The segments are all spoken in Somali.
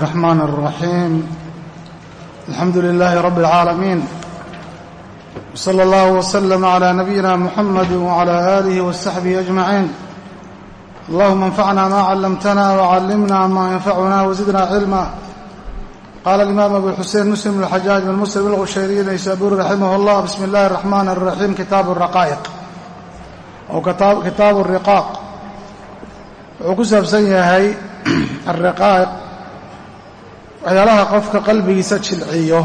الرحمن الرحيم الحمد لله رب العالمين وصلى الله وسلم على نبينا محمد وعلى آله وصحبه أجمعين اللهم انفعنا ما علمتنا وعلمنا ما ينفعنا وزدنا علما قال الإمام أبو الحسين مسلم بن الحجاج بن مسلم الغشيري نيسابوري رحمه الله بسم الله الرحمن الرحيم كتاب الرقائق أو كتاب الرقاق wuxuu ku saabsan yahay alriqaa'iq waxyaalaha qofka qalbigiisa jilciyo.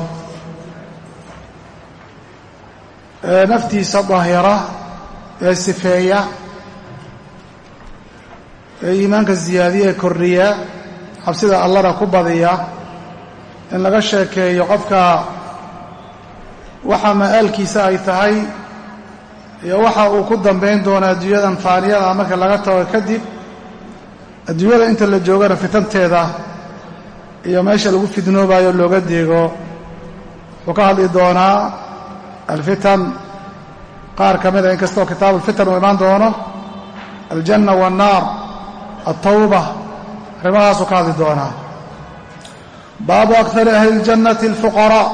Ee naftiisa daahira ee sifeeya ee iimaanka siyaadiya ee kordhiya xabsida allana ku badiya in laga sheekeeyo qofka waxa ma'aalkiisa ay tahay iyo waxa uu ku dambayn doono adduunyadan faaniyada marka laga tago kadib adduunyada inta la joogana fitanteeda iyo meesha lagu fidnoobayo looga deego wuxuu ka hadli doonaa alfitan. Qaar ka mida inkastoo kitaabu alfitan uu imaan doono aljanna waannaar altawba arrimahaasuu ka hadli doonaa. Baabu akari ahli ljannati alfuqaraa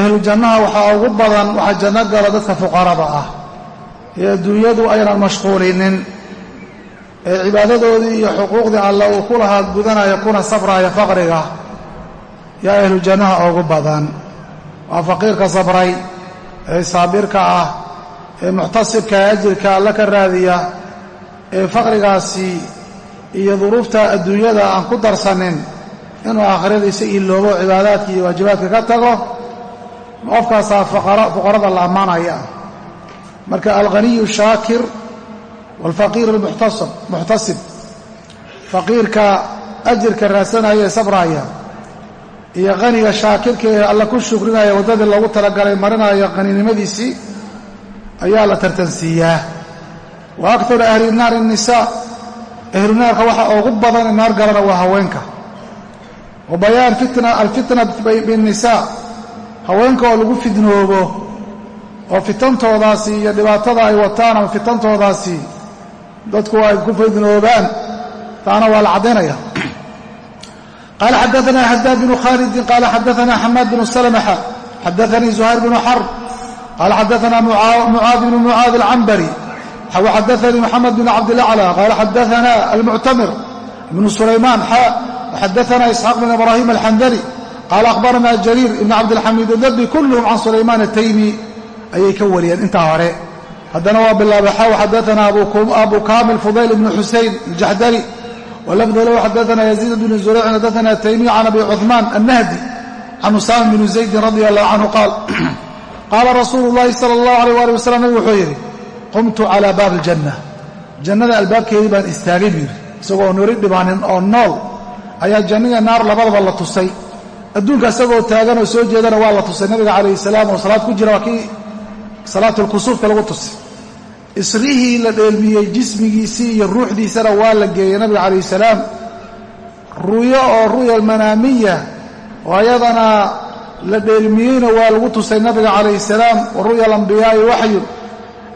ahlu jannaha waxaa ugu badan waxaa janno gala dadka fuqarada ah. Ee adduunyadu aynan mashquulinin ee cibaadadoodii iyo xuquuqdii alla uu ku lahaa gudanaya kuna sabraya faqriga yaa ahlu jannaha ugu badan. Waa faqiirka sabray ee saabirka ah ee muxtasibka ajirka alla ka raadiya ee faqrigaasi iyo duruufta adduunyada aan ku darsanin inuu aakhiradiisa iloobo cibaadaadka iyo waajibaadka ka tago qofkaasaa fuqarada la ammaanaya. Marka alghaniyu shaakir waalfaqiir almuxtasib faqiirka ajirka raadsanaya ee sabraaya iyo qaniga shaakirka ee alla ku shukrinaya waddadii lagu talagalay marinaya qaninimadiisii ayaa la tartansiiyaa wa aktaru ahli naari innisaa ahlunaarka waxa ugu badan naar galana waa haweenka wa bayaan alfitna biinnisaa haweenka oo lagu fidnoobo oo fitantoodaasi iyo dhibaatada ay wataan ama fitantoodaasi dadku ay ku fidnoobaan taana waa la caddaynaya qaala xadaana xadaad bnu khaalidin qaala xadaana xamaad bnu salmxa xadaanii zuhayr bnu xarb qaala xadaana mucaad bnu mucaad alcambari xadaanii moxamed bn cabdilaclى qaala xadaana almuctamir ibnu sulaymaan xa xadaana isxaaq bn ibrahim alxandali qaala akhbarana jariir ibn cabdilxamiid dabi kulluhum can sulaymaan ataymi ayay ka wariyeen intaa hore haddana waa bilaabay xaw xadaana abu kaamil fudayl ibn xusayn aljaxdari walafdu lahu xadaana yaziid bn zuraycin xadaana taymiy can abi cuثmaan annahdi can usaama bn zaydin radi allahu canhu qaal. Qaala rasuulu llahi sala allahu alيh ali wasalam nabigu wuxuu yidhi qumtu calaa baabi aljanna jannada albaabkeedii baan istaagay buu yidhi. Isagoo nori dhibaanin oo nool ayaa jannada naar labadaba la tusay. Adduunka isagoo taagan oo soo jeedana waa la tusay. Nabiga calayh salaam oo salaad ku jira waa kii salaatulkusuufka lagu tusay isrihii la dheelmiyey jismigiisii iyo ruuxdiisana waa la geeyey nabiga calayh salaam. Ru'yo oo ru'ya almanaamiya oo ayadana la dheelmiyeyna waa lagu tusay nabiga calayh salaam wa ru'ya alambiyaa'i waxyun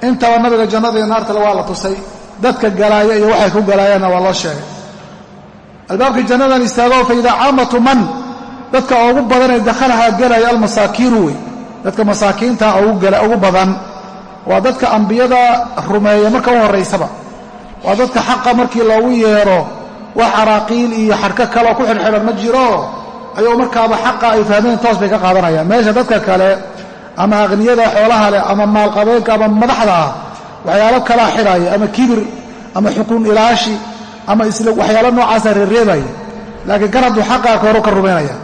intaba nabiga jannada iyo naartale waa la tusay. Dadka galaaya iyo waxay ku galaayaanna waa loo sheegay. Albaabkii jannadan istaago fa idaa caamatu man dadka ugu badan ee dakhalahaa gelaya almasaakiinu wey. Dadka masaakiinta ugu badan waa dadka ambiyada rumeeya marka u horraysaba waa dadka xaqa markii loogu yeedho wax caraaqiil iyo xadhko kaleoo ku xidhxidhan ma jiro ayuu markaaba xaqa ay fahmeen toos bay ka qaadanayaan. Meesha dadka kale ama aqniyada xoolaha leh ama maalqabeenka ama madaxda ah waxyaalo kalaa xidhaya ama kibir ama xukun ilaashi ama waxyaalo noocaasa reereebaya laakiin kan hadduu xaqaa koru ka rumaynaya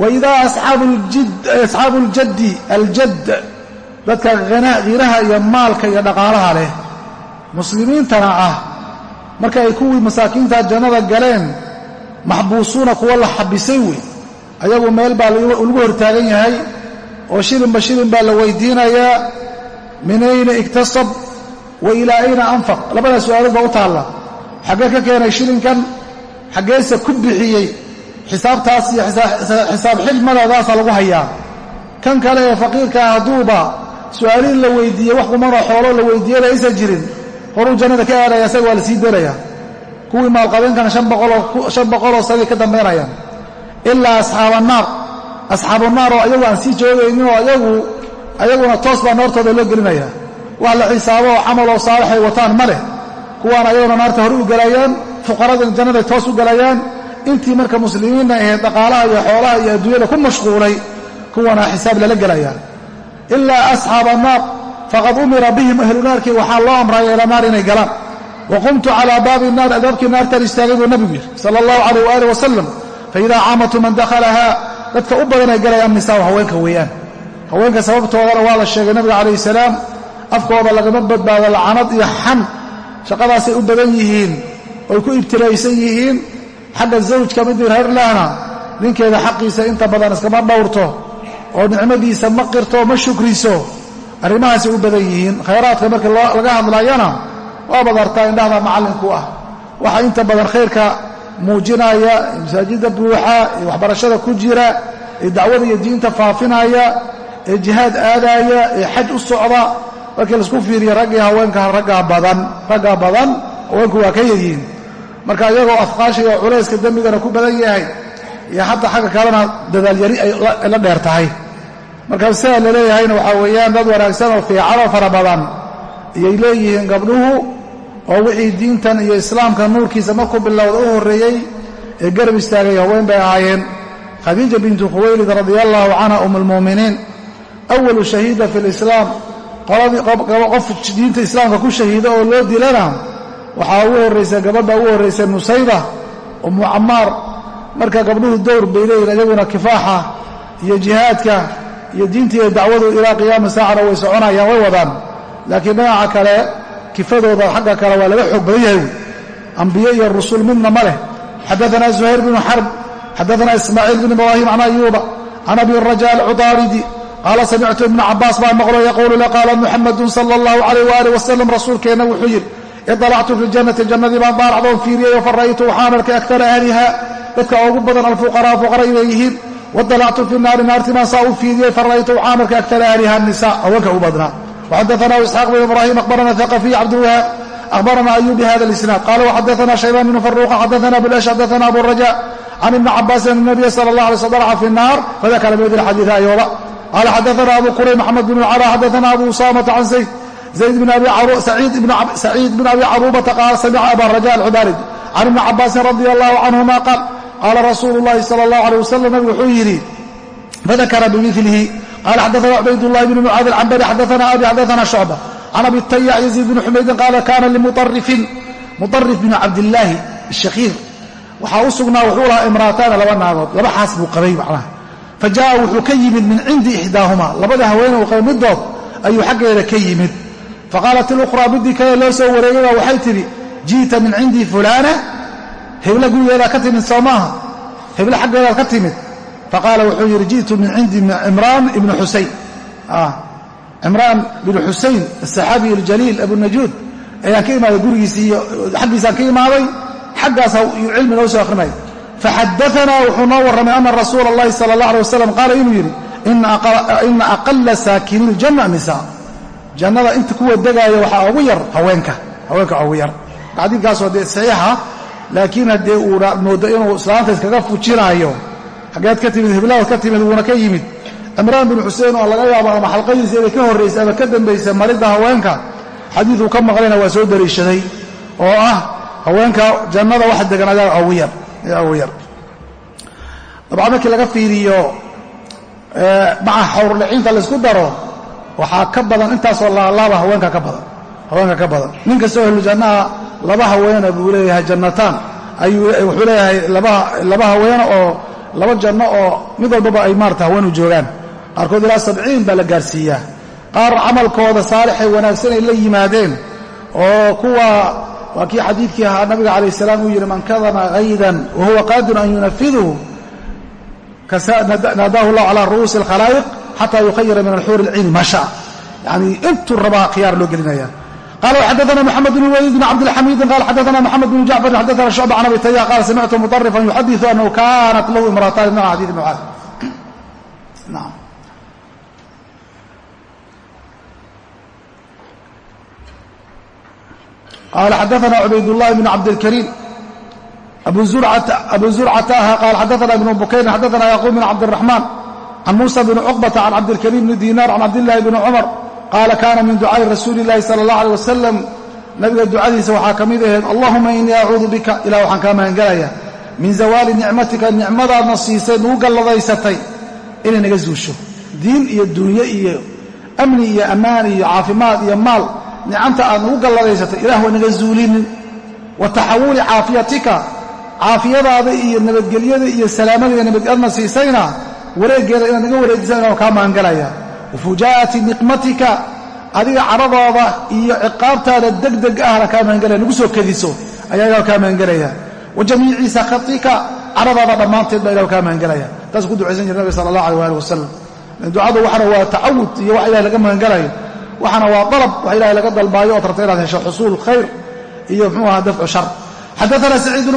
waidaa asxaabu ljaddi aljadd dadka hiraha iyo maalka iyo dhaqaalaha leh muslimiintana ah marka ay kuwii masaakiinta jannada galeen maxbuusuuna kuwa la xabisay wey. Ayagu meel baa lagu hortaagan yahay oo shilinba shilin baa la weydiinayaa min ayna iktasab wa ilaa ayna anfaq. Labadaas su'aalood baa u taalla. Xaggee ka keenay shilinkan xaggeese ku bixiyey xisaabtaas iyo xisaab xilmadoodaasa lagu hayaa. Kan kale ee faqiirkaa hadduuba su'aaliin la weydiiyey wax kumanoo xoolo la weydiiyana aysan jirin. Horuu jannada ka aadaya isaga waa la sii darayaa kuwii maalqabeenkana shan boqoloo sanay ka dambaynayaan ilaa asxaaba naar. Asxaabu naar oo ayagu aan sii joogaynin oo ayagu ayaguna toos baa noortooda loo gelinaya. Wax la xisaabo oo camaloo saalixay wataan ma leh. Kuwaan ayaguna naarta hore u gelayaan fuqaradan jannaday toos u gelayaan intii marka muslimiinna ahayd dhaqaalaha iyo xoolaha iyo adduunyada ku mashquulay kuwana xisaab lala gelaya ilaa asxaaba naar faqad umira bihim ahlu naarkii waxaa loo amraya ila naar inay galaan. Wa qumtu calaa baabi naar adaabkii naartaan istaagay buu nabigu yidhi sala allahu calayh waaalih wasalam faidaa caamatu man dakhalahaa dadka u badan ay galayaan nisaa haweenka weeyaan. Haweenka sababtoodana waa la sheegay nabiga calayhi salaam afkooda lagama badbaado lacanad iyo xan. Shaqadaasay u badan yihiin oy ku ibtilaysan yihiin xagga zawjka midii reer lahna ninkeeda xaqiisa inta badan iskama dhowrto oo nicmadiisa ma qirto ma shukriso arrimahaasay u badan yihiin. Khayraadka markii laga hadlayana waa badartaa indhahda macallinku ah. Waxa inta badan khayrka muujinaya masaajidda buuxa ee waxbarashada ku jira ee dacwada iyo diinta faafinaya ee jihaad aadaaya ee xaj u socda. Markii la isku fiiriya raggii haweenka raggaa badan raggaa badan haweenku waa ka yaryihiin marka iyagoo afqaashiga culayska dembigana ku badan yahay iyo xataa xagga kalena dadaalyari ay la dheer tahay. Marka sidaa laleeyahayna waxaa weeyaan dad wanaagsan oo fiicanoo fara badan ayay leeyihiin gabdhuhu oo wixii diintan iyo islaamka nuurkiisa markuu bilowda u horreeyey ee garab istaagay haween bay ahaayeen. Khadiija bintu khuwaylid radia allaahu canha um almu'miniin awalu shahiida fi lislaam qof diinta islaamka ku shahiida oo loo dilana waxaa ugu horraysa gabadha ugu horraysa nusayba umu camaar marka gabdhuhu dowr bay leeyihiin iyaguna kifaaxa iyo jihaadka iyo diinta iyo dacwadu ilaa qiyaami saacana way soconayaan way wadaan. Laakiin dhinaca kale kifadooda xagga kale waa laga xoog badan yahay. Ambiye iyo rusul midna ma leh. Xadaana zuhayr bnu xarb xadaana ismaaciil bn ibraahim can ayuuba can abi raja alcudaaridi qaala samictu ibna cabaas baa maqlo yaquulu la qaala muxamadun sala allahu calayh waaalih wasalam rasuulkeenna wuxuu yidhi idalactu fi ljannati jannadii baan daalacdoon fiiriyayo fa ra'aytu waxaan arkay akara ahliha dadka ugu badan alfuqaraa fuqaraay bay yihiin. Wadalactu fi naari naartimaa saa u fiidiyey fara'aytu caamarka agtara ahliha anisa haweenka ugu badnaa. Waxadaanaa isxaaq bin ibraahim aqbarana haqafiy cabdilwahaab akhbarana ayuu bihada isnaad qaala waxadaana shaybaan bnu faruuqa xadaana bilash xadaana aburaja can ibni cabaasin an nabiya sala allah alay sl dalaca fi nnaar fadakara bimidli xadiida ayooba qaala xadaana abu kuray maxamed binu cara xadaana abu usaamata can zayd zayd saciid bn abi caruubata qaala samica aba raja alcubaarij can ibni cabaasin radi allahu canhuma qaal qala rasuulu الlahi slى الlaه عlيه waslm nabig wuxuu yidhi fadakra bmثlhi qala xadana cubaydاllahi bn mucaad alcambari xadana abi xadana shucba can abi tayac yaziid bni xumaydin qaala kana limuarifin muarif bn cabdillaahi shakiir waxaa u sugnaa wuxuu lahaa imraataana laba naagood laba xaas buu qabay macnaha fa ja'a wuxuu ka yimid min cindi ixdaahumaa labada haweene uu qabay middood ayuu xaggeeda ka yimid faqaalat ilukhraa midii kale loo soo wareegayba waxay tidhi ji'ta min cindi fulaana hebla gurigeedaa ka timid soo maaha. Hebla xaggeedaad ka timid. Faqaala wuxuu yidhi ji'tu min cindi cimraan ibni xusayn cimraan binu xusayn asaxaabiy aljaliil abunajuud ayaan ka imaaday gurigiisii iyo xaggiisaan ka imaaday xaggaasa yuu cilmi noo soo akhrinaya faxadaanaa wuxuu noo warramay ana rasuula اllahi sala اllah alay wasalam qaala inuu yidhi ina aqala saakini iljanna nisaa jannada inta kuwa degaaya waxaa ugu yar haweenka haweenka ugu yar laakiin haddee uu moodo inuu islaanta iskaga fujinaayo xaggeed ka timid heblaad ka timid wuuna ka yimid. Cimraan bin xuseen oo laga yaabo ama xalqadiisa inay ka horraysay ama ka dambaysa maridda haweenka xadiiduu ka maqlayna waa soo dariishaday oo ah haweenka jannada waxa degan ayaa ugu yar dabcan markii laga fiiriyo maca xawrliciinta laysku daro waxaa ka badan intaasoo laalaaba haweenka ka badan haweenka ka laba haweena buu leeyahay jannataan. Wuxuu leeyahay laba haweene oo laba janno oo mid walbaba ay maarata haweenu joogaan. Qaarkood ilaa sabciin baa la gaarsiiyaa. Qaar camalkooda saalixay wanaagsan ay la yimaadeen oo kuwa waa kii xadiidkii ahaa nabiga calayh salaam uu yidhi man kadama haydan wa huwa qaadirun an yunafiduhu naadaahu llahu calaa ru'uusi alkhalaa'iq xataa yukhayira min alxuuri ilciini maa shaa yani intuu rabaa khiyaar loo gelinaya qala xadana mxamed bn waliid bn cabdilxamiidin qala xadana mxamed bn jacfar xadana shucba can abi taya qala samictu muطarifan yuxadiثu anahu kanat lahu imrataani min xadiid mucaad nam qala xadana cubaydاllahi bn cabdilkariim abu zurcataha qaal xadaana ibnu bukayrin xadaana yacquub bn cabdiraxmaan can muusa bni cuqbata can cabdilkariim bni diinaar can cabdillahi bni cumar qaala kaana min ducaa'i rasuuli illahi sala allah aleh wasalam nabiga ducadiisa waxaa ka mid ahayd allahuma innii acuudu bika. Ilah waxaan kaa magangelayaa min zawaali nicmatika nicmadaadna siisay nagu galladaysatay inay naga zuusho. Diin iyo dunyo iyo amni iyo ammaan iyo caafimaad iyo maal nicamta aad nagu galladaysatay ilah wa naga zuulinin wa taxawuli caafiyatika caafiyadaada iyo nabadgelyada iyo salaamada nabadadna siisayna wareeggeeda inaad naga wareejisaan inaan kaa magangalaya wa fujaa'ati niqmatika adiga caradooda iyo ciqaabtaada degdeg ahna kaa magangalaya nagu soo kediso ayaa ilah kaa magangelaya wa jamiici sakhatika caradaada dhammaanteed baa ilah kaa magangelaya taas ku ducaysan jira nabiga sala allah aleh waali wasalam ducadu waxana waa tacawud iyo wax ilahay laga magangalayo waxana waa dalab wax ilahay laga dalbaayo ood rabta inaad hesho xusuul khayr iyo mxuu aha dafcu shar xadaana saciid bn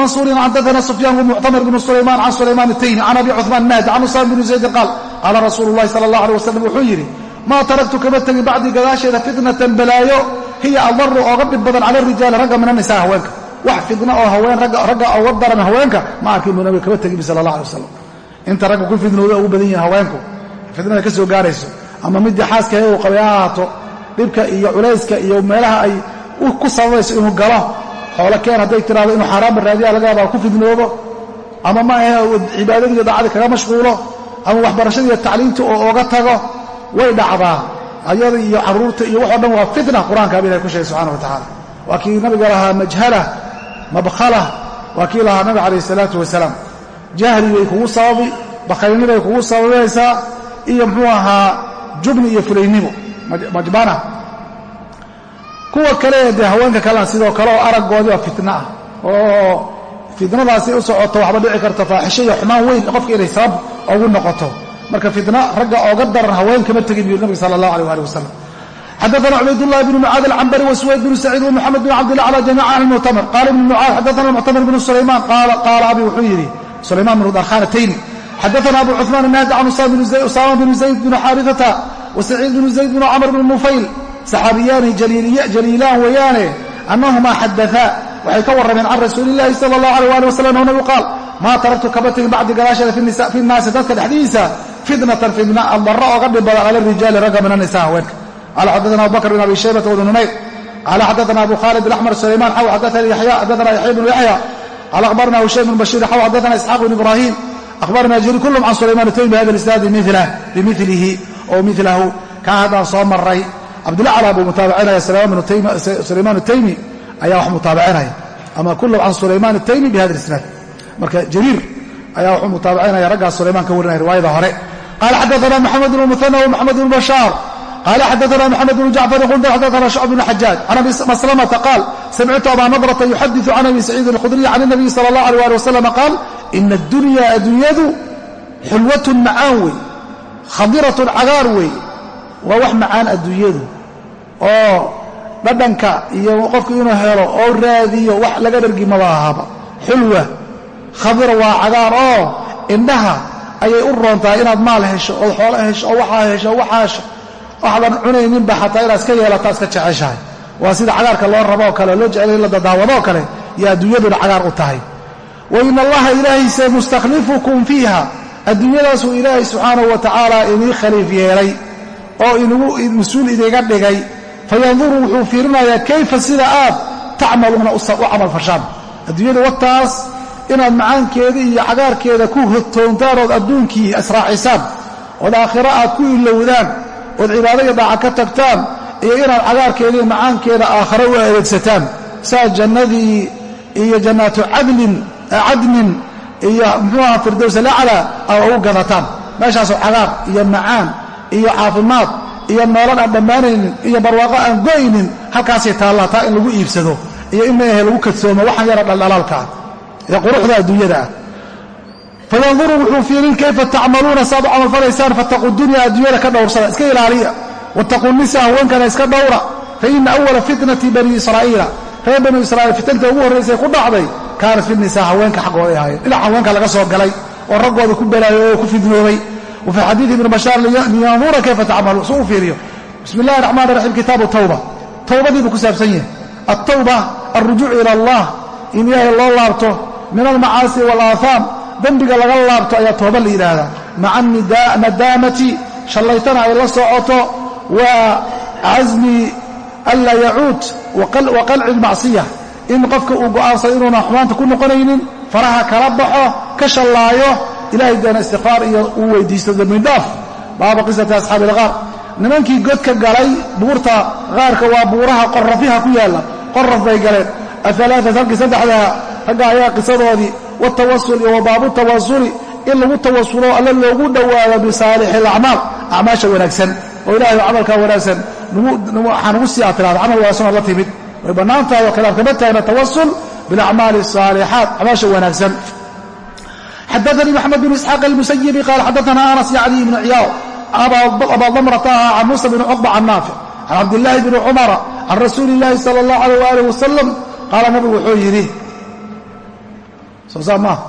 mansuurin xadaana sufyaan muctamir bn sulaymaan can sulaymaan ataymi can abi cuثmaan mahdi can usaam bni zaydin qaal qaala rasuulu llahi sala allah aleh wasalam wuxuu yidhi maa taraktu kama tegin bacdii gadaasheeda fitnatan balaayo hiya adaru ooga dhib badan cala rijaali ragga min anisa haweenka wax fitna oo ragga oga daran haweenka ma arkin buu nabiga kama tegin sala allah alay wasalam inta ragga ku fidnooda ugu badan yihiin haweenku fitnada ka soo gaarayso ama midii xaaska uu qabay ha ahaato dhibka iyo culayska iyo meelaha ay ku sababayso inuu galo xoolo keen hadday tiraahdo inuu xaaraanba raadiya laga yaaba ku fidnoobo. Ama ma ahe cibaadadiiyo daacadii kaga mashquulo. Ama waxbarashadiiyo tacliimta oo oga tago. Way dhacdaa. Ayada iyo carruurta iyo waxoo dhan waa fitna qur'aanka ba ilahay ku sheegay subxana wa tacaala. Waa kii nabiga lahaa majhala mabkhala. Waa kii lahaa nabiga calayh isalaatu wasalaam jahli bay kugu sababi bakaylni bay kugu sababaysaa. Iyo muxuu ahaa jubni iyo fulaynimo majbana kuwa kale dee haweenka kalena sidoo kale oo araggoodii waa fitna ah. Oo fitnadaasi u socoto waxba dhici karta faaxisho iyo xumaan weyn qofka inay sabab ugu noqoto. Marka fitna ragga ooga daran haween kama tegin buu nabiga sala allah aleh ali wasalam xadaana cubaydullahi bnu mucaad alcambari wasuwayd bnu saciid wmuxamed bn cabdillah cala jamiica ahli muctamar qaala ibnu mucaad xadaana muctamar bnu sulaymaan. Qaala abi wuxuu yidhi sulaymaan bnu darkhanatayni xadaana abu cuثmaan nahdi can usaama bnu zayd bnu xaariata wasaciid bnu zayd bnu camr bn nufayl saxaabiyaani jaliilaan weeyaane annahumaa xadaaa waxay ka warrameen can rasuuli illaahi sala allahu aleh ali wasalam annahu qaal maa taraktu kama tegin bacdi gadaasheeda fi nnaasi. Dadka dhexdiisa fitnatan fitna aldarro ooga dhib badan cala rijaali ragga min anisa haweenka qaala xadaana abubakr bn abi shaybata wbnu numayr. Qaala xadaana abu khaalid alaxmar sulaymaan xaw xadaana yaxya bnu yaxya qaala akhbarna hushaym bn bashiir xaw xadaana isxaaq bn ibrahim akhbarna jiri kulum can sulaymaan taymi bihada isnaadi bimilihi oo milahu kaa haddaan soo maray cabdillah cala buu mutaabicinaya sulaymaan taymi ayaa wax mutaabicinaya ama kulum can sulaymaan taymi bihada isnaad. Marka jariir ayaa wuxuu mutaabicinaya raggaas sulaymaan ka warinaya riwaayada hore. Qaala xadaana maxamed bn muhana wmaxamed bn bashaar. Qaala xadaana maxamed bn jacfari qundar xadaana shucb bn xajaaj can abi maslamata qaal samictu abaa nadrata yuxadiu can abi saciid alkhudriy can nabiyi sala allah aleh ali wasalam qaal ina addunya adduunyadu xulwatun macaan wey khadiratun cagaar waa wax macaan adduunyadu. Oo dhadhanka iyo qofku inuu helo oo raadiyo wax laga dhargi maba ahaba xulwa khadira waa cagaar. Oo indhaha ayay u roontahay inaad maal hesho ood xoolo hesho oo waxaa hesho oo waxaa hesho. Waxdan cunayninba xataa inaad iska yeelataa iska jeceshahay. Waa sida cagaarka loo rabo oo kale loo jeclay in la dadaawadoo kale iyo adduunyaduna cagaar u tahay. Wa in allaha ilaahayse mustakhlifukum fiiha. Adduunyadaasuu ilaahay subxaanahu wa tacaala inii khaliif yeelay oo inugu mas'uul idiga dhigay fayanduru wuxuu fiirinayaa kayfa sida aad tacmaluuna u camal fashaan? Adduunyada wataas inaad macaankeeda iyo cagaarkeeda ku hotoontaan ood adduunkii israacisaan ood aakhiro aad ku ilowdaan ood cibaado iyo dhaaca ka tagtaan iyo inaad cagaarkeeda iyo macaankeeda aakhiro u adeegsataan. Saa jannadii iyo jannaatu cadlin cadnin iyo muxuuaha firdows alaclaa aa ugu gadataan. Meeshaasoo cagaar iyo macaan iyo caafimaad iyo nolol aan dhammaanaynin iyo barwaaqo aan go'aynin halkaasay taallaa taa in lagu iibsado iyo in maahe lagu kadsoomo waxaan yara dhaldhalaalkaa ee quruxda adduunyada ah. Fayanduru wuxuu fiirin kayfa tacmaluuna saaad u camalfalaysaan fattaquu dunya adduunyada ka dhowrsada iska ilaaliya wattaquu nisa haweenkana iska dhowra. Fa ina awala fitnati bani israa'iila reer banu israa'iil fitanta ugu horraysay ku dhacday kaanat fi nisaa haweenka xaggooday ahaayeen. Dhinac haweenka laga soo galay oo raggooda ku balaayay oo ku fidnoobay wa fii xadiidi ibni bashaar liyandura kayfa tacmaluun suu u fiiriyo bismi illahi raxmaan raxiim kitaabu tawba towbadii buu ku saabsan yahay altawba alrujuuc ila allah in ilaahay loo laabto min almacaasi waalaahaam dembiga laga laabto ayaa tooba la yidhaahdaa maca nadaamati shallaytana ay la socoto waa casmi anlaa yacuud wa qalci lmacsiya in qofka uu go'aansado inuuna xumaanta ku noqonaynin faraha kala baxo ka shallaayo ilahay deena istikfaar iyo uu weydiisto dembidhaaf baaba qisati asxaabi ilqaar nimankii godka galay buurta qaarka waa buuraha qorafyaha ku yaalla. Qoraf bay galeen. Ahalaaat halkii saddexdaa ragga ayaa qisadoodii watawasul iyo wa baabu tawasuli in lagu tawasulo alle loogu dhowaado bisaalixi alacmaal acmaasha wanaagsan. Oo ilahay camalkaa wanaagsan waxaa nugu sii aad tirahda camal wanaagsan oo la timid. Way bannaan tahay oo khilaaf kama taagna tawasul bilacmaali asaalixaat acmaasha wanaagsan xadaanii maxamed bn isxaaq almusayibi qaal xadaana anas yacni ibnu ciyaad abaa damrata aha can muusa bni cuqba can naafic can cabdillaahi bni cumara can rasuuli illaahi sala allahu alayh waalih wasalam qaala nabigu wuxuu yidhi soo saa maaha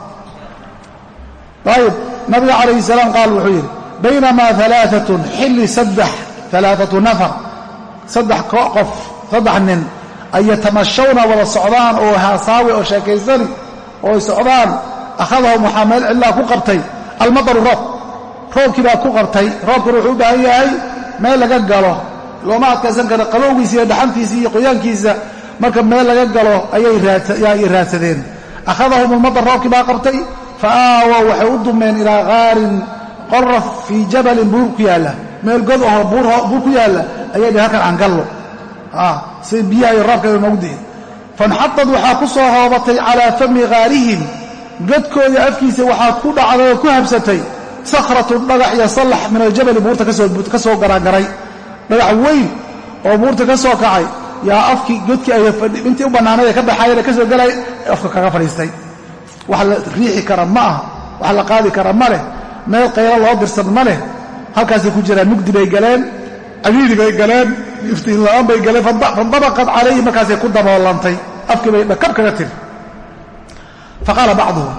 ayib nabiga calayhi salaam qaal wuxuu yidhi baynamaa alaaatun xilli saddex alaaatu nafar saddex qof saddex nin ay yatamashawna wada socdaan oo haasaawi oo sheekaysani oo socdaan akhadahum waxaa meel cidlaa ku qabtay almadaru roob roobkii baa ku qabtay roobkuna wuxuu u baahan yahay meel laga galo looma adkaysan karo qabowgiisa iyo dhaxantiisa iyo qoyaankiisa marka meel laga galo ayay raadsadeen akhadahum almadar roobkii baa qabtay fa aawow waxay u dumeen ilaa qaarin qoraf fii jabalin buur ku yaalla meel god aho buur ku yaalla ayay dheh halkan aan gallo si biyaha iyo roobkeeda noogu dihin fanxadad waxaa ku soo hoobatay calaa fami qaarihim godkooda afkiisa waxaa ku dhacday oo ku habsatay sakhratun dhagax iyo sallax min aljabali buurta ka soo garaagaray. Dhagax weyn oo buurta ka soo kacay. Yaa afkii godkii ay intii u bannaanay ee ka baxaayeen ee ka soo galay afka kaga fadhiistay. Wax la riixi kara ma aha. Wax la qaadi kara ma leh. Meel qaylo loo dirsan ma leh. Halkaasay ku jiraan mugdi bay galeen cabiidi bay galeen iftiin la'aan bay galeen fandabaqad calayhi markaasay ku daboolantay afkii bay dhakab kaga tiri faqaala bacduhum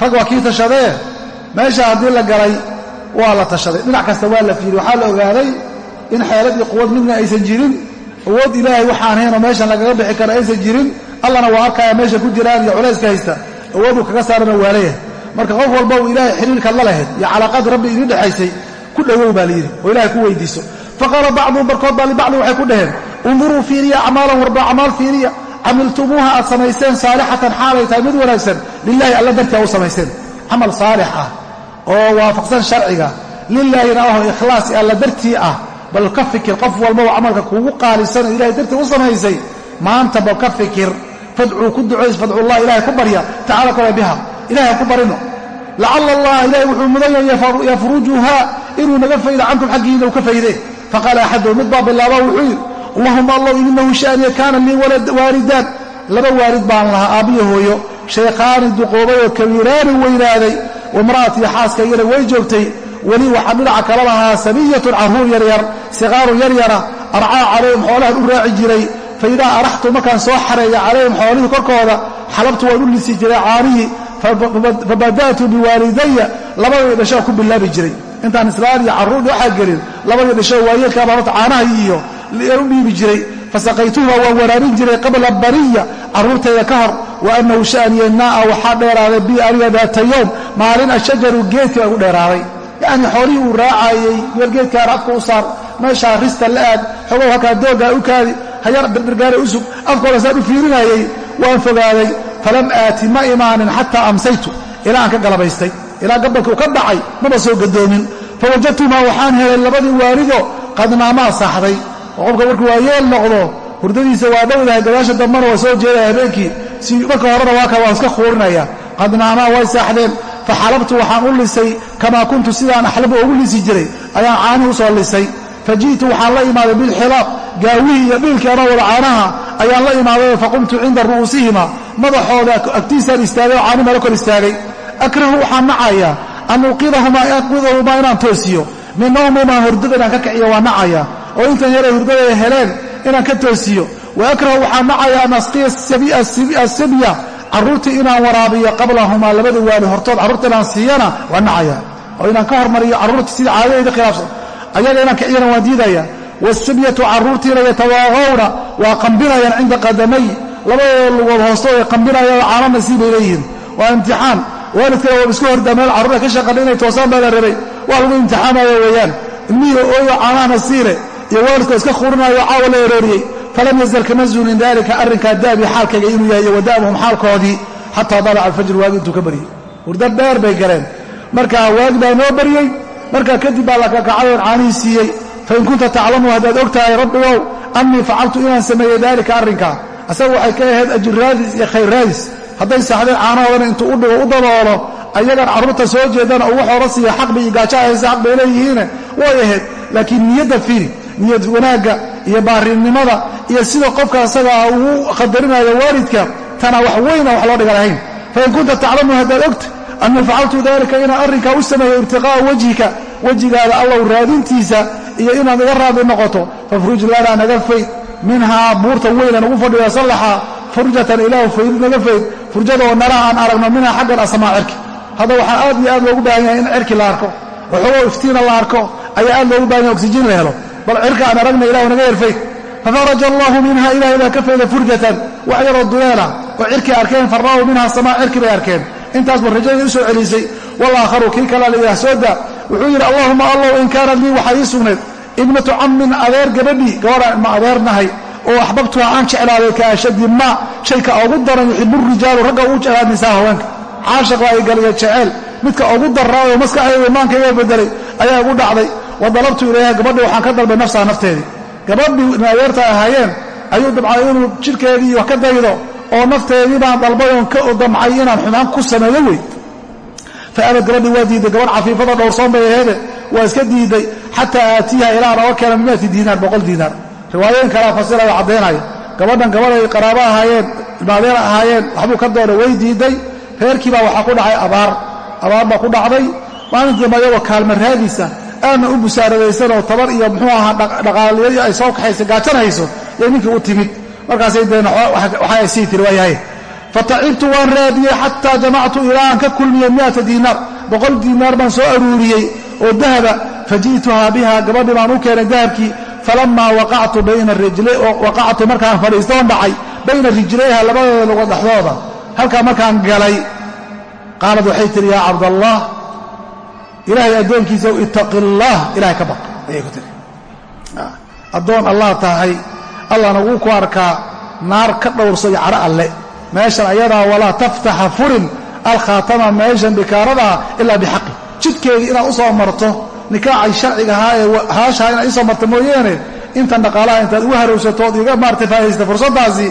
rag waa kii tashadee? Meesha haddii la galay waa la tashaday dhinac kasta waa la fiiri waxaa la ogaaday in xeelad iyo quwad midna aysan jirin. Awood ilaahay waxaan haynoo meeshan lagaga bixi karo aysan jirin. Allana waa arkaya meesha ku jiraan iyo culayska haysta. Awooduu kaga saarana waa leeyahay marka qof walba uu ilaahay xiriirkaad la lahayd iyo calaaqaad rabbi idin dhexaysay ku dhowow baa layidhi oo ilahay ku weydiiso. Faqaala bacduhum barkood baa libacdi waxay ku dhaheen unduruu fiiriya acmaalan warba acmaal fiiriya camiltumuuha aad samayseen saalixatan xaalay tahay mid wanaagsan lilaahi alla dartii a u samayseen camal saalix ah oo waafaqsan sharciga lilaahina aho ikhlaasi alla dartii ah bal ka fikir qof walbaba camalka kuugu qaalisan oo ilahay dartii u samaysay maanta bal ka fikir. Fadcuu ku ducays fadcullah ilahay ku barya tacala kole biha ilahay ha ku barino. Lacala allah ilahay wuxuu mudan yahay yafrujuha inuu naga faydo cankum xaggiina uu ka fayde. Faqaala axaduhum mid bilaaba wuxuu yidhi allahuma allow inahu shaaniya kaana lii waalidaan laba waalid baan lahaa aabbiyo hooyo shaykhaani duqoobay oo kabiiraani weynaaday wamra'atii xaaskaygana way joogtay weli waxaa dhinaca kala lahaa sabiyatun carruur yaryar siqaarun yaryara arcaa calayhim xoolahan u raaci jiray fa idaa araxtu markaan soo xareeya calayhim xoolihii korkooda xalabtu waan u lisi jiray caanihii fabada'tu biwaalidaya labadii dhashoo ku bilaabi jiray intaan islaan iyo carruur waxaa gelin labadii dhashoo caanahay iyo u dhiibi jiray. Fasaqaytuha waan waraabin jiray qabla bariya. Carruurtayda ka hor. Wa annahu sha'niya naa'a waxaa dheeraaday bi aniga daata yowm maalin ashajaru geedkii baa igu dheeraaday. Yacnii xoolihii uu raacaayey geelgeedkaan afka u saar. Meeshaa rista la aad. Xogow halkaa dooggaa u kaadi. Hayar birbirgaara u sug. Afkooda saan u fiirinayey. Waan fogaaday falam aati ma imaanin xataa amsaytu. Ilaa aan ka galabaystay. Ilaa gabalka uu ka dhacay maba soo gadoomin fawajadtumaa waxaan helay labadii waalido qad naamaa saaxday oo qofka markuu waa yeel noqdo hurdadiisa waa dhowdahay gadaasha dambana waa soo jeedaya habeenkii. Si marka horena waa ka waan iska khuurinaya qad naamaa way saaxdeen. Faxalabtu waxaan u lisay kamaa kuntu sidaan axlabu ugu lisi jiray ayaan caanihi u soo lisay. Faji'tu waxaan la imaaday bilxilaab gaawihii iyo dhiilkii anoo wada caanaha ayaan la imaaday faqumtu cinda ru'uusihima madaxooda agtiisaan istaagay oo caani mala kor istaagay. Akrahu waxaan nacayaa an uqidahumaa inaan toosiyo. Min nawmimaa hurdada inaan ka kiciyo waa nacaya oo intan yaray hurdada ay heleen inaan ka toosiyo. Wa akrahu waxaan nacayaa an asqiya asibya carruurtii inaan waraabiyo qablahumaa labada waali hortood carruurta inaan siiyana waa nacaya. Oo inaan ka hormariyo carruurta sida caadadayda khilaafsan. Ayaga inaan kiciyana waan diidaya. Wasibyatu carruurtiina yatawaaqowna waa qambinayaan cinda qadamay. Labadooda lugood hoostooda qambinaya oo caano nasiib bay leeyihiin. Waa imtixaan. Waalidkana waa isku hordaa meel carruurta ka shaqan inay toosaan baa la rabay. Waa lagu imtixaamayo weeyaan. Ilmihii ooyo caanaha nasiire iyo waalidkoo iska khurinayo caawa la erooriyey falam yazal kama zuulin daalika arrinkaa daabii xaalkayga inuu yahay iyo wada'muhum xaalkoodii. Xataa dalaca alfajr waagi intuu ka baryey hurdo dheer bay galeen. Markaa waagi baa noo baryey markaa kadib baa la kakacay caanihii siiyey. Fain kunta taclamu haddaad og rabbigow annii facaltu inaan sameeyey daalika arrinkaa asaga waxay ka ahayd ajirraadis iyo khayrraadis hadday saxdeen caanahoodana intuu u dhigo u daboolo ayagan carruurta soo jeedana ugu xoolo siiya xaqbi iyo gaajo hayse xaq bay leeyihiine. Way ahayd laakiin niyadda fiiri niyad wanaagga iyo baarinimada iyo sida qofka asagaa ugu qadarinayo waalidka tana wax weyna wax loo dhiga lahayn fain kunta taclamu haddaad ogta annii facaltu dalika inaan arrinkaa u sameeyo ibtiqaa'a wejhika wejigaada allow raadintiisa iyo inaad iga raadi noqoto fafruj lanaa naga fayd minhaa buurta weynan ugu fadhiya sallaxa furjatan ilaahu faydid naga fayd furjadaoo nara aan aragno minhaa xaggan asamaa cirki. Hadda waxaa aad iyo aad loogu baahan yahay in cirki la arko waxoogoo iftiina la arko ayaa aad loogu baahan yahay oksijiin la helo bal cirka aan aragna ilahu naga yarfayd fafaraja allahu minha ilahay baa ka fayda furjatan wax yaroo duleela oo cirkii arkeen farra'u minha samaa cirki bay arkeen. Intaasba rajadii u soo celisay walaakharu kii kala layidhah sooda wuxuu yidhi allahuma allow in kaanat lii waxaa ii sugnayd. Ibnatu cammin adeer gabadhii gabadhaan ma adeernahay oo axbabtuha aan jeclaaday ka ashadi ma shayka ugu daran yuxibu rijaalu ragga ugu jeclaa nisaa haweenka. Caashaq baa igaliya jeceel midka ugu daraa oo maskaxdayda igu dhacday wa dalabtu ilayha gabadhi waxaan ka dalbay nafsaha nafteedii gabadhii adeerta ahaayeen ayuu dabcay inuu jidhkeedii wax ka daydo oo nafteedii baan dalbay oon ka damcay inaan xumaan ku sameeyo wey. Faabad gabadhii waa diiday gabadh cafiifada dhowrsoon bay aheede waa iska diiday xataa aatiiha ilaa naga keena bimiati diinaar boqol diinaar. Riwaayooyin kalea fasiraya caddaynaya gabadhan gabadhay qaraabo ahaayeen ilmaadeer ahaayeen waxbuu ka doonay way diiday reerkii baa waxaa ku dhacay abaar abaar baa ku dhacday maalintii dambe ayagoo kaalma raadiisa aadna u busaaradaysan oo tabar iyo muxuu ahaa dhaqaaliyo ay soo kaxaysa gaajanayso yay ninkii u timid. Markaasay deen waxay sii tiri waayahay fatacibtu waan raadiyey xataa jamactu ilaa aan ka kulmiyey miata diinaar. Boqol diinaar baan soo aruuriyey oo dahaba faji'tuhaa biha gabadhii baan u keenay dahabkii. Falamaa waqactu markaan fadhiistoon dhacay bayna rijlayha labadooda lugo dhexdooda. Halkaa markaan galay qaalad waxay tihi yaa cabdallah ilaahay addoonkiisa ittaqi allaah ilahay ka baq ayay ku tiri addoon allah tahay allahna wuu ku arkaa naar ka dhowrsayo caro alle. Meeshan ayadaa walaa taftaxa furin alkhaatama meeshan bikaaradaa ilaa bixaqi. Jidkeedii inaad u soo marto nikaacay sharciga ahaa ee haashaa inaad isoo marto mooyaane intan dhaqaalaha intaad ugu harowsato ood iga maartay faahaysta fursaddaasi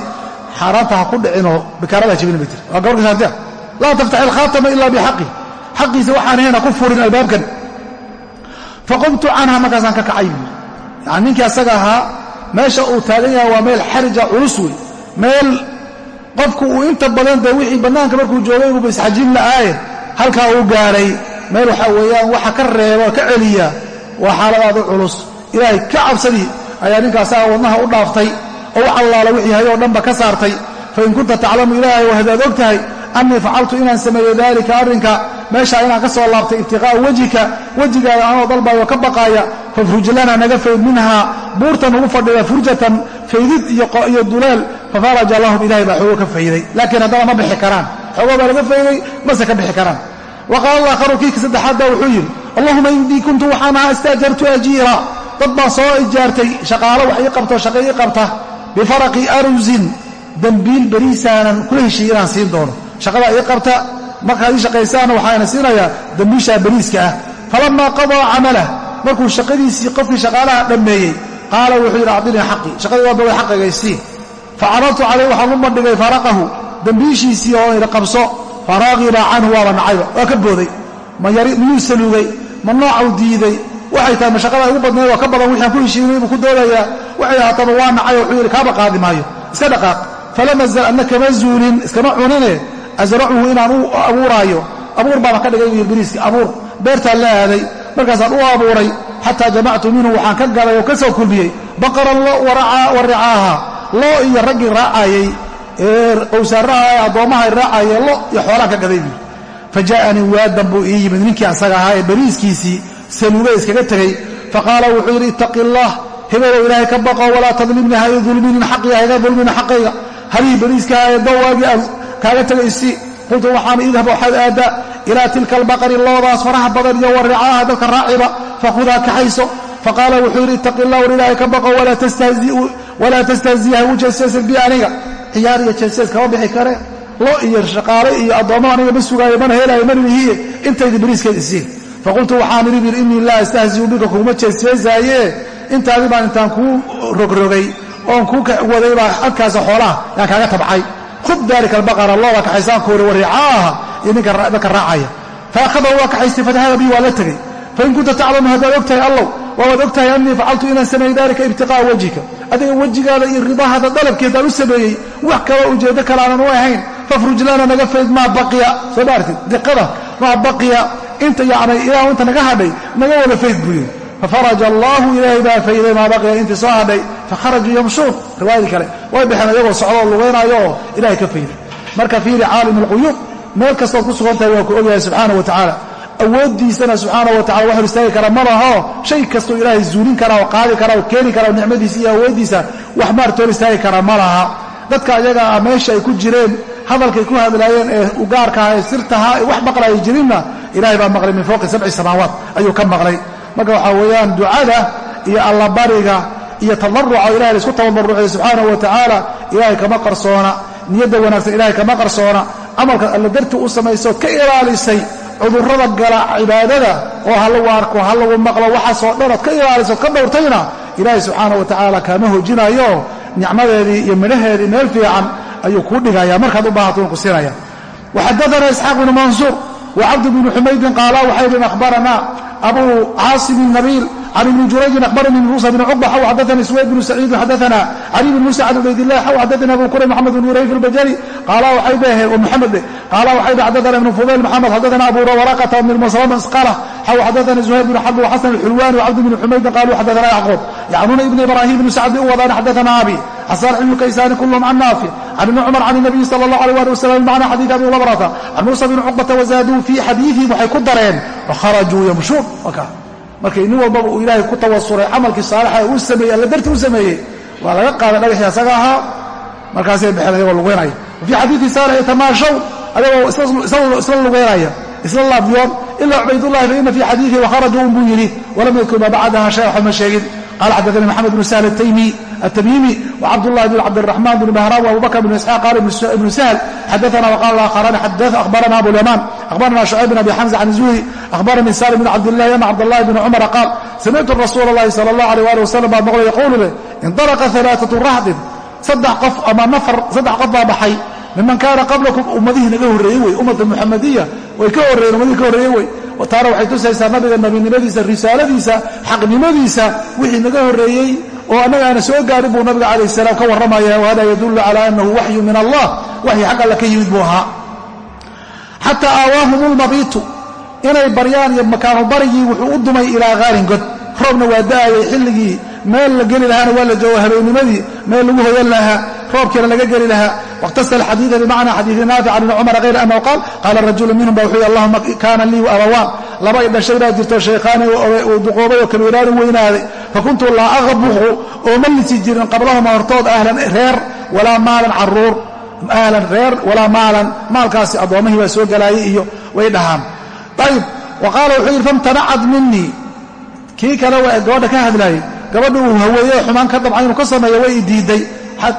xaaraanta ha ku dhicinoo bikaaradaa jibina bay tiri waa gabarka shaantiya laa taftax alkhaatama ilaa bixaqi xaqiisa waxaan ahayn ha ku furin albaabkan. Faqumtu canha markaasaan ka kacay. Yani ninkii asaga ahaa meesha uu taagan yahay waa meel xarija culus wey meel qofku uu inta badan dee wixii bannaanka markuu joogay buuba isxajin la'aaye halkaa uu gaadhay meel waxaa weeyaan waxa ka reeba ka celiya waa xaaladaadu culus. Ilaahay ka cabsadii ayaa ninka asaga wadnaha u dhaaftay oo u callaala wixii hayoo dhanba ka saartay. Fain kunta taclamu ilaahay wa hadaad og tahay annii facaltu inaan sameeyo daalika arrinka meeshaa inaan ka soo laabtay ibtiqaa'a wejhika wejigaada anoo dalbayo ka baqaaya fafruj lana naga fayd minhaa buurtan ugu fadhida furjatan faydid iyo duleel fafaraja lahum ilahay baa xoogo ka fayday laakiin haddana ma bixi karaan xoogo baa laga fayday mase ka bixi karaan wa qaala alaakharu kiika saddexaadba wuxuu yidhi allahuma indii kuntu waxaan ahaa istaajartu ajiira dad baan soo ijaartay shaqaalo wax ii qabto shaqo ii qabta bifaraqi arusin siin doono shaqadaa ii qabta markaad ii shaqaysaana waxaana siinayaa dembiishaa beriiska ah. Falamaa qadaa camalah markuu shaqadiisii qofkii shaqaalaha dhammeeyey qaala wuxuu yidhi acdinii xaqii shaqadii waa bogay xaqagaysii facaradtu calayh waxaan u bandhigay faraqahu dembiishiisii oo idhi qabso faraqiba canhu waaba nacayba waa ka booday. Miyuu saluugay ma noocau diiday. Waxay tahay ma shaqada ugu badnayd oo ka badan wixaan ku heshiinay buu ku doodayaa waxay ahaataba waa nacay wuxuu yidhi kaaba qaadi maayo iska dhaqaaq. Falam azal anna kama zuulin iskama cunine asracuhu inaan u abuuraayo. Abuur baaba ka dhigay wiil biriiski abuur beertaan la aaday markaasaan u abuuray xataa jamactu minhu waxaan ka galay oo ka soo kulmiyey baqaran wa ricaaha. Loo iyo raggii raacayey ee qowsaaraha ee addoommaha lo iyo xoolaan ka gaday buui fa jaa'anii waadan buu ii yimid ninkii asaga ahaa ee bariiskiisii saluugay iskaga tegey. Faqaala wuxuu yidhi ittaqi allah hebelow ilaahay ka baqo walaa tadlimni ha i dulminin xaqii hayga dulmina xaqayga. Halihii bariiskaha ee dawaagii kaaga tegay isii qultu waxaan idhab waxaad aaddaa ilaa tilka albaqari loodaas faraha badan iyo waricaaha dadka raaciba fakhudaa kaxayso. Faqaala wuxuu yidhi ittaqi illah war ilaahay ka baqo walaa tastahziya ha u jeesjeesan bi aniga. Ciyaar iyo jeesjees kama bixi kare. Lo iyo shaqaale iyo addoommo aniga ma sugaayo mana helaayo manilihiye intaydi bariiskeed isiin faqultu waxaan idhi bir innii laa astahziu bika kuguma jeesjeesaaye intaadi baan intaan kuu rogrogay oon kuu waday baa xoolaha yaan kaaga tabcay khud daalika albaqara looda kaxaysaankoori waricaaha iyo dadka raacaya. Faahadahu waa kaxaystay fatahada bii waa la tegey fain kunta taclamu haddaad og tahay allow waawaad og tahay annii facaltu inaan sameeyey daalika ibtiqaa'a wejhika adiga wejigaada iyo ridaahada dalabkeedaan u sameeyey wax kaloo ujeeddo kale aanan u ahayn fafruj lana naga fayd maa baqiya. Soo maartid diqada maa baqiya. Inta yacni ilaahu inta naga hadhay naga wada fayd buu yidhi fafaraja allaahu ilaahay baa fayday maa baqiya intii soo hadhay fakharajuu yamshuun riwaayadii kale way baxeen ayagoo socdoo lugaynaayo oo ilahay ka fayday marka fiiri caalim alquyuub meel kastood ku sugan tahay waa ku ogyahay subxaana wa tacaala awooddiisana subxaana wa tacala wax hor istaagi kara ma laho shay kastuu ilaahay zuulin karaa oo qaadi karaa oo keeni karaa oo nicmadiisa iyo awooddiisa wax maarta hor istaagi kara ma laha dadka ayaga ah meesha ay ku jireen hadalkay ku hadlaayeen ee ugaarkaha ee sirtaha ee wax maqlaaya jirinna ilahay baa maqlay min fowqi sabci ayuu ka maqlay marka waxaa weeyaan ducada iyo allabariga iyo tadaruca ilahay la isku tabarucay subxaanahu wa tacaala ilahay kama qarsoona. Niyadda wanaagsan ilahay kama qarsoona. Camalka alla darti u samaysood ka ilaalisay cudurrada gala cibaadada oo ha lagu arko ha lagu maqlo waxaasoo dhanood ka ilaalisood ka dhowrtayna ilaahay subxaana wa tacaala kaama hojinayo nicmadeedii iyo midhaheedii meel fiican ayuu kuu dhigaya markaad u baahato un ku siinaya. Waxadaana isxaaq bnu mansuur wacabd bnu xumaydin qaala waxay dhin akhbarana abu caasim nabiil can ibni jurayjin akhbaranii muusa bn cuqba xaw xadaanii suwayd bnu saciidin xadaana cali bn musa can ubaydillah xaw xadaanii abu kuray maxamed bn urayf albajali qaala waxay dhaheen oo maxamed qaala waxay dheh xadaana ibnu fudayl maxamed xadaana abu waraqata min musalama isqala xaw xadaana zuhayr bn xarb waxasan alxulwani wcabd bn xumaydin qaaluu xadaana yacquub yacnuuna ibn ibrahim bn sacd u wadaan xadaana abi xasan ibnu kaysaani kulluhum can naafic can ibni cumar can nabiyi sala allah alيh ali wasalam bimacna xadiid abi babrata can muusa bn cuqbata wazaaduu fii xadiiihim waxay ku dareen fakharajuu yamshuun markay nin walbaba uu ilaahay ku tawasulay camalkii saalixa uu sameeyey alla darti u sameeyey waa laga qaaday dhagaxii asaga ahaa. Markaasay baxeen ayagoo lugeynaya. Wafii xadiidi saara yatamaashaw ayagoo isla lugeynaya isla laabyoon ilaa cubaydullahi fa ina fii xadiidihi wakharajuu un buu yidhi walam yadkur maa bacdaha shay waxba ma sheegin qala xaddaanii maxamed bnu sahl atamiimi wacabdullahi bn cabdiraxmaan bn bahraan waabubakr bn isxaaq qaala ibnu sahl xadaana waqaala akhbarana abuyamaan akhbarana shucayb bin abi xamza can zuhri akhbaranii salim bn cabdillahi ana cabdallahi bn cumara qaal samictu rasuula allahi sala allah aleh ali wasalam baa maqlay yaquulu leh indalaqa alaaatu raxdin saddex qof ama nafar saddex qof baa baxay miman kaana qablakum ummadihii naga horreeyey wey ummata muxamadiya way ka horreyen ummadihii ka horreeyey wey taana waxay tusaysaa nabiga nabinimadiisa risaaladiisa xaqnimadiisa wixii naga horreeyey oo annaga aana soo gaarin buu nabiga calayh salaam ka warramaya wahada yadullu cala annahu waxyu min allah waxyi xag alla ka yimid buu ahaa. Xataa aawaahum lmabiitu inay baryaan iyo makaanu barigii wuxuu u dumay ilaa qaarin god roobna waa da'ayay xilligii meel la geli lahaana waa la jooga habeennimadii meel lagu hoyan lahaa roobkiina laga geli lahaa. Wakhtasal xadiida bimacna xadiidi naafic can ibni cumar hayr annahu qaal qaala rajulu minhum ba wuxuu yhi allahuma kaana lii abawaan laba i dhashay baa jirto shaykhaani uu duqoobay oo kabiiraani weynaaday. Fakuntu laa aqbuqu oo ma lisi jirin qablahuma hortood ahlan reer walaa maalan carruur. Ahlan reer walaa maalan maalkaasi addoommahii baa soo galaayay iyo way dhahaan. Ayib wa qaala wuxuu yidhi famtanacad minii kii kale gabadha ka hadlaayay gabadha uu haweeye xumaan ka dabca inuu ka sameeyo way i diiday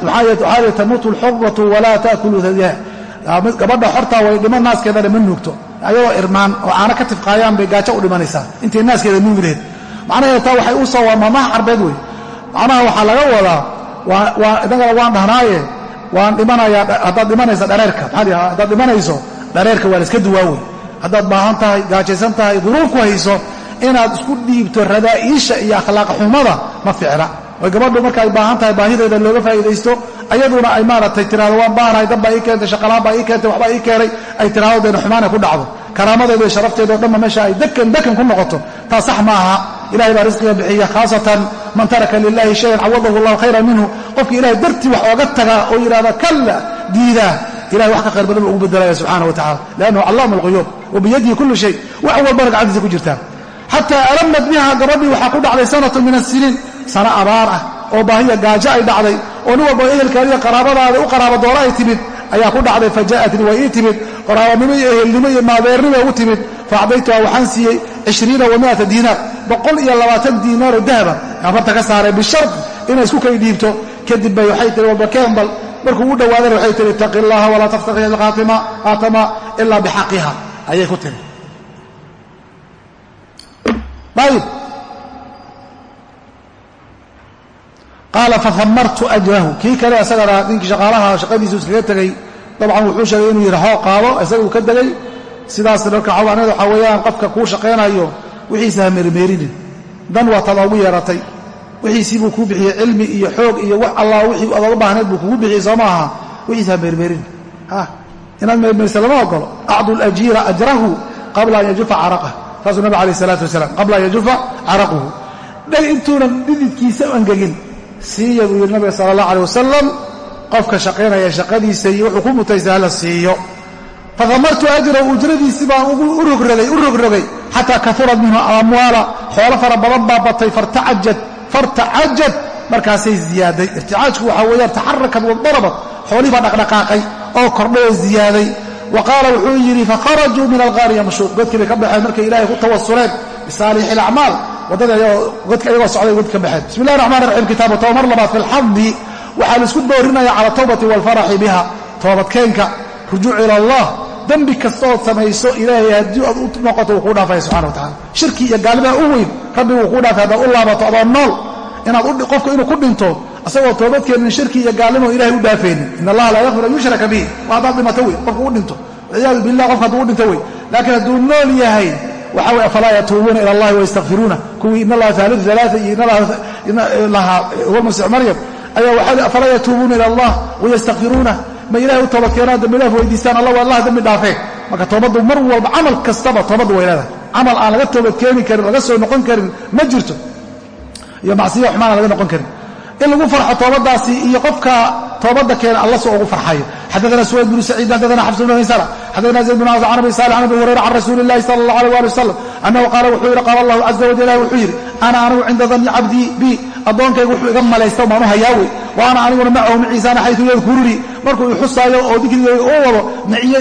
maxaa tamuutu alxuratu walaa taakulu hadiha gabadha xortaa way dhiman naaskeedana ma nuugto ayadoo irmaan oo caano ka tifqaayaan bay gaajo u dhimanaysaa intay naaskeeda nuugi laheyd macnaheeda taa waxay u soo waa maamaha carbeed wey macnaha waxaa laga wadaa waa innagana waan dhahnaaye waan dhimanayaa haddaad dhimanaysa dhareerka maxaa haddaad dhimanayso dhareerka waa la iska duwaa wey haddaad baahan tahay gaajaysan tahay duruuf ku hayso inaad isku dhiibto radaa'iisha iyo akhlaaq xumada ma ficla way gabadhu marka ay baahan tahay baahideeda looga faa'iidaysto ayaduna ay maaragtay tiraado waan baahanahay dab baa ii keentay shaqalaan baa ii keentay waxbaa ii keenay. Ay tiraado deena xumaana ku dhacdo. Karaamadeedu iyo dhanba meesha ay dakan dakan ku noqoto. Taa sax ma aha. Ilahay baa risqiga bixiya khaasatan man taraka lilahi shayan cawadahu allahu khayran minhu. Qofkii ilahay dartii wax ooga tagaa oo yidhahda kalla diidaa ilahay wax ka khayr badan ugu bedelaya subxana wa tacala liannahu callaama alquyuub wa biyadihi kullu shay. Wax walbana gacantiisa ku jirtaa xataa alamad biha gabadhii waxaa ku dhacday sanatu min asiniin sano abaar ah oo baahiya gaajo ay dhacday oo nin walba ehelkaadiiyo qaraabadaada u qaraaba doona ay timid ayaa ku dhacday faja'atnii waa ii timid qaraabanimo iyo ehelnimo iyo maadeernimo ugu timid. Faacdaytuha waxaan siiyey cishriina wa miata diinaar boqol iyo labaatan diinaaroo dahaba. Aan farta ka saaray bishard inay isku kay dhiibto. Kadib bay waxay tihi walba keenbal markuu u dhowaadana waxay tihi ittaqi allaha walaa taftaqi khaatama ilaa bixaqiha. Ayay ku tiri. Ayib qaala fahamartu ajrahu. Kii kale isagana ninkii shaqaalaha shaqadiisu iskaga tegey dabcan wuxuu sheegay inuu yidhi hoo qaado isaga uu ka degay. Sidaas marka xawaanada waxaa weeyaan qofka kuu shaqaynayo wixiisa ha meermeerinin dan waa taad oogu yeeratay. Wixiisii buu kuu bixiyey cilmi iyo xoog iyo wax allah wixii aad oga baahneed buu kugu bixiyey soo maaha wixiisa ha meermeerinin inaad meermeerisa lama ogolo acdu lajiira ajrahu qabla an yajufa caraqah saasuu nabig alayh isalaatu wasalaam qabla an yajufa caraquhu. Dheg intuunan dhididkiisa angegin siiya buu yidhi nabiga sala allah aleh wasalam qofka shaqaynaya shaqadiisa iyo wuxuu ku mutaysta hala siiyo. Fadamartu ajrahu ujradiisii baan u rogrogay xataa kaurad minhu amwaala xoolo fara badan baa batay fartacajad markaasay ziyaaday. Irticaajku waxaa weeyaan taxarakad wadarabat xoolihii baa dhaqdhaqaaqay oo kordhay oo ziyaaday. Wa qaala wuxuu yidhi fakharajuu min alqaari yamshuun godkii bay ka baxeen markay ilaahay ku tawasuleen bisaalixi alacmaal iyagoo socday godki ka baxeen. Bismi illahi raxmaan raxiim kitaabu towmar labaad fi lxamdi waxaa la isku boorinaya cala tawbati waalfaraxi biha. Toobadkeenka rujuuc ila allah. Dembi kastood samayso ilaahay haddii aad u noqoto wuu kuu dhaafaya subxana wa tacala shirki iyo gaalnimaa u weyn rabbi wuu kuu dhaafay haddaad u laabato adoo nool inaad qofka inuu ku dhinto asagoo toobadkeenin shirki iyo gaalnimo ilahay u dhaafaynin. In allaha laa yakfir an yushraka bihi. Waa haddaad dhimato wey qofka u dhinto. Walciyaadu billah qofka hadduu u dhinto wey laakiin hadduu nool yahay waxa wey afalaa yatuubuuna ila allahi wayastakfiruuna kuwii in allaha aaliu alaaa iyo inallaha huwa masiix maryam. Ayaa waxaa afalaa yatuubuuna ila allah wayastakfiruuna ma ilahay u toobadkeenaan dambi dhaaf weydiistaan alla waa allah dambi dhaafee marka toobaddu mar walba camal kastaba toobaddu way leedahay. Camal aan laga toobadkeeni karin laga soo noqon karin ma jirto. Iyo macsiya xumaana laga noqon karin. In lagu farxo toobadaasi iyo qofka toobadda keena alla soo ugu farxayo. Xadana suwayd bnu saciid xadana xafs bn maysara xadana zayd bn can abi salix can abi hurayra can rasuuli illahi sala allah alيh ali wasalam annahu qaala wuxuu yidhi qaala allahu caza wajal ilahi wuxuu yidhi ana anigu cinda danni cabdii bi addoonkaygu wuxuu iga malaysta maanu hayaawe wa ana aniguna macahu maciisaana xayu yadkurunii markuu i xusaayo oo dikrigayga u wado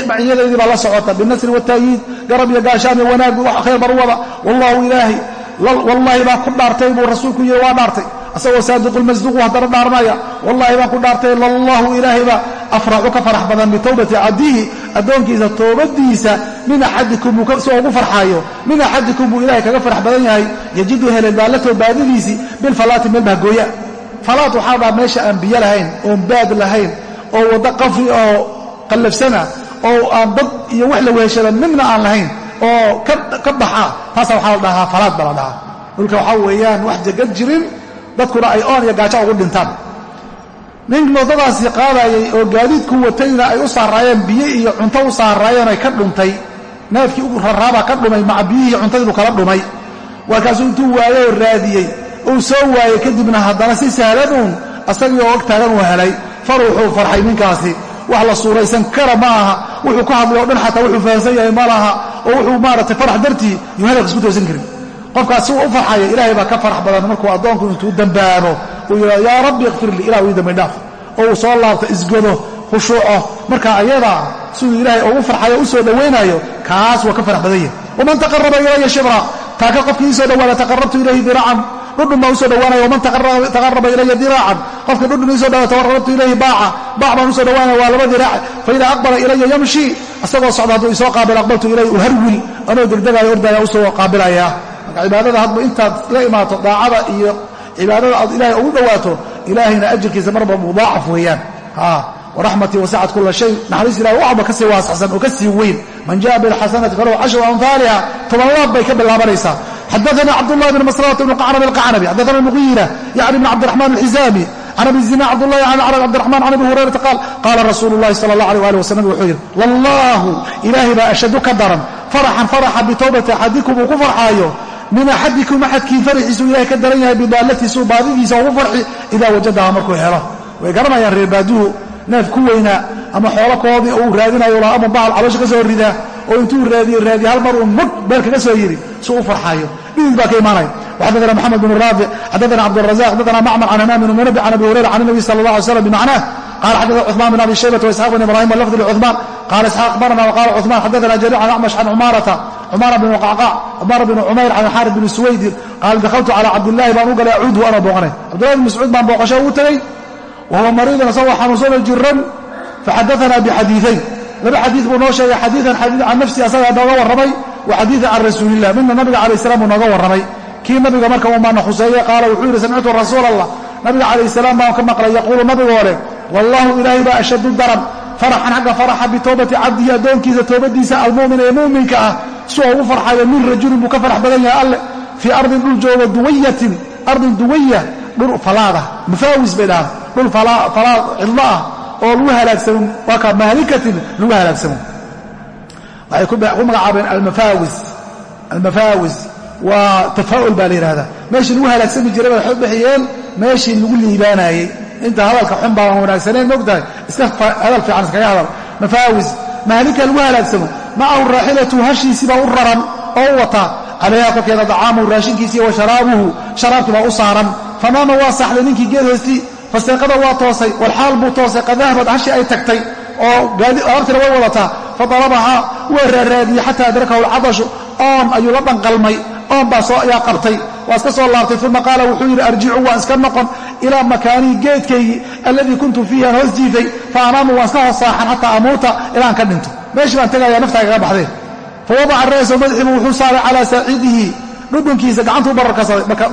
maciyadaydii baa la socota binasri wataayiid garab iyo gaashaan iyo wanaag khayr bar u wada wallahu ilaahi wallaahi baan ku dhaartay buu rasuulku yidhi waa dhaartay. Asagoo saadiqulmasduuqu haddana dhaarmaya. Wallaahi baan ku dhaartay lallahu ilaahay baa afraxu ka farax badan bitowbati cabdihi addoonkiisa toobadiisa. Min axadikum soo ugu farxaayo. Min axadikum buu ilahay kaga farax badan yahay. Yajidu helen baalatoo baadidiisii bilfalaati meel bahgooya falaat waxaa dhaa meesha aan biyo lahayn oon baad lahayn oo waddo qafri oo qallafsana oo aan dad iyo wax la weheshada midna aan lahayn oo ka baxa. Taasa waxaa la dhahaa falaad baa la dhahaa. Dhulka waxaa weeyaan wax jegad jirin dadkuna ay oon iyo gaajo ugu dhintaan. Nin waddadaasi qaadayay oo gaadiidku watayna ay u saaraayeen biyo iyo cunto u saaraayeen ay ka dhuntay. Neefkii u raraabaa ka dhumay maca biyihii cuntadiibu kala dhumay. Warkaasuu intuu waayey oo raadiyey. Uu soo waayey kadibna haddana si sahlan uun asagii oo og taagan uu helay. Faruuxuu farxay ninkaasi wax la suuraysan kara ma aha. Wuxuu ka hadlay o dhan xataa wuxuu fahamsan yahay ma laha oo wuxuu maaragtay farax dartii yuu hadalka isku toosan karin. Qofkaas si uu u farxaya ilaahay baa ka farax badan markuu addoonku intuu dambaabo uu yidhahdo yaa rabbi ikfir lii. Ilah ii dambi dhaaf. Oo uu soo laabto isgodo khushuuco marka ayadaa siduu ilaahay ugu farxayo u soo dhowaynayo kaas waa ka farax badan yahay. Waman taqaraba ilaya shibra taaka qofkii ii soo dhowaada taqarabtu ilayhi diraacan dhudhun baan u soo dhowaanaya waman taqaraba ilaya diraacan. Qofka dhudhun iisoo dhawaada taqarabtu ilayhi baaca. Baac baan u soo dhowaanaya waa laba diraac. Faida aqbala ilaya yamshi asagoo socda hadduu isoo qaabilo aqbaltu ilayhi uharwil anoo degdegaayo ordaya u soo qaabilaya. Marka cibaadada hadba intaad la imaato daacada iyo cibaadada aad ilaahay ugu dhowaato ilaahayna ajirkiisa marba mudaacaf weeyaan. Waraxmatii wasacat kula shay. Naxariis ilahay waxba ka sii waasacsan oo ka sii weyn. Man jaءa biاlxasanati falahu cashru amhaaliha toban laab bay ka bilaabanaysaa xadaana cabdulahi bn masrmt bn qacnab alqacnabi xadaana mugiira yani bn cabdiraxman alxizaami can abi zina cabdulahi an cabdiraxman can abi hurayrata qaal qaala rasuulu llahi sala allah alيh ali wasalam wuxuu yidhi wallaahu ilaahay baa ashadu ka daran faraxan faraxa bitowbati axadikum uu ku farxaayo min axadikum axadkiin faraxiisuu ilahay ka daran yahay bidaallatiisuu baadidiisa ugu farxi idaa wajadaha markuu helo way garanayaan reerbaaduhu neef ku weynaa ama xoolo koodii uu raadinayo laama bahal caloosha ka soo ridaa oo intuu raadiye raadiye hal mar uun mud meel kaga soo yidhi suu u farxaayo dhidid baa ka imaanaya waxadana maxamed bn raafic xadana cabdrazaq xadana macmar can hamaam bn munabi can abi hurayra can nabi sala allah alay slam bimacnah qala xadana cuثman bn abi shaybata waisxaq bn ibrahim walafdi lcuثman qala isxaaq akhbarana waqala cuثman xadana jariir can acmash can cumaarata cumara bn qacqac cumara bn cumayr can xaarib bn suwaydin qaala dahaltu cala cabdillahi baan u galay acuudhu anoo booqanay cabdillahi bn mascuud baan booqasho ugu tegey wahuwa mariidun isagoo xanuunsano jiran faxadaana bixadiiayn laba xadiid buu noo sheegay xadiian xadiid can nafsi asagaa nooga warramay wa xadiian can rasuulilah midna nabiga calayh salam buu nooga warramay. Kii nabiga marka umaana khuseeye qaala wuxuu yidhi samictu rasuul allah nabiga calayh salaam baan ka maqlay yaquulu nabigoo leh wallahu ilaahay baa ashaddu daran faraxan xagga faraxa bitowbati cabdihi addoonkiisa toobadiisa almu'min ee mu'minka ah si oo ugu farxayo min rajulin buu ka farax badan yahay alle fii ardin dhul joogo duwayatin ardin duwaya dhul falaada mafaawis bay dhahaan dhul falaad cidlo ah oo lagu halaagsamo waa kaa mahlikatin lagu halaagsamo waxay ku magacaabeen almafaawis. Waa tafaa'ul baa la yidhahdaa meeshii lagu halaagsami jiray bay u bixiyeen meeshii lagu liibaanaayey inta hadalka xun baaban wanaagsaneen mogtahay iska hadal fiican iskaga hadal. Mafaawis mahlika lagu halaagsamo macahu raaxilatu hashiisii baa u raran oo u wataa. Calayha korkeeda dacaamuhu raashinkiisii wa sharaabuhu. Sharaabkii baa u saaran. Fanaama waa saxday ninkii geed hoostii faseeqada waa toosay walxaal buu toosay qadaahbad hashi ay tagtay oo aabtina way wadataa. Fadalabahaa waa raaraadiyey xataa adrakahu lcadashu oon ayuu la dhanqalmay. Oon baa ayaa qabtay waa iska soo laabtay. Uma qaala wuxuu yidhi arjicu waan iska noqon ilaa makaanii geedkaygii alladii kuntu fiihi aan hoos jiifay. Fa anaamu waan iska hoos saaxan xataa amuuta ilaan ka dhinto. Meeshii baan tegaya naftaa kaga baxdeen. Fa wadaca ra'sahu madaxiibu wuxuu saaray calaa saacidihi dhudhunkiisa gacantuu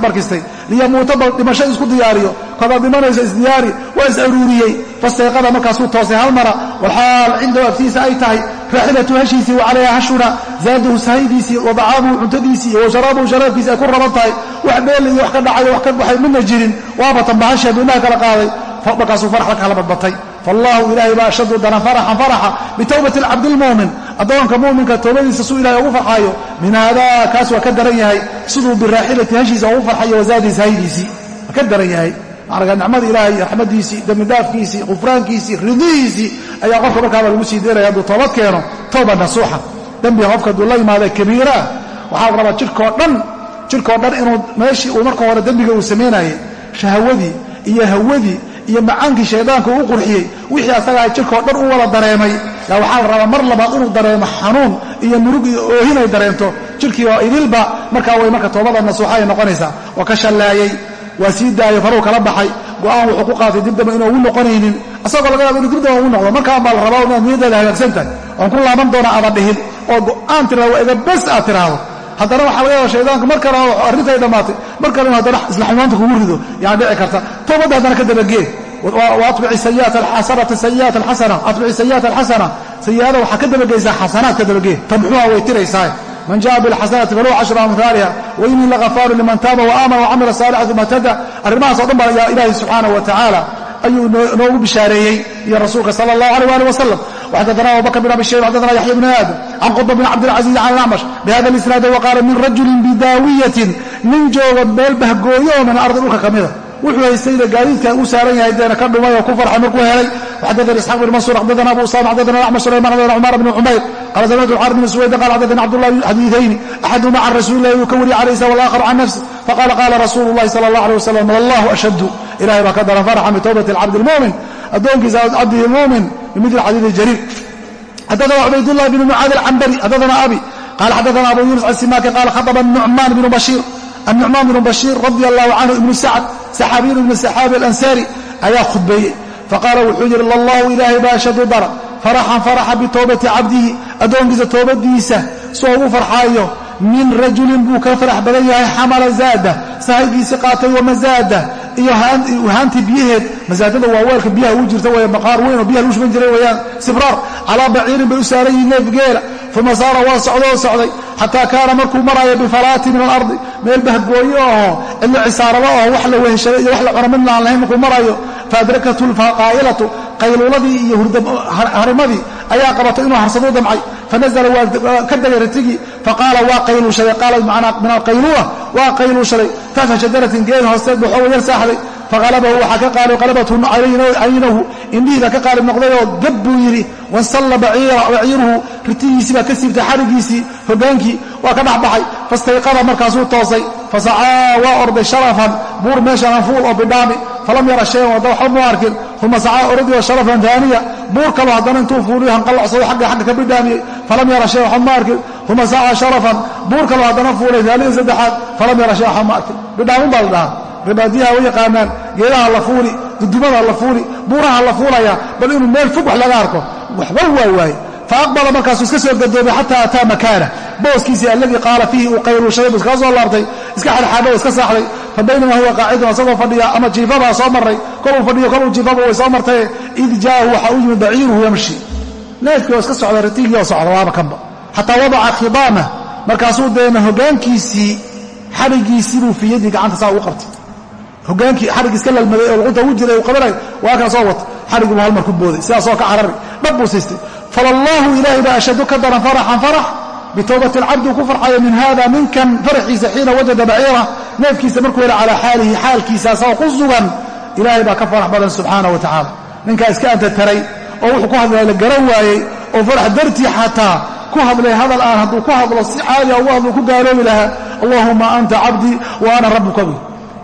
barkistay. Liyamuuta bal dhimasho isku diyaariyo. Kodaad dhimanayso isdiyaari waa is aruuriyey. Fastayqada markaasuu toosay hal mara. Walxaal cindahu agtiisa ay tahay. Raaxilatu hashiisii wa calayha hashuna zaadahu sahaydiisii wa dacaamuhu cuntadiisii iyo wa ay ku raban tahay. Wax dheeli iyo wax ka dhacayo wax ka baxay midna jirin. Waabatan bahasha adduunaha kala qaaday. Markaasuu farax la kala badbatay. Faallahu ilaahay baa ashaddu daran faraxan faraxa. Bitowbati alcabdi lmu'min addoonka mu'minka toobadiisa suu ilahay ugu farxaayo min haadaa kaas waa ka daran yahay. Siduu biraaxilati hashiisa ugu farxayo wazaadii sahaydiisii waa ka daran yahay. Maaraka nicmada ilaahay raxmadiisii dembidhaafkiisii qufraankiisii ridihiisii ayaa qofka markaaba lagu sii deeraya hadduu toobad keeno tooba nasuuxa. Dembiga qofka hadduu la yimaada kabiiraah waxaa rabaa jidhkoo dhan jidhkoo dhan inuu meeshii uu marka hore dembiga uu samaynayay shahwadii iyo hawadii iyo macaankii shaydaanka uu qurxiyey wixii asagaa jidhkoo dhan u wada dareemay yaa waxaa la rabaa mar labaad inuu dareemo xanuun iyo murug iyo oohin ay dareento. Jidhkii oo idilba markaa way marka toobada nasuuxa ay noqonaysaa. Waa ka shallaayey waa sii daayay faruu kala baxay. Go'aan wuxuu ku qaatay dib inuu ugu noqonaynin. Asagoo laga yaaba inu dib dambe ugu noqdo markaan baa la rabaa inaad niyadaada hagaagsan tahay oon ku laaban doona aada dhihin. Oo go'aan tirahdo waa iga bes aad tiraahdo. Haddana waxaa laga yaaba shaydaanka mar kale arrintay dhammaatay. Mar kale haddana isla kugu rido yaa dhici karta. Toobadda haddana ka dabagee waatbici sayi'ata alxasanata sayi'ata alxasana atbici sayi'ata alxasana sayi'ada waxaa ka dabageysaa xasanaad ka dabagee tamxuha way tiraysaa man jaءa bاlxasanati falahu cashru amhaaliha wainii lagafaaru liman taaba waamana wacamila saalixa uma htada arrimahaas o dhan baa ilaahi subxaanaه wa tacaala ayuu noogu bishaareeyey iyo rasuulka sala اllah alيh ali wasalam waxadana abubakr bn abi shayb xadana yaxya bn aadam can qudba bn cabdilcaziiz can alacmash bihada اlisnaad waqaala min rajuli bidaawiyatin nin jooga meel bahgooyo oo min ardi dhulka ka mida wuxuu haystayna gaadiidkan uu saaran yahay deena ka dhumay oo ku farxay markuu helay waxadana isxaaq bn mansuur xadana abu usama xadana acmash sulayman xadana cumar bn cumayr qala samictu xaar bn suwayda qala xadana cabdullahi xadiiثayni axaduma can rasuuli illahi uu ka wariyey calayh slam walaakharu can nafsi faqala qala rasuulu llahi sala allah alيh wasalam wallahu ashaddu ilahay baa ka daran farxan bitowbati alcabdi اlmu'min addoonkiisa cabdihi mu'min bimidli xadiidi jariir xadana cubaydullah bn mucaad alcambari xadana abi qala xadana abu yunus can simaaki qala khaطba nucmaan bnu bashiir الnucmaan bnu bashiir radi allahu canhu ibnu sacd saxaabiyun ibnu saxaabi alansaari ayaa khudbeeyey faqaala wuxuu yidhi lallahu ilaahay baa ashadu dara faraxan faraxa bitowbati cabdihi addoonkiisa toobadiisa soo ugu farxaayo min rajulin buu ka farax badan yahay xamala zaada sahaydiisii qaatay wamazaada iyo haantii biyaheed masaadada waa weelka biyaha ugu jirta wey maqaar weyn oo biyaha lagu shuban jiray weyaan sibraar calaa baciirin bay u saaran yihiin neef waa socdoo socday xataa kaana markuu maraayo bifalaati min alardi meel bahgooyo ahoo cidlo cisaarado aho wax la weheshaday iyo wax la cuna lahayn markuu maraayo faadrakathu lqaa'ilatu qayluuladii iyo harimadii ayaa qabatay inuu harsaduu damcay. Fanazla waa ka degay ratigii faqaala waa qayluushaday qaala min alqayluula waa qayluushaday taxta shajaratin geed hoosteed buu xooga yar saaxday faqalabahu waxaa ka qaalib qalabathu caynahu indhihiibaa ka qaalib noqdayoo gab buu yidhi wansalla baciiruhu ritigiisii baa ka siibtay xarigiisii hogaankii waa ka dhexbaxay fastayqada markaasuu toosay fasacaa waa orday sharafan buur meeshaan fuul oo bidhaami falam yara shayan wadda waxba mu arkin uma sacaa oradiyo sharafan taaniya buur kaloo haddana intuu fuuliyo hanqalacsado agga xagga ka bidhaamiyey falam yara shayan waxba ma arkin uma sacaa sharafan buur kaloo haddana fuulay taaniya saddexaad falam yara shayan waxba ma arkin bidhaamin baa la dhahaa ribaadiyaha way yaqaanaan geedaha la fuuli dudumada la fuuli buuraha la fuulaya bal inuu meel fog wax laga arko waxba waa waaye. Faaqbala markaasuu iska soo gadoobay xataa ataa makaana. Booskiisii alladii qaala fiihi uu qayruushaday buu iskaga soo laabtay iska xadxaadho iska saaxday. Fa huwa qaacidun asagoo fadhiya ama jiifabaa soo marray koluu fadhiyo koluu jiifaba way soo martaye id jaahu waxaa u yimid baciiruhu yamshi. Neefkii oo iska socda ratiigii oo socda waaba kanba xataa wadaca khidaamah markaasuu deena hoggaankiisii xadhigiisii buu fi yadii gacanta saa ugu qabtay hogaankii xarig iska lalmaday oo luqunta ugu jiray u qabanay waa kan soo wato xarigii buu halmar ku booday. Sidaasoo ka carari. Dhab buu siistay. Falallaahu ilaahay baa ashadu ka daran faraxan farax. Bitowbati alcabdi uu ku farxayo min hada ninkan faraxiisa xiina wajada baciira. Neefkiisa markuu hela calaa xaalihi xaalkiisa asagoo ku sugan ilaahay baa ka farax badan subxaana wa tacaala. Ninkaa iska antataray oo wuxuu ku hadlaya la garan waayey oo farax dartii xataa ku hadlay hadal aan hadduu ku hadlo si caadiya ugu hadlo ku gaaloobi lahaa. Allaahuma anta cabdii wa ana rabbuka bi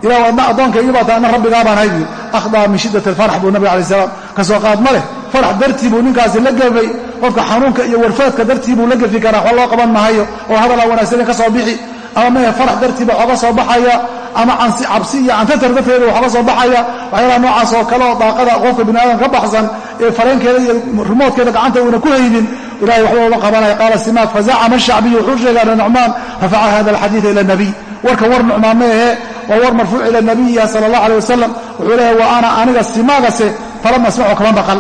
ilah adna addoonkaygi baa tahay anna rabbigaa baan haybi akhdaa min shiddat alfarx buu nabig alai salaam ka soo qaad ma leh. Farax dartii buu ninkaasi la gafay qofka xanuunka iyo warfaadka dartii buu la gafi karaa. Waxba loo qaban maayo oo hadal aan wanaagsanin ka soo bixi. Ama maya farax dartiiba waxooga soo baxaya. Ama cabsi iyo cantatar darteeda waxooga soo baxaya. Waxyaalaha noocaas oo kale oo daaqada qofka bini aadam ka baxsan ee fareenkeeda iyo rimoodkeeda gacanta uuna ku haynin ilahay waxba uma qabanaya qaala simaak fazacama shacbiyu wuxuu sheegay ana nucmaan rafaca hada alxadiida ila nabiy. Warka war nucmaan ma ahe waa war marfuuc ila nabiyiha sala allah aleh wasalam wuxuu leeyahay wa ana aniga simaagase falam asmacu kama maqal.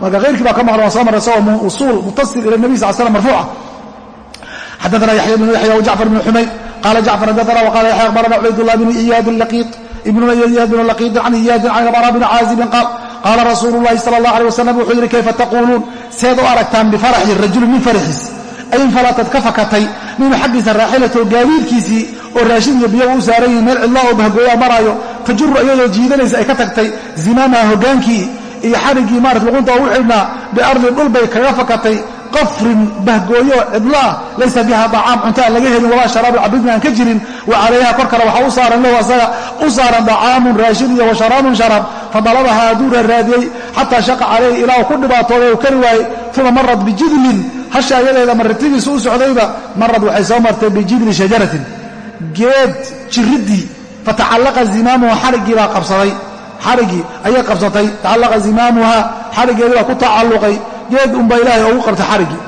Marka hayrkii baa ka maqan waa soo marray isagoo usuul mutasil ila nabi sal slam marfuuca. Xadaana yaxya bnu yaxya wjacfar bnu xumayd qala jacfar xadaana wqala yaxya akhbarana cubaydullah bnu iyaadin laqiid ibnu iyaad bnu laqiidin can iyaadin can bara bni caazibin qaal qaala rasuulu llahi sala allah aleh wasalam wuxuu yidhi kayfa taquuluun seed u aragtaan bifaraxi rajuli min faraxiis ay infalatad ka fakatay minhu xaggiisa raaxilatoo gaadiidkiisii oo raashin iyo biyo u saaran yihiin meel cidla oo bahgooyaa maraayo tajuru iyadoo jiidanaysa ay ka tagtay zimaamaha hogaankii iyo xariggii maarat luqunta u xidhnaa biardin dhul bay kaga fakatay qafrin bahgooyo cidlaah laysa biha dacaam cunto aan laga helin walaa sharaabu cabidna aan ka jirin wa calayha kor kale waxaa u saaran lahu asaga u saaran dacaamun raashin iyo wa sharaabun sharaab fadalabaha hadduu raaraadiyey xataa shaqa calayhi ilaa uu ku dhibaatooday u kari waayey uma marad bijidlin hasha ayadeeda maritigiisu u socdayba marad waxay soo martay bijidli shajaratin geed jiriddii fatacallaqa zimaamuha xariggii baa qabsaday. Xariggii ayay qabsatay. Tacallaqa zimaamuha xariggeedii baa ku tacalluqay. Geed unba ilaahay ugu qabtay xariggii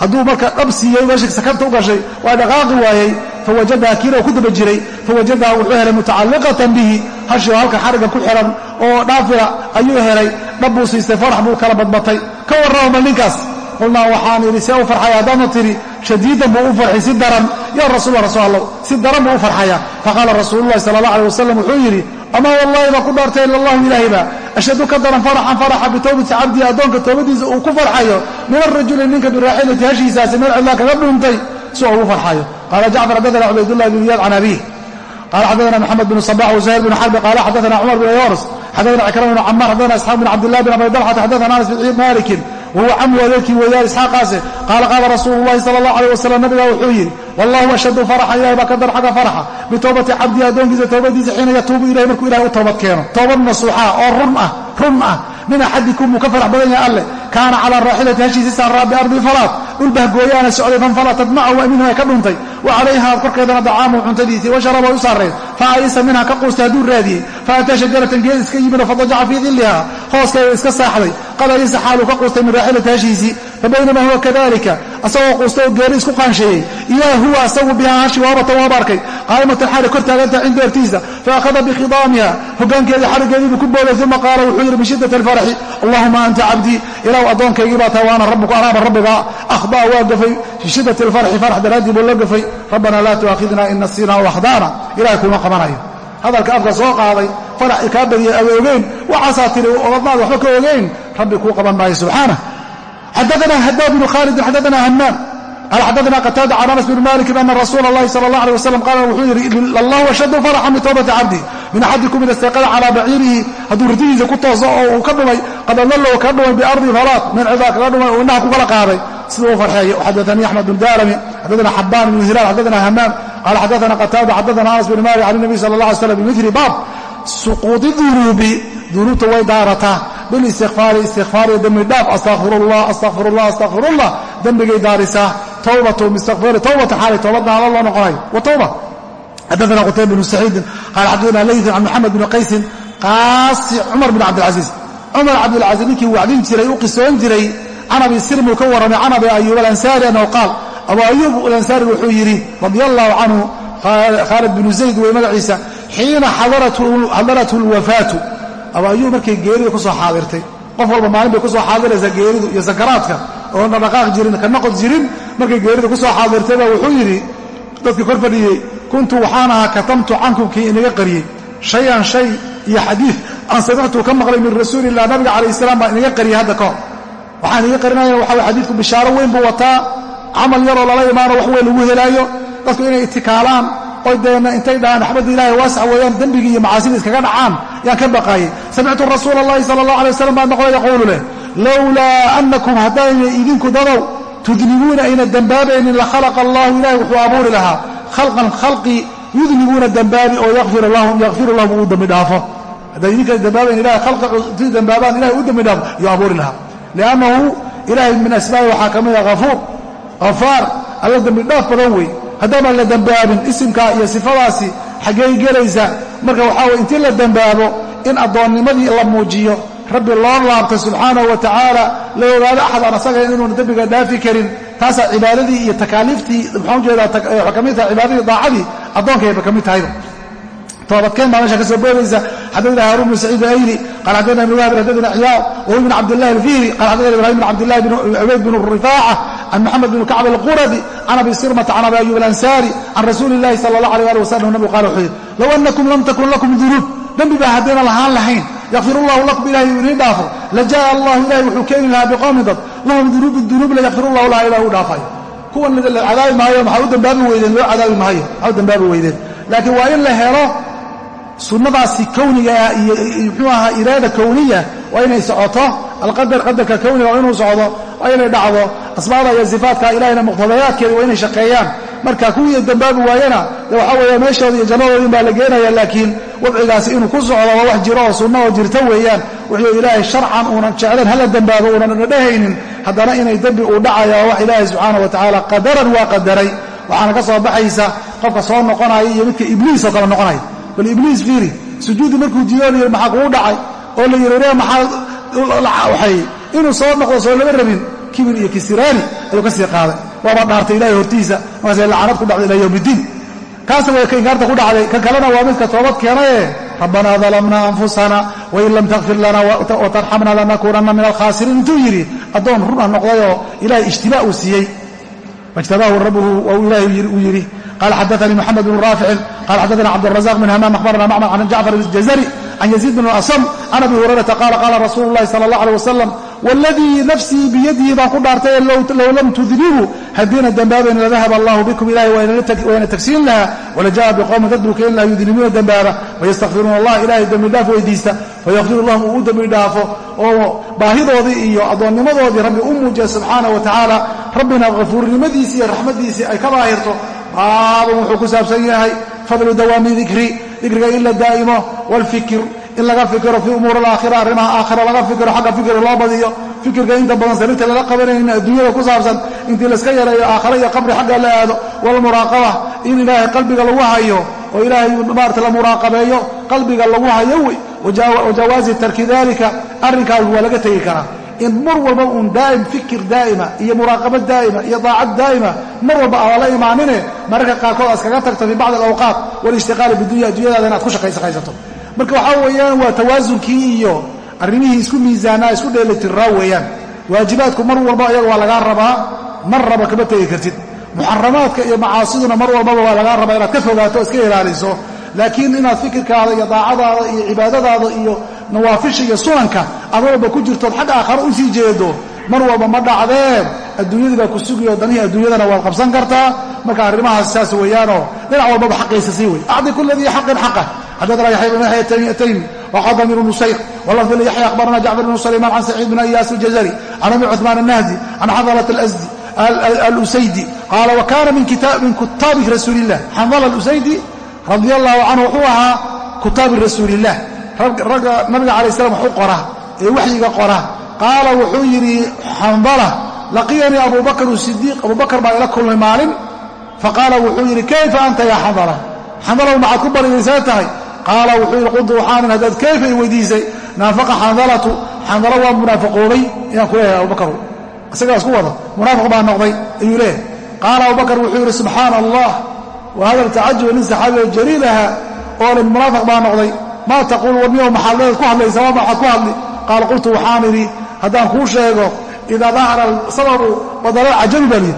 hadduu marka dhab siiyey meesha sakanta u gashay waa dhaqaaqi waayey. Fawajadaha kiina ku daba jiray. Fawajadaha wuxuu helay mutacalliqatan bihi. Hashio halka xarigga ku xihan oo dhaafila ayuu helay. Dhab buu siistay farax buu kala badbatay. Ka warrama ninkaas qulnaa waxaan idhi see u farxaya haddaadna tidhi shadiidan buu u farxay si daran. Yaa rasuula rasuul allah si daran buu u farxaya. Faqaala rasuululahi sala allah aleh wasalam wuxuu yidhi amaa wallahi baa ku dhaartay ila allahu ilaahayba ashhadu ka daran faraxan faraxa bitowbati cabdii addoonka toobadiisa uu ku farxayo. Min arajuli ninka biraaxilati hashiisaasi meel cidlaa kaga dhuuntay si oo ugu farxayo. Qaala jacfar xaddaana cubaydullahi bn iyaad can abiih. Qala xaddaana moxamed bn sabax wزahir bn xarbi. Qaala xaddaana cumar bn yors xaddaana cikrama bn camar xaddaana isxaaq bn cabdilah bn abi dalxata. Xaddaana anas bn malikin wahuwa camu adeerkii weeyaan isxaaqaase qaala qaala rasuulu llahi sala allah aleh wasalam nabigaa wuxuu yidhi wallahu ashaddu faraxan ilahay baa ka dar xagga faraxa bitowbati cabdii addoonkiisa towbadiisa xiina yatuubu ilahay markuu ilahay u toobad keeno toobad nasuuxa oo run ah run ah min axadikum wuu ka farax badan yahay alleh kaana calaa raaxilati hashiisi saaraa biardi falaad dhul bahgooyaana socday fanfalatat macahu ay minhu ay ka dhuntay wa calayha korkeedana dacaamuhu cuntadiisii wa sharaba u saareen fa ayisa minha ka quustay hadduu raadiyey fa ataa shajaratan geed iska yimidoo fadajaca fii dilliha hooskeeda iska saaxday qad ayisa xaaluu ka quustay min raaxilati hashiisii fabaynamaa huwa kadalika asagoo quustay oo geeri isku qaansheeyey. Idaa huwa asagu bihaa hashi waabatan waaba arkay. Qaa'imatan xaali kor taaganta cinda ertiisa faakhada bikhidaamiha hogaankeedii xariggeediibuu ku booday uma qaala wuxuu yidhi min shiddati alfaraxi allahuma anta cabdii ilaw addoonkaygii baa tahay waana rabbuka anaaba rabbigaa. Akhdaa waa gafay fii shiddati alfarxi farax daraaddii buu la gafay. Rabbanaa laa tu'aakhidna in nasiina aw akhda'na. Ilahay kuma qabanayo. Hadalka afka soo qaaday fanaci kaa badiya awoogeen waxaasaa tiri odadnaad waxba ka ogeyn. Rabbi kuu qaban maayo subxaanah xadaanaa hadaad bnu khaalidin xadaanaa hamaam qaal xadaanaa qataada can anas bn malikin ana rasuula allahi sala allah alay wasalam qaala wuxuu yidhi allahu ashaddu faraxa min towbati cabdi. Min axadikum ida stayqada calaa baciirihi. Hadduu rijihiisa ku tooso oo uu ka dhumay qadalalow kaga dhumay biardi falaaq minciddaa kaga dhumay oo inaha ku kala qaaday. Siduu farxeeyo xadaanii axmed bn darami xadaana xabaan bnu hilaal xadaana hamaam qaala xadaana qataada xadaana anas bn malik can nabiy sala allah alay slam bimili baab suquudi dunuubi dunuubta way daarataa bilistikfaari istikfaariyo dembi dhaaf astaqfirullah astaqfirullah astaqfirullah dembigay daarisaa towbatu mistakfiri towbatan xaalay toobadna alla loo noqonayo wa towba xadaana qutayba bnu saciidin qaala xadaana laytun can maxamed bni qaysin qaasi cumar bin cabdilcasiis. Cumar cabdilcasiis ninkii wacdin jiray u qisoon jiray can abi sirmuu ka warramay can abi ayuub alansaari annahu qaal. Abu ayuub alansaari wuxuu yidhi radia allahu canhu khaalid binu zayd wey magaciisa xiina xadarathu lwafaatu abu ayuub markay geerida ku soo xaadirtay. Qof walba maalin bay ku soo xaadiraysaa geeridu iyo sakaraadka oon dhaqdhaqaaq jirin ka noqod jirin markay geerida ku soo xaadirtayba wuxuu yidhi dadkii kor fadhiyey kuntu waxaan ahaa katamtu cankum kii inaga qariyey. Shayan shay iyo xadiid aan samictuu ka maqlay min rasuuli illah nabiga calayh salaam baan inaga qariyay hadda kahor waxaan iga qarinaya waxa way xadiidku bishaaro weyn buu wataa. Camal yaroo lala imaano wax weyn lagu helaayo. Dadku inay itikaalaan oy deena intay dhahaan axmadda ilahay waasac weeyaan dembigii iyo macaasida iskaga dhacaan yaan ka baqaayay samictu rasuula allahi sala allah alay wasalam baan maqlay yaquulu leh lowlaa annakum haddaynay idinku dadow tudnibuuna ayna dembaabaynin la khalaqa allahu ilahay wuxuu abuuri lahaa. Khalqan khalqi yudnibuuna dembaabi oo yakfiru lahum uu dambi dhaafo hadday idinka dembaabayn ilahay khalqa intii dembaabaan ilahay u dambi dhaafo yuu abuuri lahaa. Liannahu ilaahay min asmaa'i waxaa ka mida hafuur hafaar alla dembi dhaaf badan wey haddaaban la dembaabin isimkaa iyo sifadaasi xaggey gelaysa. Marka waxaa weye intii la dembaabo in addoonnimadii la muujiyo rabbi loo laabta subxaanahu wa tacaala la ogaado axad aan asaga inuuna dembiga dhaafi karin. Taasaa cibaadadii iyo takaaliiftii maxaa u jeedaa waxay ka mid tahay cibaadadii daacadii addoonkayba ka mid tahayba toobadkeen baa meesha ka soo boodaysa xadana haruun bn saciid ayli qal xadana ibn wahb xadana ciyaad wahu bn cabdillahi alfihri qal xadana ibrahim bn cabdillahi bn cubayd bn rifaaca can moxamed bn kacb alquradi can abi sirmata can abi ayub alansaari can rasuuli illahi sala allah alيh ali wasalam nabigu qala wuxuu yidhi low anakum lam takun lakum dunuub dembi baa haddayna lahaan lahayn yakfir allahu lakum ilahay uu idiin dhaafo lajaءa allahu ilahay wuxuu keeni lahaa biqowmin dad lahum dunuubu dunuub layakfir allahu laha ilah u dhaafayo kuwan la cadaabi maayo maxaa u dambaabi weydeen loo cadaabi maayo maxaa u dambaabi weydeen laakiin waa in la helo sunnadaasi kownigaa iyo muxuu ahaa iraada kowniya waa inay socoto alqadar qadarka kowniga waa inuu socdo waa inay dhacdo asmaada iyo sifaatka ilahayna muqtadayaadkeeda waa inay shaqeeyaan. Marka kuwii dambaabi waayana dee waxaa weeye meeshooda iyo jannadoodin baa la geenaya laakiin wadcigaasi inuu ku socdo waa wax jiro oo sunna oo jirta weeyaan. Wuxuu ilaahay sharcan uunan jeclayn hala dambaabo uunan dhahaynin. Haddana inay dembi uu dhacaya wax ilaahay subxaana wa tacaala qadaran waa qadaray. Waxaana ka soo baxaysa qofka soo noqonaya iyo midka ibliis oo kale noqonaya bal ibliis fiiri sujuudi markuu jiyoonayay maxaa kuu dhacay oo la yidhi maxaa waxay inuu soo noqdo soo lama rabin. Kibir iyo kisiraani ayuu ka sii qaaday. Waabaa dhaartay ilaahay hortiisa markaasay lacanad ku dhacday ilaa yowm iddiin kaasna waa ka inkaarta ku dhacday. Kan kalena waa midka toobad keenaye rabbanaa dalamna anfusana wain lam takfir lana watarxamna lanakuunanna min alkhaasiriin intuu yidhi addoon run ah noqdayoo ilaahay ijtimaa uu siiyey. Faijtabaahu rabbuhu wa ilaahay uu yidhi qala xadaanii mxamed bn raaficin qala xadaana cabdrazaq bn hamaam abarana macmar can jacfar jazari can yaziid bn asam can abi hurayrata qaala qaala rasuulu llahi sala allah aleh wasalam wladii nafsii biyadihi baan ku dhaartay low lam tudnibuu haddiina dembaabayn ladahab allahu bikum ilahay wayna tagsiin lahaa walaja'a biqowmin dad buu keen laha yudnimuuna dembaaba wayastakfiruuna allah ilahay dembidhaaf weydiista fayakfiru lahum uu u dembi dhaafo oo baahidoodii iyo addoonnimadoodii rabbi u muujiya subxaana wa tacaala rabbina kafuurnimadiisii iyo raxmaddiisii ay ka baahirto baabun wuxuu ku saabsan yahay fadlu dawaami dikri dikriga in la daa'imo wاlfikr in laga fikiro fii umuur alaakhira arrimaha aakhira laga fikiro xagga fikri loo badiyo. Fikirka inta badan sariirta lala qabanaynin adduunyada ku saabsan intii layska yareeyo aakhira iyo qabri xagga la aado waalmuraaqaba in ilaahay qalbiga lagu hayo oo ilaahay maarata la muraaqabeeyo qalbiga lagu hayo wey wajawaazi tarki dalika arrinkaas waa laga tegi karaa in mar walba uun daa'im fikir daa'ima iyo muraaqaba daa'ima iyo daacad daa'ima mar walba aada la imaanine mararka qaarkood aad iskaga tagto fii bacdi alawqaat walishtiqaali bidunya adduunyadaada inaad ku shaqayshaqaysato marka waxaa weeyaan waa tawaasunkii iyo arrimihii isku miisaanaa isku dheelitiraa weeyaan. Waajibaadku mar walba ayaga waa lagaa rabaa mar raba kama tegi kartid. Muxaramaadka iyo macaasiduna mar walbaba waa lagaa rabaa inaad ka fogaato o iska ilaaliso laakiin inaad fikirkaada iyo daacadaada iyo cibaadadaada iyo nawaafisha iyo sunanka ad walba ku jirtood xagga aakharo u sii jeedo mar walba ma dhacdeen adduunyadii baa ku sugiyo danihii adduunyadana waad qabsan kartaa marka arrimahaas saas weeyaanoo dhinac walbaba xaqiisa sii wey acdi kula dii xaqin xaqah xadana yaxya bn yaxya taymi وqadm بن نusayr wlفظ لyaحyى أخbarna jacفر بن سليمان عن سacيid بن إyاس الجزري عن أبي cثمان النهدي عن xضلة الأsدي alusaydi qaala wa kaana min kutaabi rasuuliillah xandala alusaydi radia allahu canhu wuxuu ahaa kutaabi rasuuliillah ragga nabiga alay slam wax u qora ee waxyiga qora qaala wuxuu yidhi xandala laqiyanii abubakr sidiiq abubakar baa ila kulmay maalin. Faqaala wuxuu yidhi kayfa anta yaa xandala xandalow maxaad ku baryaysaa tahay? Qaala wuxuu yidhi qultu waxaanin haddaad kayfa i weydiisay. Naafaqa xandalatu xandalo waa munaafaqoobay ayaan ku leeyahay abubakaru isagaa isku wada munaafiq baa noqday ayuu leeyahay. Qaala abubakar wuxuu yidhi subxaana allah wa hada tacajuba nin saxaabiga jaliil ahaa oo dhan munaafiq baa noqday. Maa taquul warniyow maxaad ku hadlaysaa waa maxaad ku hadli. Qaala qultu waxaan idhi haddaan kuu sheego idaa dahara sababu badalal cajabi baa lihi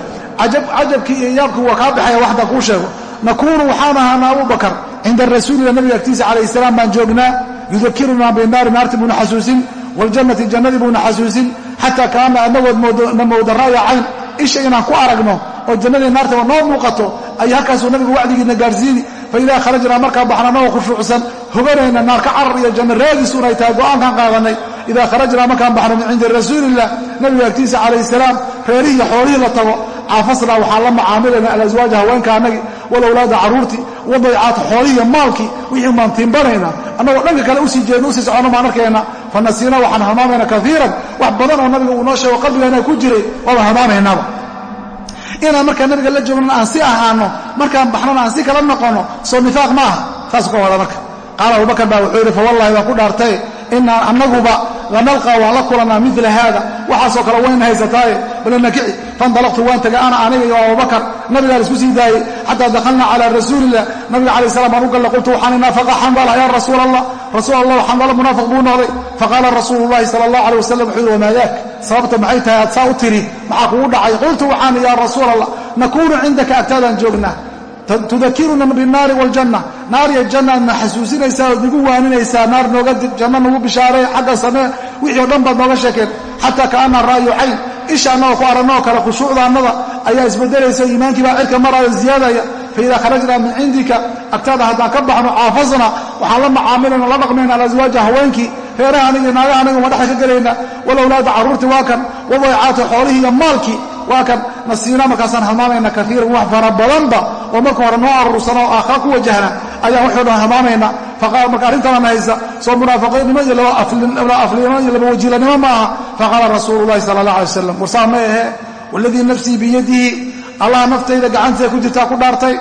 cajabkii iyo yaabkii waa kaa baxaya wax haddaan kuu sheego. Nakuunu waxaan ahaana abubakar cinda rasuulila nabiga agtiisa calayh salaam baan joognaa yudakirunaa binaari naarti buuna xasuusin waljannati jannadii buuna xasuusin xataa kaana anagood na mooda ra'ya cayn. Isha inaan ku aragno oo jannadii naartaba noo muuqato ay halkaasuu nabigu wacdigiina gaarsiini. Faidaa kharajnaa markaa baxna anagoo khushuucsan hoganayna naarka carar iyo janno raadiisuun ay tahay go'aankaan qaadanay. Idaa kharajnaa markaan baxno min cindi rasuuliillah nabiga agtiisa calayh salaam reerihii xoolihii la tago caafasnaa waxaan la macaamilayna alaswaaja haweenka annagii walowlaada carruurtii wadaycaata xoolihiiyo maalkii wixii maan tiimbanaynaa annagoo dhanka kale u sii jeedna u sii soconno maan arkayna. Fa waxaan halmaamayna kaiiran wax badan oo nabiga uu noo sheego qalbigeena ku jiray waabaan halmaamaynaba inaan markaa nabiga la joognan aan si ahaano markaan baxnona aan si kala noqonno soo nifaaq ma aha saasuu ka wada marka. Qaala abubakar baa wuxuu yidhi fa wallahi waan ku dhaartay inaan annaguba lanalqaa waan la kulannaa mila haada. Waxaasoo kale wayna haysataaye balana kici waan tegay ana aniga iyo abubakar nabigaa la isku sii daayey xataa dakhalna calaa rasuulillah. Nabiga calayi salam baan u galla qultu waxaan naafaqa xandala yaa rasuul allah rasuul allah xandala munaafiq buu noqday. Faqaala rasuulu llahi sala allah alay wasalam wuxuu yidhi wamaa daak sababta maxay tahay aad saa u tiri maxaa kugu dhacay? Qultu waxaan yaa rasuul allah nakuunu cindaka agtaadaan joognaa. Tudakiruna binaari wljanna naar iyo janna adna xasuusinaysaa ood nagu waaninaysaa naar nooga dib janno nagu bishaaray xagga samee wixii o dhan baad nooga sheekeen xataa kaana ra'yu cayn isha annagoo ku aragno oo kale khushuucda annada ayaa isbedelaysa iimaankii baa cirka maraayo ziyaadaya. Faida kharajnaa min cindika agtaada haddaan ka baxno caafasna waxaan la macaamilayna la dhaqmayna alaswaaja haweenkii reeraha aniga naagaha aniga ma dhexda ka gelayna walowlaada carruurtii waa kan wadaycaata xoolihii iyo maalkii waa kan. Nasiina markaasaan halmaamayna kaiiran wax fara badanba oo marka hore noo aruursana oo aakhira ku wajahna ayaan waxoo dhan halmaamayna faqaala marka arrintaana haysa soo munaafiqiinnimo iyo laba aflinimo iyo laba wajiilanimo ma aha. Faqaala rasuulu sala allah alay wasalam warsaa ma ahe waladii nafsii biyadihi allah naftayda gacanteeda ku jirtaa ku dhaartay.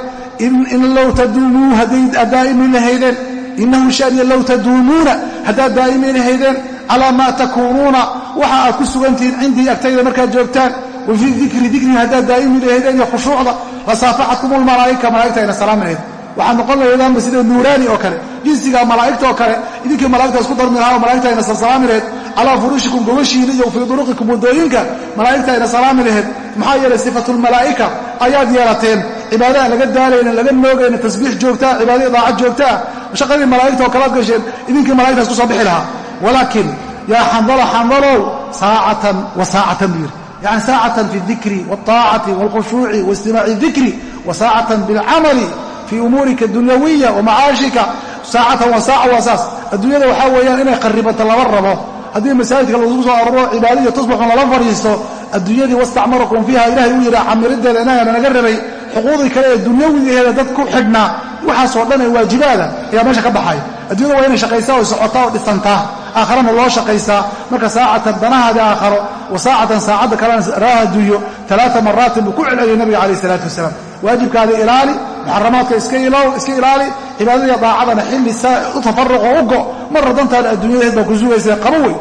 In low taduumuu hadday daa'imi lahaydeen inahu shaniya low taduumuuna haddaad daa'imi lahaydeen calaa maa takuunuuna waxa aad ku sugantihiin cindii agtayda markaad joogtaan wa fii dikri dikrihi haddaad daa'imi lahaydeen iyo khushuucda lasaafaxatkum lmalaa'ika malaa'igta ayna salaami lahayd waxaad noqon lahaydaanba sida nuuraani oo kale jinsiga malaa'igta oo kale idinkii malaigta isku darmi lahaa oo malaigta ayna salaami lahayd calaa furuushikum gobashiina iyo fii duruqikum waddooyinka malaa'igta ayna salaami lahayd maxaa yeelay sifatulmalaa'ika ayaad yeelateen cibaada aan laga daalaynin laga noogayna tasbiix joogtaa cibaada idaaca joogtaa shaqadii malaa'igta oo kalaad gasheen idinkii malaigtaas ku soo bixi lahaa walaakin yaa xandalo xandalow saacatan wa saacatan buu yidhi yani saacatan fi dikri wاlطaacati wاlkhushuuci waistimaaci dikri wa saacatan biاlcamali fii umuurika dunyawiya wa macaashika saacatan wa saaca waa saas adduunyada waxaa weeyaan inay qarribato lama rabo haddii masaajidka lagu soo aroro cibaada iyo tasbaxun lala fadhiisto adduunyadii wastacmarakum fiiha ilahay uu yidhaha camirideeda inagana naga rabay xuquuqdii kale ee dunyawigaheeda dad ku xidhnaa waxaasoo dhan ee waajibaada ayaa meesha ka baxay. Adduunyada waa inay shaqaysaa oo socotaa oo dhisantaa aakharana loo shaqaysaa. Marka saacatan danahaadi aakharo wa saacatan saacadda kalena raha adduunyo alaaa maraatin buu ku celceliyay nabiga calayh isalaatu wasalaam. Waajibkaada ilaali muxaramaadka iska ilaali cibaadadiiyo daacadana xilli u tafaruqoo u go. Marra dantaada adduunyadaheed baa ku sugaysa qaba wey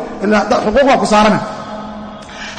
xuquuq baa ku saarana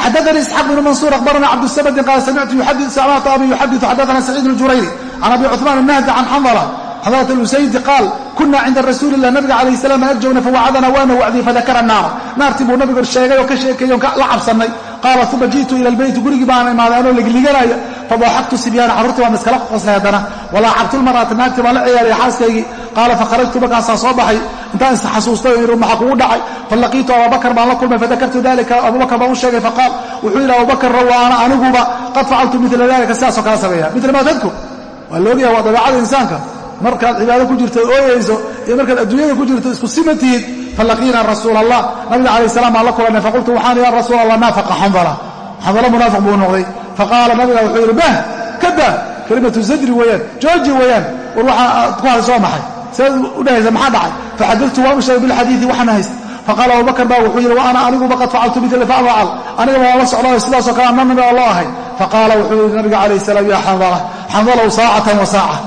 xadaani isxaaq bn mansuur abarana cabdsamdin qaal samictu yuxadisacmata abi yuxadiu xadaana saciid bn jurayri can abi cuثmaan nahdi can xandala xadarat usaydi qaal kuna cinda rasuuli lah nabiga calayh salam ag joogna fawacadana waana wacdiyey fadakara naara naartii buu nabigu sheegay oo ka sheekayey oon la cabsanay qaala uma ji'tu ila lbeyti gurigii baan imaaday anoo ligliganaya fadaxaktu sibyaana carruurtii baan iskala qoslay haddana walaacabtu lmar'ata naagtii baan la ciyaaraya xaaskaygii qaala fakharajtu markaasaa soo baxay intaan is xasuustay oo maxaa kugu dhacay falaqiitu abubakar baan la kulmay fadakartu dalika abubakar baan u sheegay faqaal wuxuu yidhi abubakar rawa ana aniguba qad facaltu mila dalika sidaasoo kala sameeya mila maa tadkur waa laogyaha waa dabeecada insaanka markaad cibaado ku jirto ooyayso iyo markaad adduunyada ku jirto isku sima tihid falaqiina rasuul allah nabiga calayh salam baan la kulannay faqultu waxaan ya rasuul allah naafaqa xandala xandala munaafiq buu noqday faqaala nabiga wuxuu yidhi bah kada kelimatu zajri weeyaan jooji weeyaan. War waxaa ku hadasoo maxay sidaad u dhahaysa maxaa dhacay? Faxadatu waan u bilxadiidi waxaan haysta faqaala abubakar baa wuxuu yidhi wa ana aniguba facaltu midla facal anigaba waan la socdaa sidaasoo kale anna nabiga loo ahay. Faqaala wuxuu yidhi nabiga calayh salaam yaa xandala xandalow saacatan wa saaca.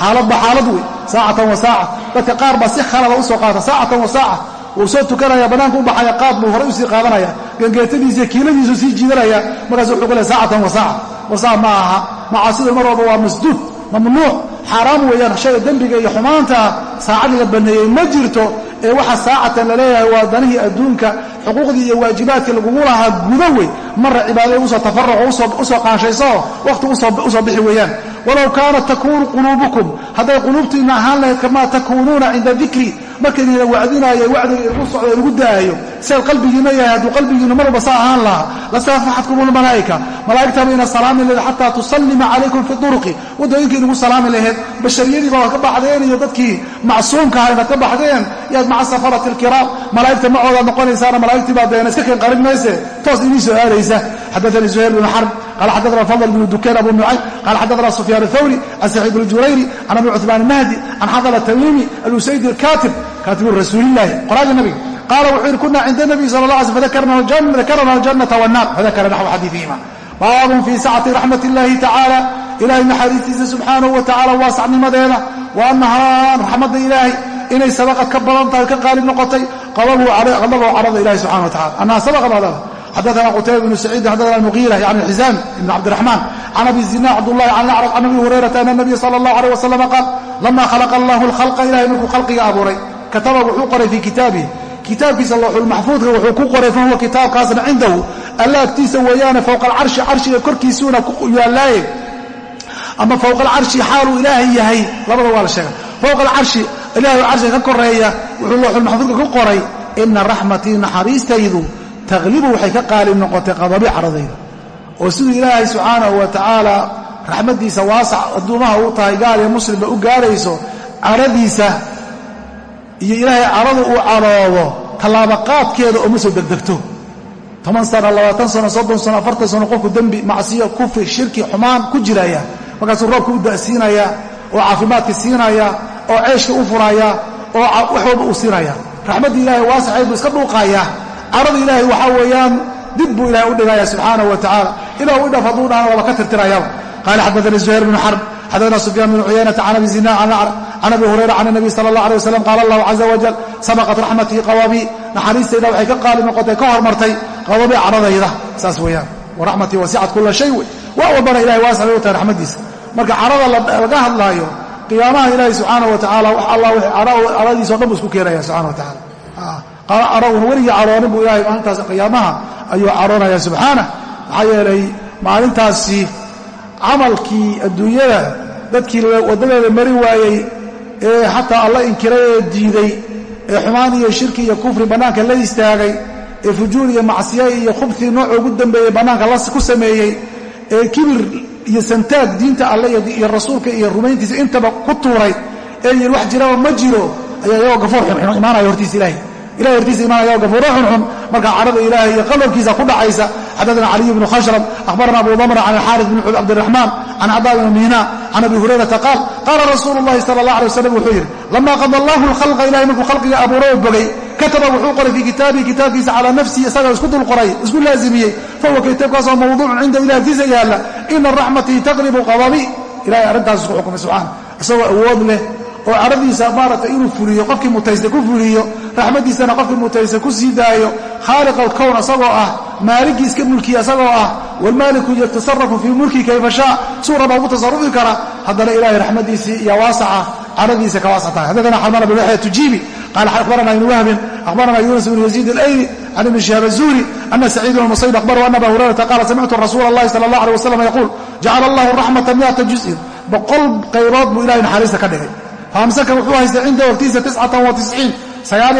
Xaaladba xaalad wey saacatan wa saaca. Dadka qaar baa si khalada u soo qaata saacatan wa saaca wuu soo tukanaya bannaanka u baxaya qaad buu horay u sii qaadanaya gangeetadiisiiyo kiiladiisu sii jiidanaya markaasu wuxuu ku leey saacatan wa saaca warsaa ma aha. Macaasidu mar walba waa masduud mamnuuc xaaraam weeyaan shayga dembiga iyo xumaanta saacad la banneeyey ma jirto ee waxa saacatan la leeyahay waa danihii adduunka xuquuqdii iyo waajibaadkii lagugu lahaa gudo wey marra cibaadada u soo tafaruqo u soo qaanshaysooo wakhti u soo bixi weeyaan. Walow kaanat takuunu quluubukum hadday quluubtiinna ahaan lahayd kamaa takuunuuna cinda dikri markaydina wacdinaayo wacdiga igu socdo igu da'ayo siaad qalbigiina yahay hadduu qalbigiinu mar walba saa ahaan lahaa lastafaxatkum lmalaa'ika malaa'igtaba ina salaami laheed xataa tusallima calaykum fi duruqi waddooyinka inugu salaami laheed bashariyadiiba waad ka baxdeen iyo dadkii macsuumka aha inaad ka baxdeen yaad maca safarati alkiraam. Malaa'igta macoodaad noqonaysaana malaa'igtii baa deena iska keen qarin mayse. Toos idii soo aadaysa. Xadaanii zuhayr bnu xarb qala xadana fadl bnu dukayn abu nucaym qala xadana sufyaan athawri can saciid اljurayri can abi cuثmaan الnahdi can xadal tamimi alusaydi اlkatib kaatibu rasuulilahi qoraagii nabiga qaala wuxuu yidhi kuna cinda nabiy sal la alay sl fadakarna aljanata wاnnar fadakara naxw xadiiihima baabun fii sacati raxmat اllahi tacaala ilahay naxariistiisa subxaanahu wa tacala waasacnimadeeda wa annahaa raxmadda ilaahay inay sabaqad ka badan tahay ka qaalib noqotay qadabuu carada ilahi subxana wa tacala annaha sabaqad adada xadaana qutayba bnu saciidin xadana muqiira yani xisaam ibn cabdiraxmaan can abi zina cabdullahi can abi hurayrata ana nabiya sala allahu aleyh wasalam qaal lama khalaqa allahu alkhalqa ilahay markuu khalqiga abuuray kataba wuxuu qoray fii kitaabihi kitaabkiisa looxulmaxfuudka wuxuu ku qoray fahuwa kitaabkaasna cindahu alla agtiisa weeyaane fowqa alcarshi carshiga korkiisuuna ku yaallaaye ama fowqa alcarshi xaaluu ilaahay yahay labada waa la sheega fowqa alcarshi ilahay carshiga ka koreeya wuxuu looxulmaxfuudka ku qoray ina raxmatii naxariistaydu taqlibu waxay ka qaalib noqotay qadabi caradayda. Oo siduu ilaahay subxaanahu wa tacaala raxmaddiisa waasac adduumaha uu tahay gaal iyo muslimba u gaarayso caradiisa iyo ilaahay caradu uu cadhoodo tallaabaqaadkeeda oo ma soo degdegto. Toban sano labaatan sano soddon sano afartan sano qofku dembi macsiyo kufri shirki xumaan ku jiraya. Markaasuu roobka u da'siinaya oo caafimaadka siinaya oo ceeshka u furaya oo wax walba uu siinaya. Raxmaddii ilaahay waasaxay buu iska dhuuqayaa carada ilaahay waxaa weeyaan dib buu ilahay u dhigaya subxaanahu wa tacaala ilah u dhaf hadduu dhahana waaba ka tirtirayaba qaala xadaanii zuhayr bnu xarb xadana sufyaan bnu cuyaynata can abi zina can abi hurayra can nabiy sala allah alay wasalam qaala allahu caza wajal sabaqat raxmatii qawabii naxariistayda waxay ka qaali noqotay ka hormartay qawabii caradayda. Saas weeyaan. Waraxmatii wasicat kula shay wey wax walbana ilahay waasix bay u tahay raxmaddiisa marka carada laga hadlaayo qiyaamaha ilaahay subxaana wa tacaala allah caradiisa o dhan buu isku keenaya subxana wa tacaala arouna weligii caroonin buu ilahay maalintaas qiyaamaha ayuu caroonaya subxaana maxaa yeelay maalintaasi camalkii adduunyada dadkii waddadeeda mari waayey ee xataa alla inkiray ee diiday ee xumaan iyo shirki iyo kufri bannaanka la istaagay ee fujuur iyo macsiya iyo khubtii nooca ugu dambeeyey bannaanka ku sameeyey ee kibir iyo santaag diinta alle iyo rasuulka iyo rumayntiisa intaba ku tuuray ee yidhi wax jiraba ma jiro ayaa iyagoo gafuur xunxun imaanaya hortiisa ilaahay ilahay hortiisa imaanaya gafuuro xunxun marka carada ilaahay iyo qadabkiisa ku dhacaysa xadana caliy bnu khashrab akhbarana abu damra can alxaaris bn cabdiraxmaan can cadaa bn miina can abi hurayrata qaal qaala rasuulu llahi sala allah alay wasalam wuxuu yidhi lama qada allahu alkhalqa ilahay markuu khalqiga abuuro oo bogay kataba wuxuu qoray fii kitaabihi kitaabkiisa calaa nafsihi isaga isku dul qoray isku laazimiyey. Fahuwa kitaabkaasoo mawduucun cinda ilah agtiisa yaalla ina raxmatii taqribu qadabi ilahay arrintaas isku xukumay subxaana isagoo awood leh oo caradiisa maaragtay inuu fuliyo qofkii mutaysta ku fuliyo raxmaddiisana qofkii mutaysta ku sii daayo khaaliq alkown asagoo ah maaligii iska mulkiya asagoo ah waalmaaliku yatasarafu fii mulki kayfa shaa suu rabaa ugu tasarufi kara haddana ilahay raxmaddiisii iyo waasaca caradiisa ka waasac tahay xaddaana xalmana bin yaxya tujiibi qala akhbarana ibnu wahbin akhbarana yuunus bn yaziid alayli can ibni shihaab azuhri ana saciid bn musayb akhbaru ana aba hurayrata qaala samictu rasuula allahi sala allah alيh wasalam yaquul jacala allahu raxmata miata juz'in. Boqol qaybood buu ilahay naxariista faamsaka wuxuu haystay cinda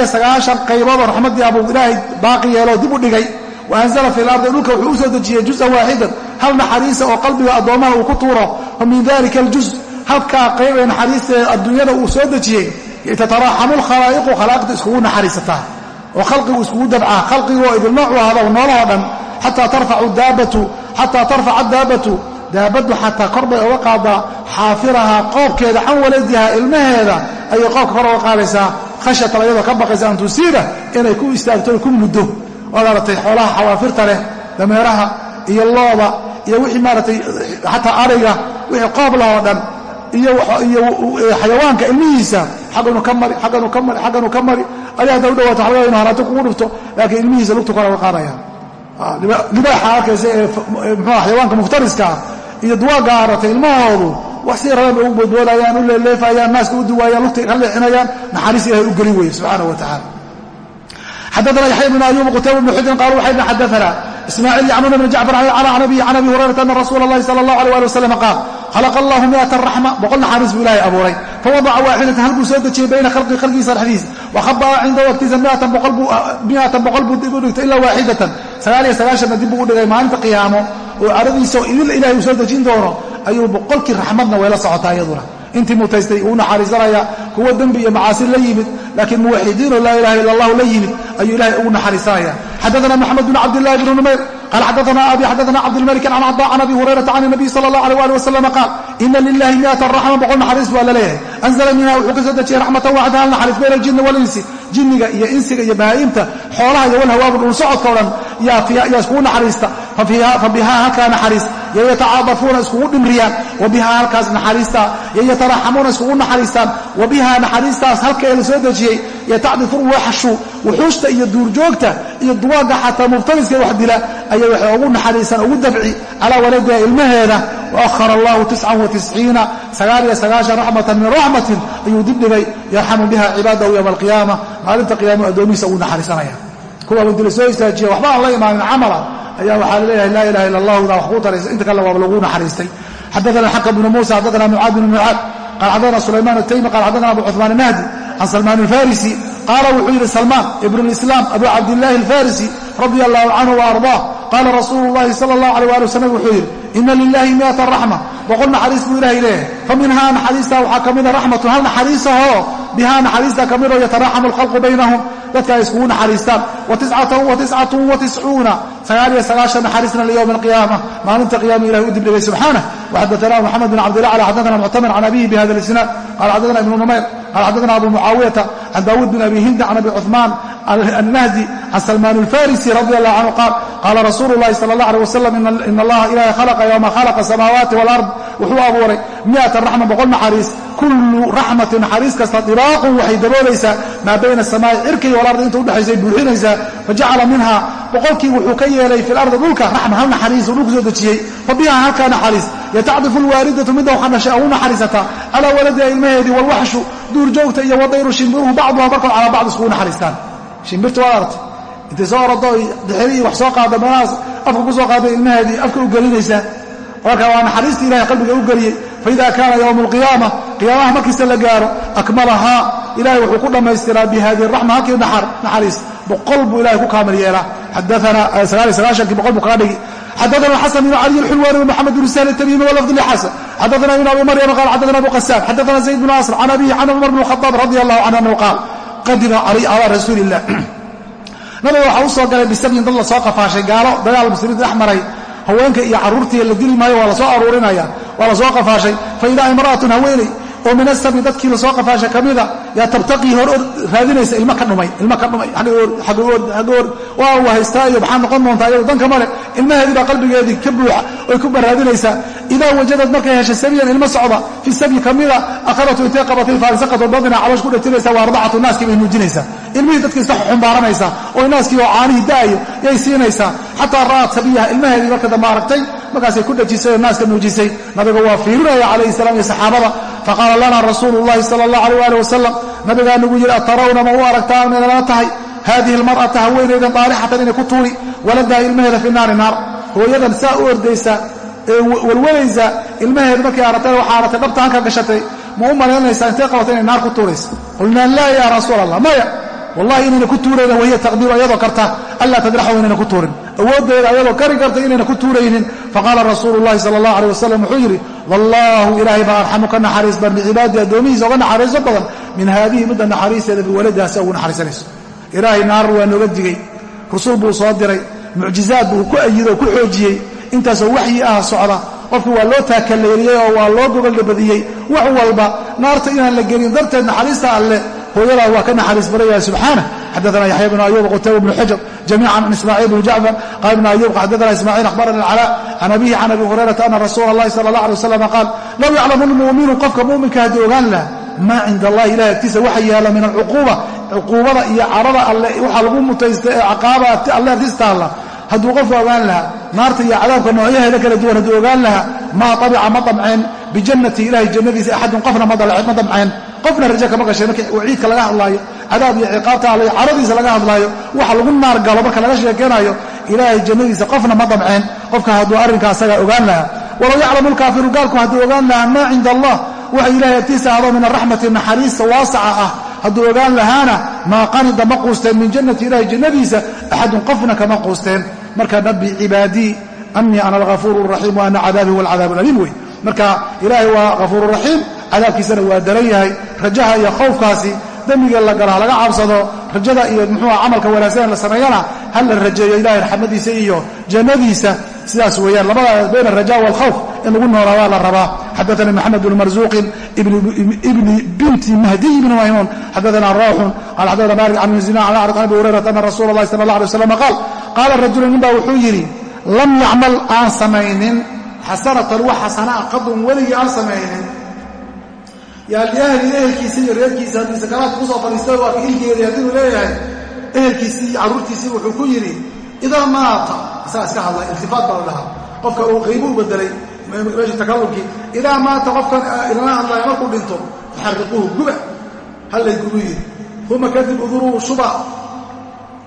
sagaashan qayboodoo raxmaddii abuu ilaahay baaqi yeeloo dib u dhigay. Wa anzala fi lardi dhulka wuxuu u soo dejiyey juz'an waaxidan hal naxariisa oo qalbiga addoommaha uu ku tuuro. Fa min dalika aljuz. Halkaa qayb ee naxariista adduunyada uu soo dejiyey tataraaxamu lkhalaa'iqu khalaaqda iskugu naxariisataa. Oo khalqigu iskugu dabcaa. Khalqigoo idil noocu ahado noolahoo dhan. Xataa tarfaca daabatu daabaddu xataa kor bay uga qaadaa xaafirahaa qoobkeeda can waladiha ilmaheeda ayay qoobka kor uga qaadaysaa khashyatan ayadoo ka baqaysa an tusiiba inay ku istaagto ku muddo. Waad aratay xoolaha xawaafirta leh dameeraha iyo looda iyo wixii maaratay xataa ariga wixii qoob lah dhan iyo xayawaanka ilmihiisa xagganu ka mari agganu ka mari xagganu ka mari adi hadda u dhawaato waga inu haraati kugu dhifto laakiin ilmihiisa lugtu kora uga qaadayaan libaaxa arkaysa ee mxua xayawaanka muftariska ah iyo duwaaga aratay ilmahoodu wax si rabaan bay ugu boodboodayaan u leeleefayaan naaska u duwaayaan lugta ka leexinayaan naxariis ilahay u gelin weye subxaana wa tacala xadana yaxya bn ayub qutayba bn xudin qalu waxay bn xadaana ismaaciil yacnuuna bn jacfar can abi hurayrata ana rasuula اllahi sala اllah alيh ali wasalam qaal khalaqa allahu miata raxma boqol naxariis buu ilahay abuuray fawadaca waaxidatan hal buu soo dejiyey bayna khalqi khalqiisa dhexdiisa wakhabaa cindahu agtiisa miatan boqol buu dib u dhigtay ilaa waaxidatan sagaal iyo sagaashanna dib buu u dhigay maalinta qiyaamo oo caradiisa idil ilahay uu soo dejin doono ayuu boqolkii raxmadna wayla socotaa iyaduna intii mutaystay uu naxariisanaya kuwa dembi iyo macaasi la yimid laakiin muwaxidiinoo laa ilaha ila allahu la yimid ayuu ilahay ugu naxariisanaya xadaana moxamed bn cabdillahi bn numayr xadaana abi xadaana cabdilmalik can cada can abi hurayrata can nabiy sala allah alيh ali wasalam qaal ina lilahi miata raxma boqol naxariis baa la leeyahay anzla minha wuxuu ka soo dejiyey raxmatan waxda hal naxariis bayna jinniga iyo insiga iyo bahaa'imta xoolaha iyo walhawaabu dhul socodka o dhan yaa iskugu naxariista. Fa bihaa halkaa naxariis. Yayatacaadafuuna iskugu dhimriyaan. Wa bihaa halkaas naxariista. Yayataraxamuuna iskugu naxariistaan. Wa bihaa naxariistaas halka ee la soo dejiyey yatacdifu waxshu wuxuushta iyo duurjoogta iyo duwaagga xataa muftariska wax dila ayay waxay ugu naxariisaan ugu dabci calaa waladiha ilmaheeda wahar allahu raxmata min raxmatin ayuu dibdhigay yarxamu biha cibaadahu yowma alqiyaama maalinta qiyaama addoommihiisa uu naxariisanaya kuwa inti la soo istaajiya waxba aan la imaanin camala ayaa waxaa la leeyahay laa ilaha ila allahuna wax kuu taraysa inta kale waaba lagu naxariistay xadaana xakam bnu muusa xadaana mucaad bn mucaad qaal xadaana sulaymaan ataymi qaal xadaana abu cuhmaan nahdi can salmaan alfarisi qaala wuxuu yidhi salmaan ibn lislaam abu cabdilaahi alfarisi radia allahu canhu waardaa qaala rasuulu llahi sala allahu alay waali wasalam wuxuu yidhi ina lilaahi miata raxma boqol naxariis buu ilaahay leeyahay. Fa naxariistaa waxaa ka mida ah raxmatun hal naxariisahoo bihaa naxariistaa ka midoo yataraxamu alkhalqu baynahum. Dadka ay iskugu naxariistaan. Naxariisna liywm alqiyaama maalinta qiyama ilahay u dibdhigay subxaanah waxadatanaa moxamed bin cabdillah ala xaddatana muctamir can abihi bihada lisnaad qaala xaddatana ibnu numayr qala xadana abu mucaawiyata can daawuud bin abi hindi can abi cuثmaan annahdi can salmaan alfarisi radi allahu canhu qaal qaala rasuulu llahi sala allah alيh wasalam in allaha ilahay khalaqa yowma khalaqa asamaawaati walard wuxuu abuuray miata raxma boqol naxariis kullu raxmatin naxariis kasta dibaaqun waxay daboolaysaa maa bayna asamaai cirka iyo walardi inta udhexaysay buuxinaysaa fajacala minha boqolkii wuxuu ka yeelay fi lardi dhulka raxma hal naxariis uu dhulku soo dejiyey. Fa biha halkaa naxariis yatacdifu lwaalidatu midda waxa dhashay ugu naxariisataa calaa waladiha ilmaheedii walwaxshu duurjoogta iyo wadayru shimbiruhu bacduha barkood calaa bacd iskugu naxariistaan. Shimbirta waa aragtay intay soo orado dexeri wax soo qaada meelahaas afka ku soo qaada ilmaheedii afka u gelinaysaa marka waa naxariistii ilahay qalbiga u geliyey faida kaana yowmu alqiyaama qiyaamaha markiisa la gaaro akmalahaa ilahay wuxuu ku dhammaystiraa bi hadihi raxma halkii naxariis. Boqol buu ilahay ku kaamil yeelaa. Sagaashankii boqol buu kaga dhigi xadaana xasan bn caliy alxulwani wmaxamed bn sahl tamimi walafd lxasan xadaana ibn abi maryam qaal xadaana abu qasaan xadaana zayd bn asr can abihi can cumar bn khadaab radi allahu canhu anhu qaal qadima calaa rasuuli illah nabiga waxaa u soo galay bisabyin dad la soo qafaashay gaalo dagaal muslimiinta dhex maray. Haweenka iyo carruurtii la dili maayo waa la soo aruurinaya waa la soo qafaashay. Fa idaa imra'atun haweeney oo min asabi dadkii la soo qafaashay ka mida yaa tabtaqii hor or raadinaysa ilmo ka dhumay ilmo ka dhumay agga oor agga oor waa haystaa iyo maxaa noqon doontaa iyado danka male ilmaheedii baa qalbigeedii ka buuxa oy ku baraadinaysaa idaa wajadad markay heshay sabiyan ilmo socda fi sabyi ka mida akhadatu intay qabatay faarisaqatu badina caloosh ku dhatinaysa waa ardacatu naaskii bay nuujinaysaa ilmihii dadkii sa xumbaaranaysaa oo naaskii oo caanihii da'ayo yay siinaysaa xataa ra'at sabiyaha ilmaheedii marka dambe aragtay markaasay ku dhajisay oo naaska nuujisay nabiga waa fiirinaya calayhi salam iyo saxaabada. Faqaala lana rasuulu llahi sala allah alayh ali wasalam nabigaa nagu yidhi atarawna ma u aragtaan inay nala tahay? Haadihi almar'ata haweenaydan daalixatan inay ku tuuri waladaha ilmaheeda fi naari naar. Hooyadan saa u ordaysa ee walwalaysa ilmaheeda markay aragtay waxaa aragtay dhabta halka gashatay. Ma u malaynaysaa intay qabato inay naar ku tuurayso? Qulnaa laa ya rasuul allah maya. Wallahi inayna ku tuuraynin wahiya taqdiiru ayadoo karta. Anlaa tadraxu inayna ku tuurin awooddeeda ayadoo kari karta inayna ku tuuraynin. Faqaala rasuulu llahi sala allah aleh wasalam wuxuu yidhi wallaahu ilaahay baa arxamu ka naxariis badan bicibaadii addoomihiisa oga naxariiso badan min haadihi midda naxariisteeda biwaladaasi ugu naxariisanayso. Ilaahay naar waa nooga digey rusul buu soo diray. Mucjizaad buu ku ayidoo ku xoojiyey. Intaasoo waxyi ah socda. Qofki waa loo taakaleeriyey oo waa loo gogoldhabadiyey wax walba naarta inaan la gelin darteed naxariista alleh hooyadaa waa ka naxariis badan subxaana xadaana yaxya bn ayub qutayba bn xujr jamiica can ismaaciil bn jacfar qaala bn ayub xadaana ismaaciil akhbarana alcalaa can abihi can abi hurayrata ana rasuula allahi sala allah alay wasalam qaal low yaclamu lmu'minu qofka mu'minka haddii ogaan laha maa cinda allahi ilahi agtiisa waxa yaalla min alcuquuba cuquubada iyo carada alle waxaa lagu mutaysta ee caqaaba alle agtiis taalla. Hadduu qofku ogaan lahaa naarta iyo cadaabka noocyaheeda kala duwan hadduu ogaan lahaa maa abica ma damceen bijannati ilahay jannadiisa axadun qofna ma damceen qofna raje kama gashay markii waciidka laga hadlaayo cadaab iyo ciqaabta alle caradiisa laga hadlaayo waxa lagu naar galo marka laga sheekeenaayo ilaahay jannadiisa qofna ma damceen. Qofka hadduu arrinkaa asaga ogaan lahaa. Walow yaclamu lkaafiru gaalku hadduu ogaan lahaa maa cinda allah waxa ilahay agtiisa ahdo min araxmati naxariista waasaca ah. Hadduu ogaan lahaana maa qanida ma quusteen min jannati ilahi jannadiisa axadun qofna kama quusteen. Marka nabi cibaadii anii ana alghafuur raxiim wa ana cadaabi huwa alcadaab alaliim wey. Marka ilaahay waa ghafuur raxiim cadaabkiisana waa daran yahay rajaha iyo khawfkaasi dembiga la gala laga cabsado rajada iyo muxuua camalka wanaagsan la sameeyana ha la rajeeyo ilahay raxmadiisa iyo jannadiisa sidaas weeyaan. Labada bayna araja waalkhawf in lagu noolaadaa la rabaa. Xadaana maxamed bnu marzuuqin ibni binti mahdiy bni maymuun. Xadaana rawxun qala xadaana malik can zina an abi hurayrata ana rasuula allahi sala allah alay waslam qaal qaala rajulu nin baa wuxuu yidhi lam yacmal aan samaynin xasanatan wax xasanaa qadun weligii aan samaynin yaa liahli ehelkiisa iyo reerkiisa haddii sakaraadka ku soo fadhiistay waa ilgeedii haddii uu leeyahay ehelkiisii iyo carruurtiisii wuxuu ku yidhi idaa maata isagaa iska hadlay iltifaat baa la qofka uu qiibo u bedelay meesha takallumkii idaa maata qofkan ilana hadlaya markuu dhinto faxariquuhu guba. Hallay gubu yidhi uma kadib uduruu shuba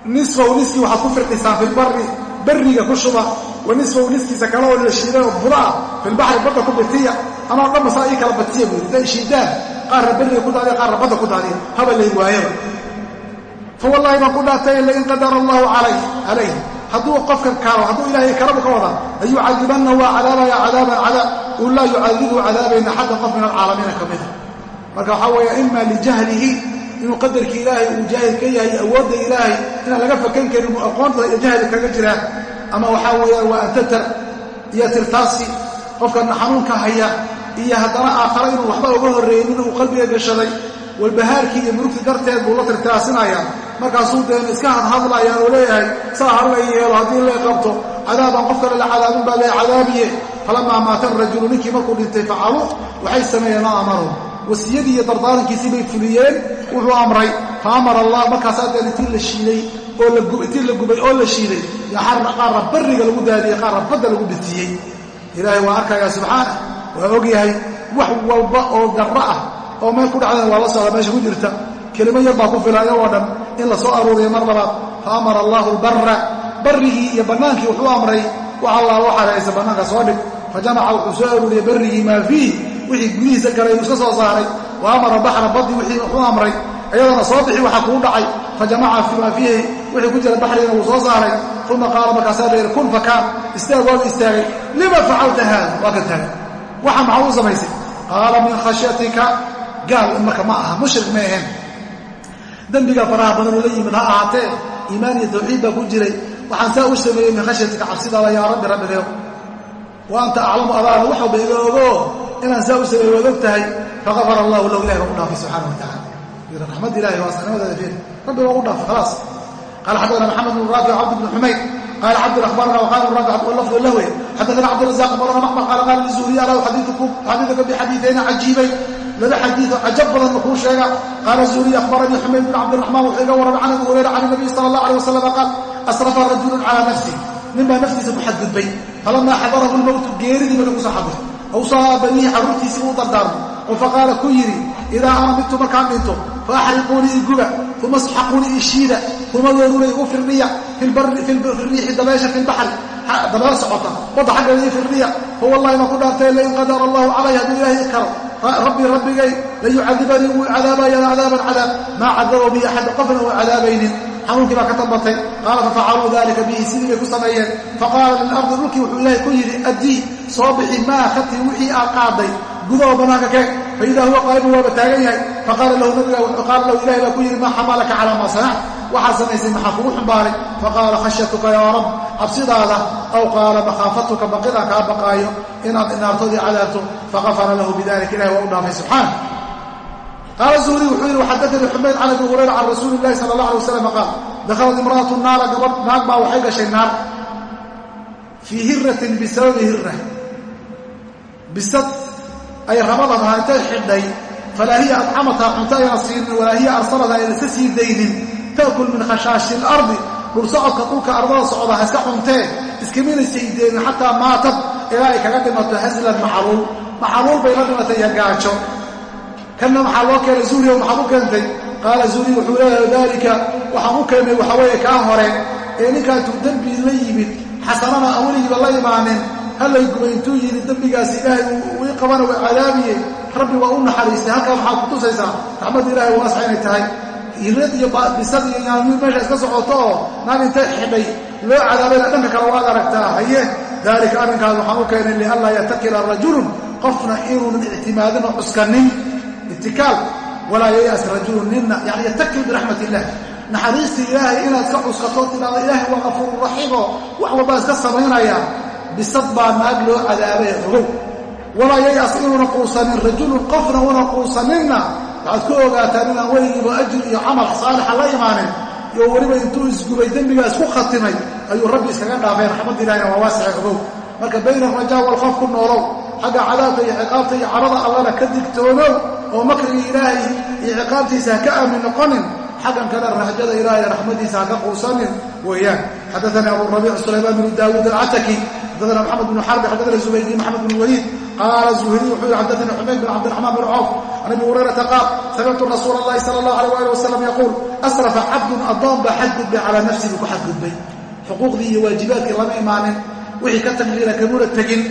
nisfahu niskii waxaad ku firdhisaan filbari barriga ku shuba wa nisfahu niskiisa kale oo la shiiday oo buda ah filbaxri badda ku bitiya amaa dhan masaa ii kala batiya buu yidhi day shiidaan qaarna berriga ku daadiya qaarna badda ku daadiya haba lay waayaba. Fa wallahi baan ku dhaartay lain qadara allahu calayh hadduu qofkan kaalo hadduu ilaahay kalabu ka wada layucadibanna waa cadaabaya cadaaban cadaab uu laa yucadibuhu cadaabayna xaddan qof min alcaalamiina ka mida. Marka waxaa weeye ima lijahlihi inuu qadarkii ilaahay uu jaahil ka yahay awoodda ilaahay inaan laga fakan karin uu aqoonta iyo jahli kaga jiraa ama waxaa weeyaan waa antatar iyo tirtaasi qofkana xanuunka haya iyo haddana aakhare inuu waxba uga horreeynin uu qalbiga gashaday walbahaarkii iyo murugti darteed buu la tirtiraasinayaa markaasuu deen iska hadhadlayaan oo leeyahay saa ha la yeelo haddii lay qabto cadaabaan qof kale la cadaabin baa lee cadaabiye falamaa maata rajulu ninkii markuu dhintay facaluu waxay sameeyeen maa amaruu wasiyadii iyo dardaarankiisii bay fuliyeen. Wuxuu amray fa amara allah markaasaa deen intii la shiiday intii la gubay oo la shiiday qaarra barriga lagu daadiyey qaarra badda lagu bitiyey ilaahay waa arkayaa subxaana waa ogyahay wax walba oo garro ah oo meel ku dhacdana waa la socda meesha ku jirta. Kelimo yar baa ku fila ayagoo dhan in la soo aruuriya mar labaad. Fa amara allaahu albarra barrigii iyo bannaankii wuxuu amray wax allaa waxaad haysa bannaanka soo dhig. Fa jamaca wuxuu soo aruuriyey barrigii maa fiih wixii gudihiisa galay uu iska soo saaray. Wa amara baxra baddi wixii wuxuu amray. Iyadana soo bixi waxa kuu dhacay. Fa jamaca maa fiihi wixii ku jira baxriina wuu soo saaray. Uma qaala markaasaa layidhi kun fakaan. Istaag waaga istaagay. Lima facalta haada waa ka taagay. Waxa maxaa u samaysay? Qaala min khashyatika. Gaal marka ma aha mushrik ma ahaen dembiga faraha badanuu la yimid ha ahaatee iimaan iyo tawxiid baa ku jiray. Waxaan saa u sameeyey min khashyatika cabsidaada yaa rabbi rabbigeew wa anta aclamu adaana wax walba iga ogo inaan saa u sameeye waad allahu lahu ilahi baa u dhaafay subxana wataala raxmad ilahi waa asxnimadaada fiir rabbi waa u dhaafay khalaas. Qaala xadana maxamed bnu raafi cabd bnu xumayd qaala xabdun ahbarana waqaala bnu raafi lafdu lahwe xadana cabdirazaq marana maqmar qaala qaala lizuhriy alahu xadiiduka bixadiiayna cajiibay. Laba xadiido cajab badan wuxuu sheega. Qaala zuhriy ahbaranii xumayd bn cabdiraxmaan wuxuu iga warramay can abi hurayra can nabiy sala allah aleh wasalam qaal asrafa rajulun calaa nafsih ninbaa naftiisa ku xadgudbay. Falamaa xadarahu lmowtu geeridii marka ku soo xadiray awsahaa baniihi carruurtiisii uu dardaarmo oo faqaala ku yidhi idaa ana midtu markaan dhinto fa axriquunii iguba uma asxaquunii ishiida uma weerunay u firdhiya firiixi dabeesha fi lbaxri dabeer socota. Wadda xaggeeda ii firdhiya fa wallahi maan ku dhaartay lain qadara allahu calay haddii ilaahi karo. Rabbii rabbigay layucadibanii wuu cadaabayana cadaaban cadaab. Maa cadaba bi axada qofna uu cadaabaynin xanuunkii baa ka dambatay qaala fafacaluu dalika bihi sidii bay ku sameeyeen. Faqaala lilardi dhulkii wuxuu ilaahay ku yidhi addii soo bixi maa khati wixii aad qaaday. Gudaho bannaanka kee faidaa huwa qaalibu waaba taagan yahay. Faqaala lahu nabiga qaala lahu ilahay baa ku yidhi maa xamalaka calaa maa sanact waxaad samaysay maxaa kugu xumbaaray faqaala khashyatuka yaa rab cabsidaada aw qaala makhaafatuka baqidaan kaa baqaayo inaad naartoodii cadaabto faqafara lahu bidalika ilahi waa u dhaafay subxaana qaala zuhri wuxuu yidhi waxadanii xumayd can abi hurayra can rasuuli illahi sala allah alay wasalam qaal dakhalat imra'atu naara gabadh naag baa waxay gashay naar fii hiratin bisababi hira bisad ay rabadan ahaa intay xidhay falaa hiya adcamataa cunto ayna siinin walaa hiya arsalada ayna iska sii daynin ta'kul min khashaashi ilardi dhul socodka dhulka ardada socda ha iska cuntee iskaminaysay deynin xataa maatad ilaa ay kaga dhimato haslan maxaluul maxaluul la dhimatay iyo kanna maxaa loo keenay zuhriya maxaad u keentay? Qaala zuhri wuxuu leeyahay daalika waxaan u keennay waxaa weeye kaa hore ee ninkaantuu dembi la yimid xasanana aan weligiiba la imaanin hallay gubay intuu yidhi dembigaasi ilaahay ii qabana waa cadaabiye rabbi waa u naxariistay halkaa maxaad ku tusaysaa? Raxmadda ilahay waasxa inay tahay. Hirad iyo bisad iyo yaamiin meesha iska socoto oo naag intay xidhay loo cadaabayna dhanka kale waad aragtaa haye? Daalika arrinkaas waxaan u keenay lianlaa yatakila rajulun qofna inuunan ictimaadin oo itikaal walaa yayas rajulun nina yani yatakil biraxmat illah naxariistii ilaahay inaad ka cuskato tilaada ilaahay waa qafuuru raxiimo wax walbaa iska samaynaya bisad baa naag loo cadaabay ogow walaa yayas inuuna quusanin rajulun qofna una quusaninna. Waxaad ku ogaataan inaan weligiiba ajir iyo camal saalixa la imaanin iyo weliba intuu isgubay dembigaa isku khatimay ayuu rabbi iskaga dhaafay raxmadda ilahina waa waasica ogow marka bayna alrajaa walkhoof ku noolow xagga cadaabka iyo ciqaabta iyo carada allana ka digtoonow oo makriga ilaahay iyo ciqaabtiisa ha ka aamin noqonin xaggan kale raxjada ilaahay raxmadiisa ha ka quusanin weeyaan. Xadaanii abu rabiic sulaymaan bnu daawuud alcataki xadana maxamed bnu xarbi xadana zubaydi maxamed bn waliid qaala zuhriy wuxuu yihi xadanii xumayd bin cabdiraxmaan bn cawf can abi hurayrata qaal samictu rasuula allahi sala allah alay ali wasalam yaquul asrafa cabdun addoon baa xadgudbay calaa nafsi buu ku xadgudbay. Xuquuqdii iyo waajibaadkii lama imaanin wixii ka tagliila kamuna tegin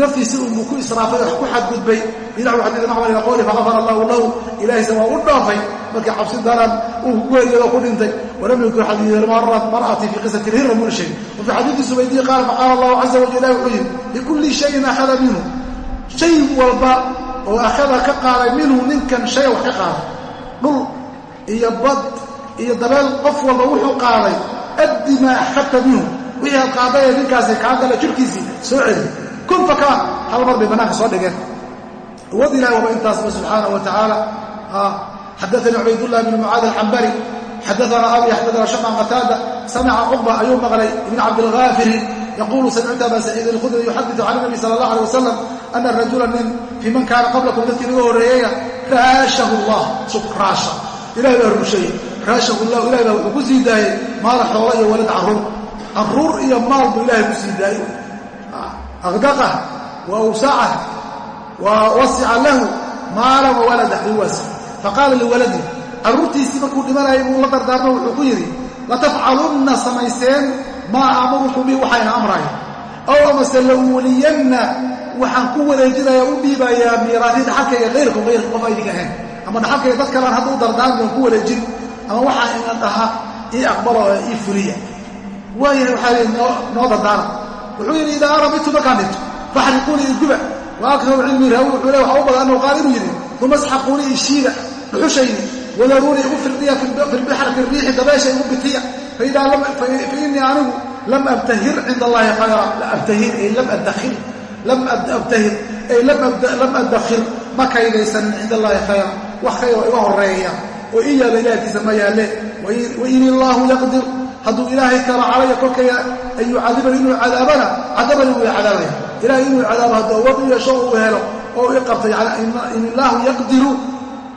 naftiisi unbuu ku israafay wax ku xadgudbay. Binaxwi xadiid macmar ila qowli faqafara allahu lahu. Ilaahayse waa u dhaafay markii cabsi daran uu geeriyadoo ku dhintay. Walam yukun xadiid mar'ati fii qisati lhira muna sheegin wa fii xadiidi subaydiyi qaala faqaala allahu caza wajal ilahi wuxuu yidhi likulli shayin akhada minhu. Shay walba oo akhada ka qaaday minhu ninkan shay wax ka qaaday dhul iyo bad iyo dabeel qof walba wuxuu qaaday addi maa akhadta minhu kun fakaan hal mar bay bannaanka soo dhigeen. Awood ilahi waba intaasba subxaanahu wa tacaala. Xadaanii cubaydullahi bn mucaad alxambari xadaana abi xadaana shaman qataada samica cuqba ayuu maqlay ibn cabdilghaafiri yaquulu samictu aba saciid alkhudri yuxadiu can nabi sala allah alay wasalam ana rajula nin fii man kaana qablakum dadkii naga horreeyeyna raashahu llah sukraasha ilahay baa rusheeye raashahu llahu ilahay baa wuxuu ku sii daayey maala xoola iyo walad carruur. Carruur iyo maal buu ilahay ku sii daayey aqdaqah wa awsacah wa wasica lahu maalan wa walada riwaasi faqaala liwaladi carruurtiisii markuu dhimanayay buu la dardaarmo wuxuu ku yidhi latafcalunna samayseen maa aamurukum bi waxayna amraya ow amase lawliyanna waxaan ku wareejinaya u dhiibayaa miiraadii dhaxalkayga kayrkum kayrka qof aydig ahayn ama dhaxalkayga dad kalaan hadduu dardaarmi ku wareejin ama waxaa ina dhaha ii aqbalo ii fuliya waayahay waxaa noo dardaara wuxuu yidhi idaa ana mitu markaan dhinto faxriquunii iguba wa aktaru cilmi raawi wuxuu le waxa u badan annahu qaal inuu yidhi uma asxaquunii dhuxushayni wadaruunii igu firdhiya fi riixi dabeesha igu bitiya. Fainii anigu lam abtahir cinda allahi khayra abtahir ay lam addakhir lam abtahir ay lam addakhir ma kaydaysanin cinda allahi khayra wax khayra iga horreeya oo ii yaalla ilaahkiisa ma yaalle wain illaahu yaqdir hadduu ilaahay karo calaya kolkaya an yucadibani inuu cadaabana cadabani wuu cadaabaya ilahay inuu cadaabo hadduu awood u yeesho uu helo oo i qabtay in illaahu yaqdiru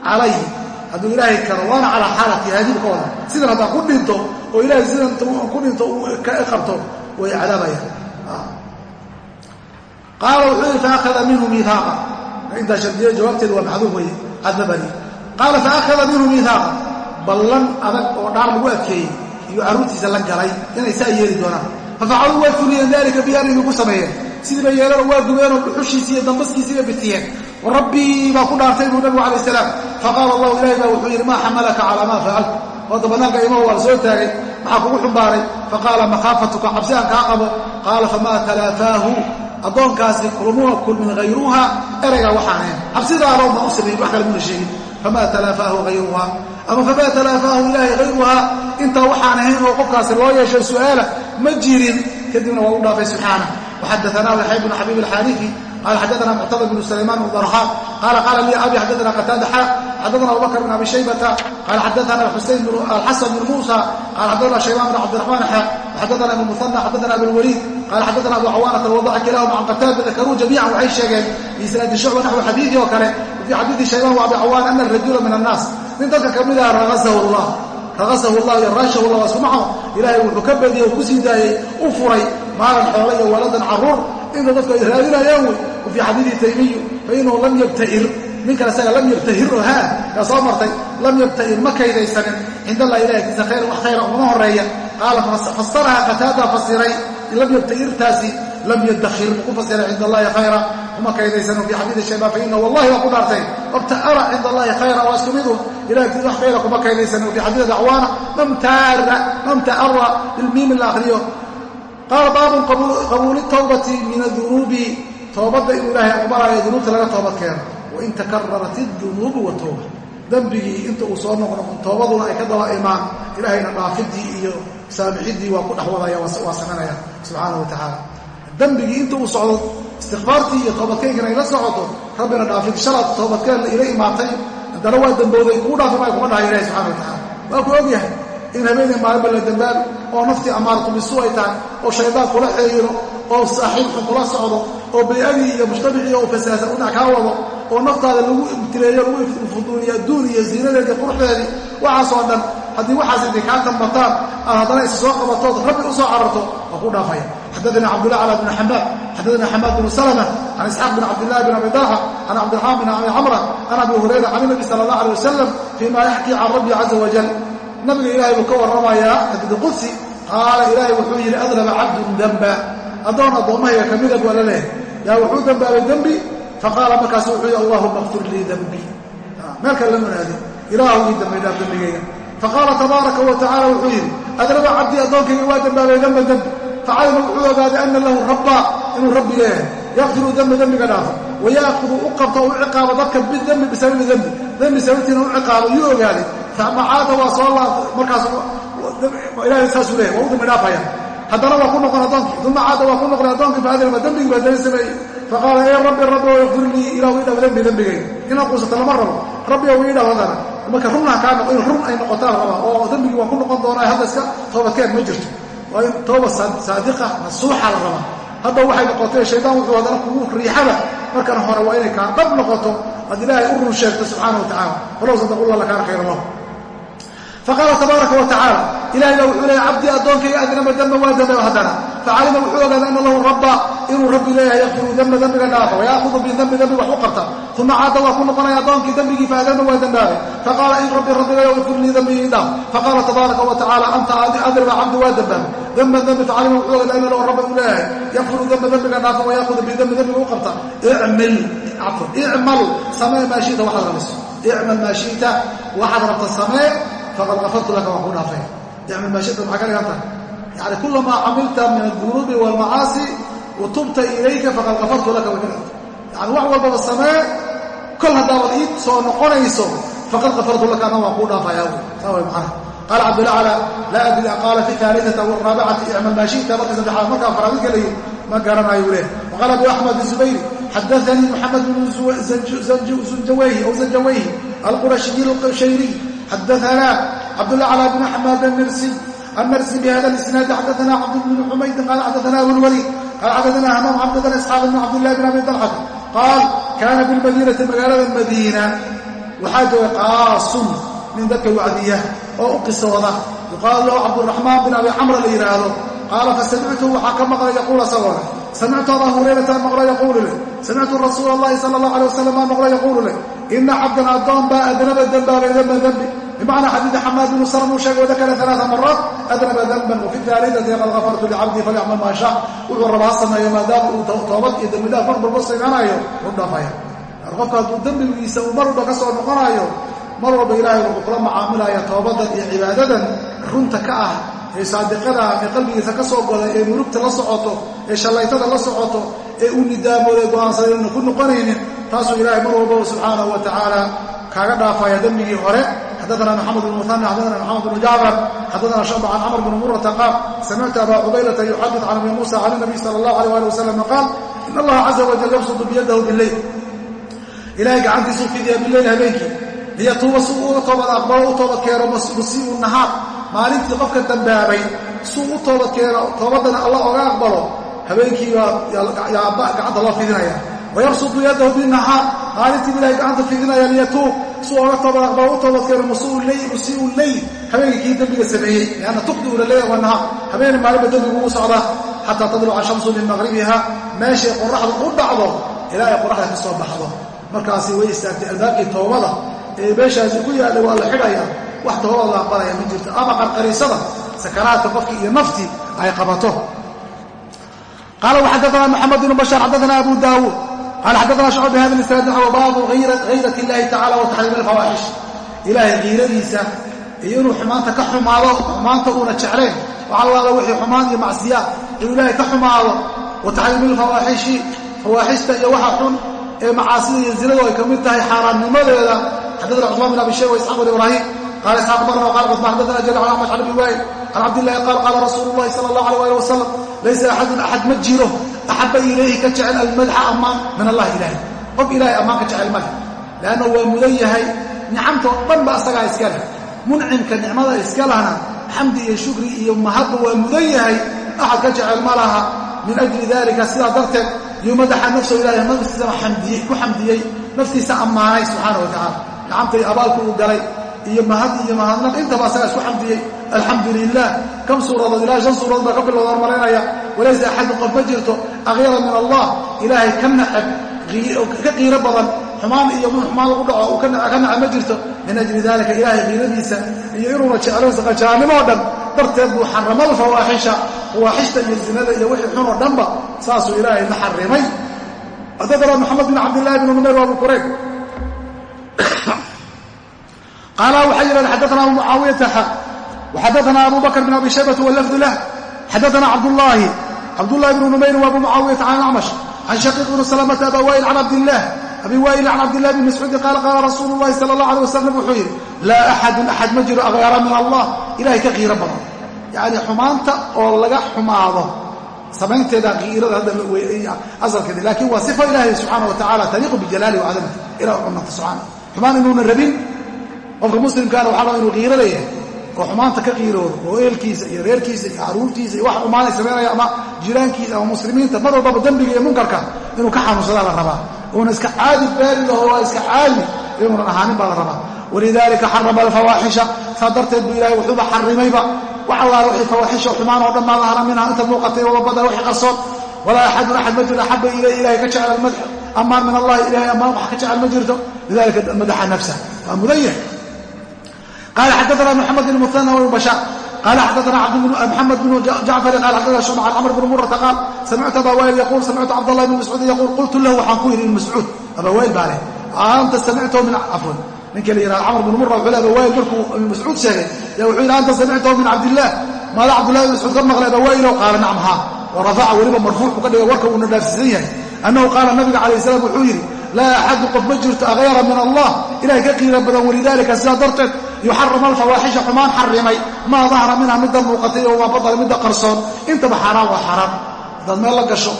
calayhi. Hadduu ilaahay karo waana calaa xaalati haadibu sidan haddaan ku dhinto oo ilahay sidan ku dhinto uu ka qabto way cadaabaya. Qaala wuxuu yidhi faakhada minhu miihaaqa intaa shardiya jawaabteedu waa maxduuf weye cadabani qaala faakhada minhu miihaaqa ballan adag oo dhaar lagu adkeeyey iyo carruurtiisa la galay inay saa yeeli doonaan. Fafacaluu waa fuliyeen daalika bi arrinii ku sameeyeen. Sidiiba yeeleenoo waa gubeenoo dhuxushiisii iyo dambaskiisiiba bitiyeen rabbii baa ku dhaartay buu nabigu alay salaam. Faqaala allahu ilahi baa wuxuu yidhi maa xamalaka calaa maa facalt wada bannaanka imaho waa soo taagay. Maxaa kugu xumbaaray faqaala makhaafatuka cabsi aan kaa qabo? Qaala famaa talaafaahu addoonkaasi kulmuna kulmin hayruha eraygaa waxaan ahayn cabsidaalow ma u sameeyin wax kale muna sheegin. Famaa talaafaahu hayruha ama famaa talaafaahu ilaahay hayruhaa intaa waxaan ahayn oo qofkaasi loo yeesho su'aala ma jirin. Kadibna waa u dhaafay subxaana waxadaanaa yaxya bnu xabiib alxaarifi qala xadana muctamr bn sulayman bn darxaan qala qala lii abi xadana qataada xa xadana abubakr bn abi shaybata qala xadana alxasan bn muusa qala xadana shaybaan bn cabdiraxmaan xa xadana ibn muana xadana abilwaliid qala xadana abu cawaanat alwadac kilahum can qataada dakaruu jamiican waxay sheegeen biisnaadi shucba naxwi xadiidii oo kale fii xadiidi shaybaan wa abi cawaan ana arajula min annaas nin dadka ka mid ah ragasahu allah iyo raashahu llah waa isku macno ilaahay wuxuu ka badiyey oo ku sii daayey u furay maalan fii xadiidi taymiyu fainahu lam yabta'ir ninkan isaga lam yabtahir ha yaa soo martay lam yabta'ir ma kaydaysanin cind allah ilahi agtiisa khayran wax khayra ugama horreeya qaala fasaraha qataada fasiray lam yabta'irtaasi lam yadakhir buu ku fasiray cinda allahi khayra uma kaydaysan fii xadiidi shaybaan faina wallahi waa ku dhaartay. Wabta'ara cinda allahi khayra waa isku midun ilah agtiisa wax khayra kuma kaydaysan fii xadiidi dacwaana mamta'ara bilmiimi la akhriyo. Qaala baabun qabuuli tawbati min adunuubi toobadda inuu ilaahay aqbalaayo dunuubta laga toobad keeno. Wain takararat idunuubu wa towba dembigii inta uu soo noqnoqon toobaduna ay ka daba imaan. Ilaahayna dhaafidii iyo saamixidii waa ku dhex wadaya waa samaynaya subxaana wa dembigii inta uu socdo istikfaartii iyo toobadkeenkana ayla socoto rabbina dhaafid shalaad toobadkeenna ila imaatay. Haddana waa dembowday kuu dhaafi maayo kuma dhahay ilahi subxana wa waa ku ogyahay in habeenay maalinba la dembaabi oo naftii amaaratu bisu ay tahay oo shaydaan kula xeeyiro oo saaxiibka kula socdo oo bayadii iyo mujtamacii oo fasaasa udhac kaa wado oo naftaada lagu ibtileeyo lagu fuduuniyo adduun iyo ziinadeedii quruxdeedii waxaasoo dhan haddii waxaas intay kaa dambataan aad haddana is soo qabatood rabbi u soo cararto waa ku dhaafaya. Xaddaana cabdullah cala bn xamaad xaddaana xamaad bnu salma can isxaaq bin cabdillahi bin abi dalxa can cabdiraxmaan bin abi camra can abi hurayra can nabi sala allah alay wasalam fii yaxkii can rabbi caza wajal nabiga ilaahay buu ka warramayaa xadiid qudsi qaala ilaahay wuxuu yidhi adnaba cabdun damba. Addoon addoommahayga ka mida buu alla leehay yaa wuxuu dembaabay dembi faqaala markaasu wuxuu yidhi allahuma kfir lii dembii meel kale la munaadin ilaahu ii dambay dhaaf dembigayga faqaala tabaaraka wa wuxuu yidhi adnaba cabdii addoonkayga waa dembaabay demba dembi facalima wuxuu ogaaday ana lahu rabba inuu rabbi leeyahay yakfiru dembi dembiga dhaafo. Wayaakudu u qabto u ciqaabo dadka bidembi bisababi dembi dembi sababtiina u ciqaabo yuu ogaaday. Famacaada waa soo markaas ilahay saasuu leeyahy waa u dambi dhaafaya haddana waa ku noqon addoonkii uma caada waa ku noqday addoonkii faadilma dembigii baa dana sameeyey faqaala ee rabbi rabbi oo yakfir lii ilahu ii dhaaf dembi dembigayga inaad quusato lama rabo. Rabbi ou ii dhaaf haddana. Marka runha kaa noqo in run ay noqotaan rabaa oo dembigii waa ku noqon doonaa hadda iska toobadkeen ma jirto. Waa in tooba saadiqa nasuuxa la rabaa. Hadda waxay noqotay shaydaan wuxuu haddana kugu riixada markan hore waa inay kaa dhab noqoto ad ilaahay u run sheegto subxaana wa tacala walow sadaqullah lakaana khayra lahu faqaala tabaaraka wa tacaala ilahay baa wuxuu leeyahy cabdii addoonkayga adnaba demba waa dembe haddana facalima wuxuu ogaaday ana lahu rabba inuu rabbi leeyahay yakfiru demba dembiga dhaafa wayaakudu bidembi dembi wax u qabta uma caada waa ku noqonaya addoonkii dembigii faadama waa dembaabay faqaala in rabbi rabbigayo ikfir lii dembigii dhaaf faqaala tabaaraka wa tacaala anta adriba cabdi waa dembaabay demban dembi facalima wuxuu ogaaday ana lahu rabba inuu leeyahay yakfiru demba dembiga dhaafa wayaakudu bidembi dembiga u qabta icmil cafwan icmal samee maa shita waxaad rabayso icmal maa shita waxaad rabta samee faqad kafartu laka waan ku dhaafay icmal maa shita maxaa ka dhigan tahay yani kulamaa camilta min aldunuubi waalmacaasi wa tubta ilayka faqad kafartu laka way ka dhiganta yani wax walbaba samee kol haddaabad ii soo noqonayso faqad kafartu laka ana waan kuu dhaafayaa saa way macana qaala cabdulacla laa adri qaala fi aaliata waraabicati icmal maa shita marka saddexaad markaa faraadid gelayo ma garanayo leh waqaala abu axmed zubayr xadaanii moxamed bnu zanjawayhi alqurashiyi alqushayriy xadaana cabdullah cala bn xamaad almarsi almarsi bihada isnaadi xadaana cabd bn xumaydin qaala xadaana abulwaliid qaala xadaana hamaam xamdadan isxaaq bn cabdillahi bn abi dalxat qaal kaana bilmadiinati magaalada madiina waxaa jooga qaasun nin dadka wacdiya oo u qisooda yuqaalu lahu cabduraxmaan bin abi camra la yidhaahdo qaala fasamictu waxaa ka maqlay yaquul asagoo leh samictu abaa hurayrata maqlo yaquulu leh samictu rasuula allahi sala allah alay wasalam aa maqlo yaquulu leh ina cabdan addoon baa adnaba dembaabay demban dembi bimacnaa xadiida xamaad binu salm uu sheegay wadakara alaaa maraat adnaba denban wafi aalidati qad kafartu licabdii falyacmal maa shaa wuxuu rabaa ha sameeyo maadaama uu toobad iyo dembidhaaf mar walba samaynayo u dhaafaya qofka hadduu dembigiisa uu mar walba ka soo noqonayo mar walba ilaahay wuxuu kula macaamilaya toobadan iyo cibaadadan runta ka ah ee saadiqada ah ee qalbigiisa ka soo goday ee murugta la socoto ee shallaytada la socoto ee uu nidaamooda ee go'aansaday una ku noqonaynin taasuu ilaahay mar walbaba subxaanahu wa tacaala kaaga dhaafaya dembigii hore. Xadaana maxamed bn muhana xadaana maxamed bn jacfar xadaana shacba can camr bn murata qaal samictu aba cubaylata yuxadid can abi muusa can nabiy sala allah alيh ali wasalam qaal in allaha caza wajal yabsudu biyadahu bileyl ilahay gacantiisuu fidiya bileyl habeenkii liyatuuba si uu toobad aqbalo u toobad keeno musiibu nahaar. Maalintii qofka dambaabay suu u toobad keeno toobadana alla oga aqbalo habeenkii baa gacanta loo fidinaya wayabsudu yadahu binahaar maalintii bu ilahay gacanta fidinaya liyatuub. Suu oga toobad aqbalo u toobad keeno musiiu leyl habeenkii kii dembiga sameeyey. Lianna tuqdiu laleya wanahaar habeeni maalinba dembigu u socdaa. Xataa tadluca shamsu min maqribiha meeshay qoraxdu u dhacdo ilaa ay qoraxda ka soo baxdo. Markaasi way istaagtay albaabkii toobada. Ee meeshaasi ku yaalla waa la xidhaya. Wax toobada la aqbalaya ma jirto. Ama qarqariisada sakaraadka qofkii iyo naftii ay qabato qaala waxaddaana maxamed bnu bashaar xaddaana abu daawuud qaala xaddaana shucub bi hada isnaad naxwa baabu hayrat illahi tacala wa taxriim alfawaaxish ilaahay qiiradiisa iyo inuu xumaanta ka xumaado xumaanta uuna jeclayn wax allaala wixii xumaan iyo macsiya inuu ilaahay ka xumaado wa taxriimi alfawaaxishi fawaaxishta iyo waxa xun ee macaasida iyo zinadu ay ka mid tahay xaaraannimadeeda xaddaana cusmaan bin abi sheekh wa isxaaq bin ibraahiim qaala isxaaq barna qala cusmaan xaddaana jamiican axmash can abi waayil can cabdillahi qaal qaala rasuulu llahi sala allah alayh waali wasalam laysa axadun axad ma jiro. Axaba ilayhi ka jecel almadxa ammaan min allah ilahay qof ilahay ammaan ka jecel male leanna waa mudan yahay. Nicamta oo dhan ba asagaa iska leh. Muncimka nicmada iska lahna xamdi iyo shukri iyo mahadba waa mudan yahay. Axad ka jecel ma laha min ajli dalika sidaa darteed iyo madaxa nafsahu ilahay naftiisa ku xamdiyey naftiisa ammaanay subxaana wa gacantay abaalku uu galay iyo mahad iyo mahadnaq intaba asagaa isku xamdiyey alxamdu lilah kam suuradood ilahay shan suuradood baa ka bilowda hormaraynaya walaysa axadun qof ma jirto akyara min allah ilaahay ka nacab ka qiiro badan xumaan iyo xumaan lagu dhaco uu ka nacab ma jirto. Min ajli dalika ilaahay qiiradiisa iyo inuuna jeclo saqajaanimoo dhan darteed buu xaramal fawaaxisha fawaaxishta iyo zinada iyo wixii xun oo dhanba saasuu ilaahay na xarimay xadana maxamed bin cabdillahi bn numayr abu kurayb qaala waxay waxadana abu bakr bn abi shaybata wlafdu lah xadana cabdullaahi cabdullahi bnu numayr wa abu mucaawiyata can acmash can shaqiiq bni salamata aba waa'il can cabdillaah abi waa'il can cabdillahi bni mascuudin qaala qaala rasuulu llahi sala allah alay wasalam wuxuu yidhi laa axadun axad ma jiro akyara min allah ilahay ka qiiro badan yacni xumaanta oo laga xumaado samaynteeda qiirada hadda asalkeeda laakiin waa sifa ilaahay subxaana wa tacala taliiqu bijalaali wa cadamati ilah cunata subxaana xumaan inuuna rabin qofka muslimkaana waxaa laba inuu qiiro leeyahay oo xumaanta ka qiiroodo oo eelkiisa iyo reerkiisa iyo caruurtiisa iyo wax xumaanay samaynaya ama jiraankiisa ama muslimiinta mar walbaba dembiga iyo munkarka inuu ka xanuunsadaa la rabaa. Uuna iska caadi baarid aho waa iska caali inuunan ahaanin baa la rabaa. Walidaalika xarama alfawaaxisha saa darteed buu ilahay wuxuuba xarimayba wax allaala wixii fawaaxisha xumaan oo dhan maa dahara minha inta muuqatay wabada wixii qarsoon. Walaa axadun axad ma jiro axaba ilay ilahay ka jecel ammaan min allahi ilahay ammaan wax ka jecel ma jirto. Lidalika madaxa nafsa. Waa mudan yahay qala xadana mxamed bn muana wbn bashaar qala xadana mxamed bn jacfari qala xadana shucba can camr bn murata qaal samictu aba waa'il yaquul samictu cabdallah bn mascuudin yaquul qultu lahu waxaan ku yidhi ibn mascuud aba waa'il baa leh anta samictahu min cafwan ninka la yihahdo camr bn mura wuxuu le aba waa'il markuu ibn mascuud sheegay ya wuxuu yidhi anta samictahu min cabdillaah maada cabdullahi ibn mascuud ka maqlay aba waa'ilow qaala nacam haa wa rafaca weliba marfuucu ka dhigay warka uuna dhaafsiisan yahay annahu qaala nabiga calayh salaam wuxuu yidhi laa axadu qof ma jirto akyara min allah ilahay ka qiiro badan walidaalika sidaa darteed yuxarama alfawaaxisha xumaan xarimay maa dahara minha midda muuqatay oo waa badala midda qarsoon. Intaba xaaraan waa xaaraan haddaad meel la gasho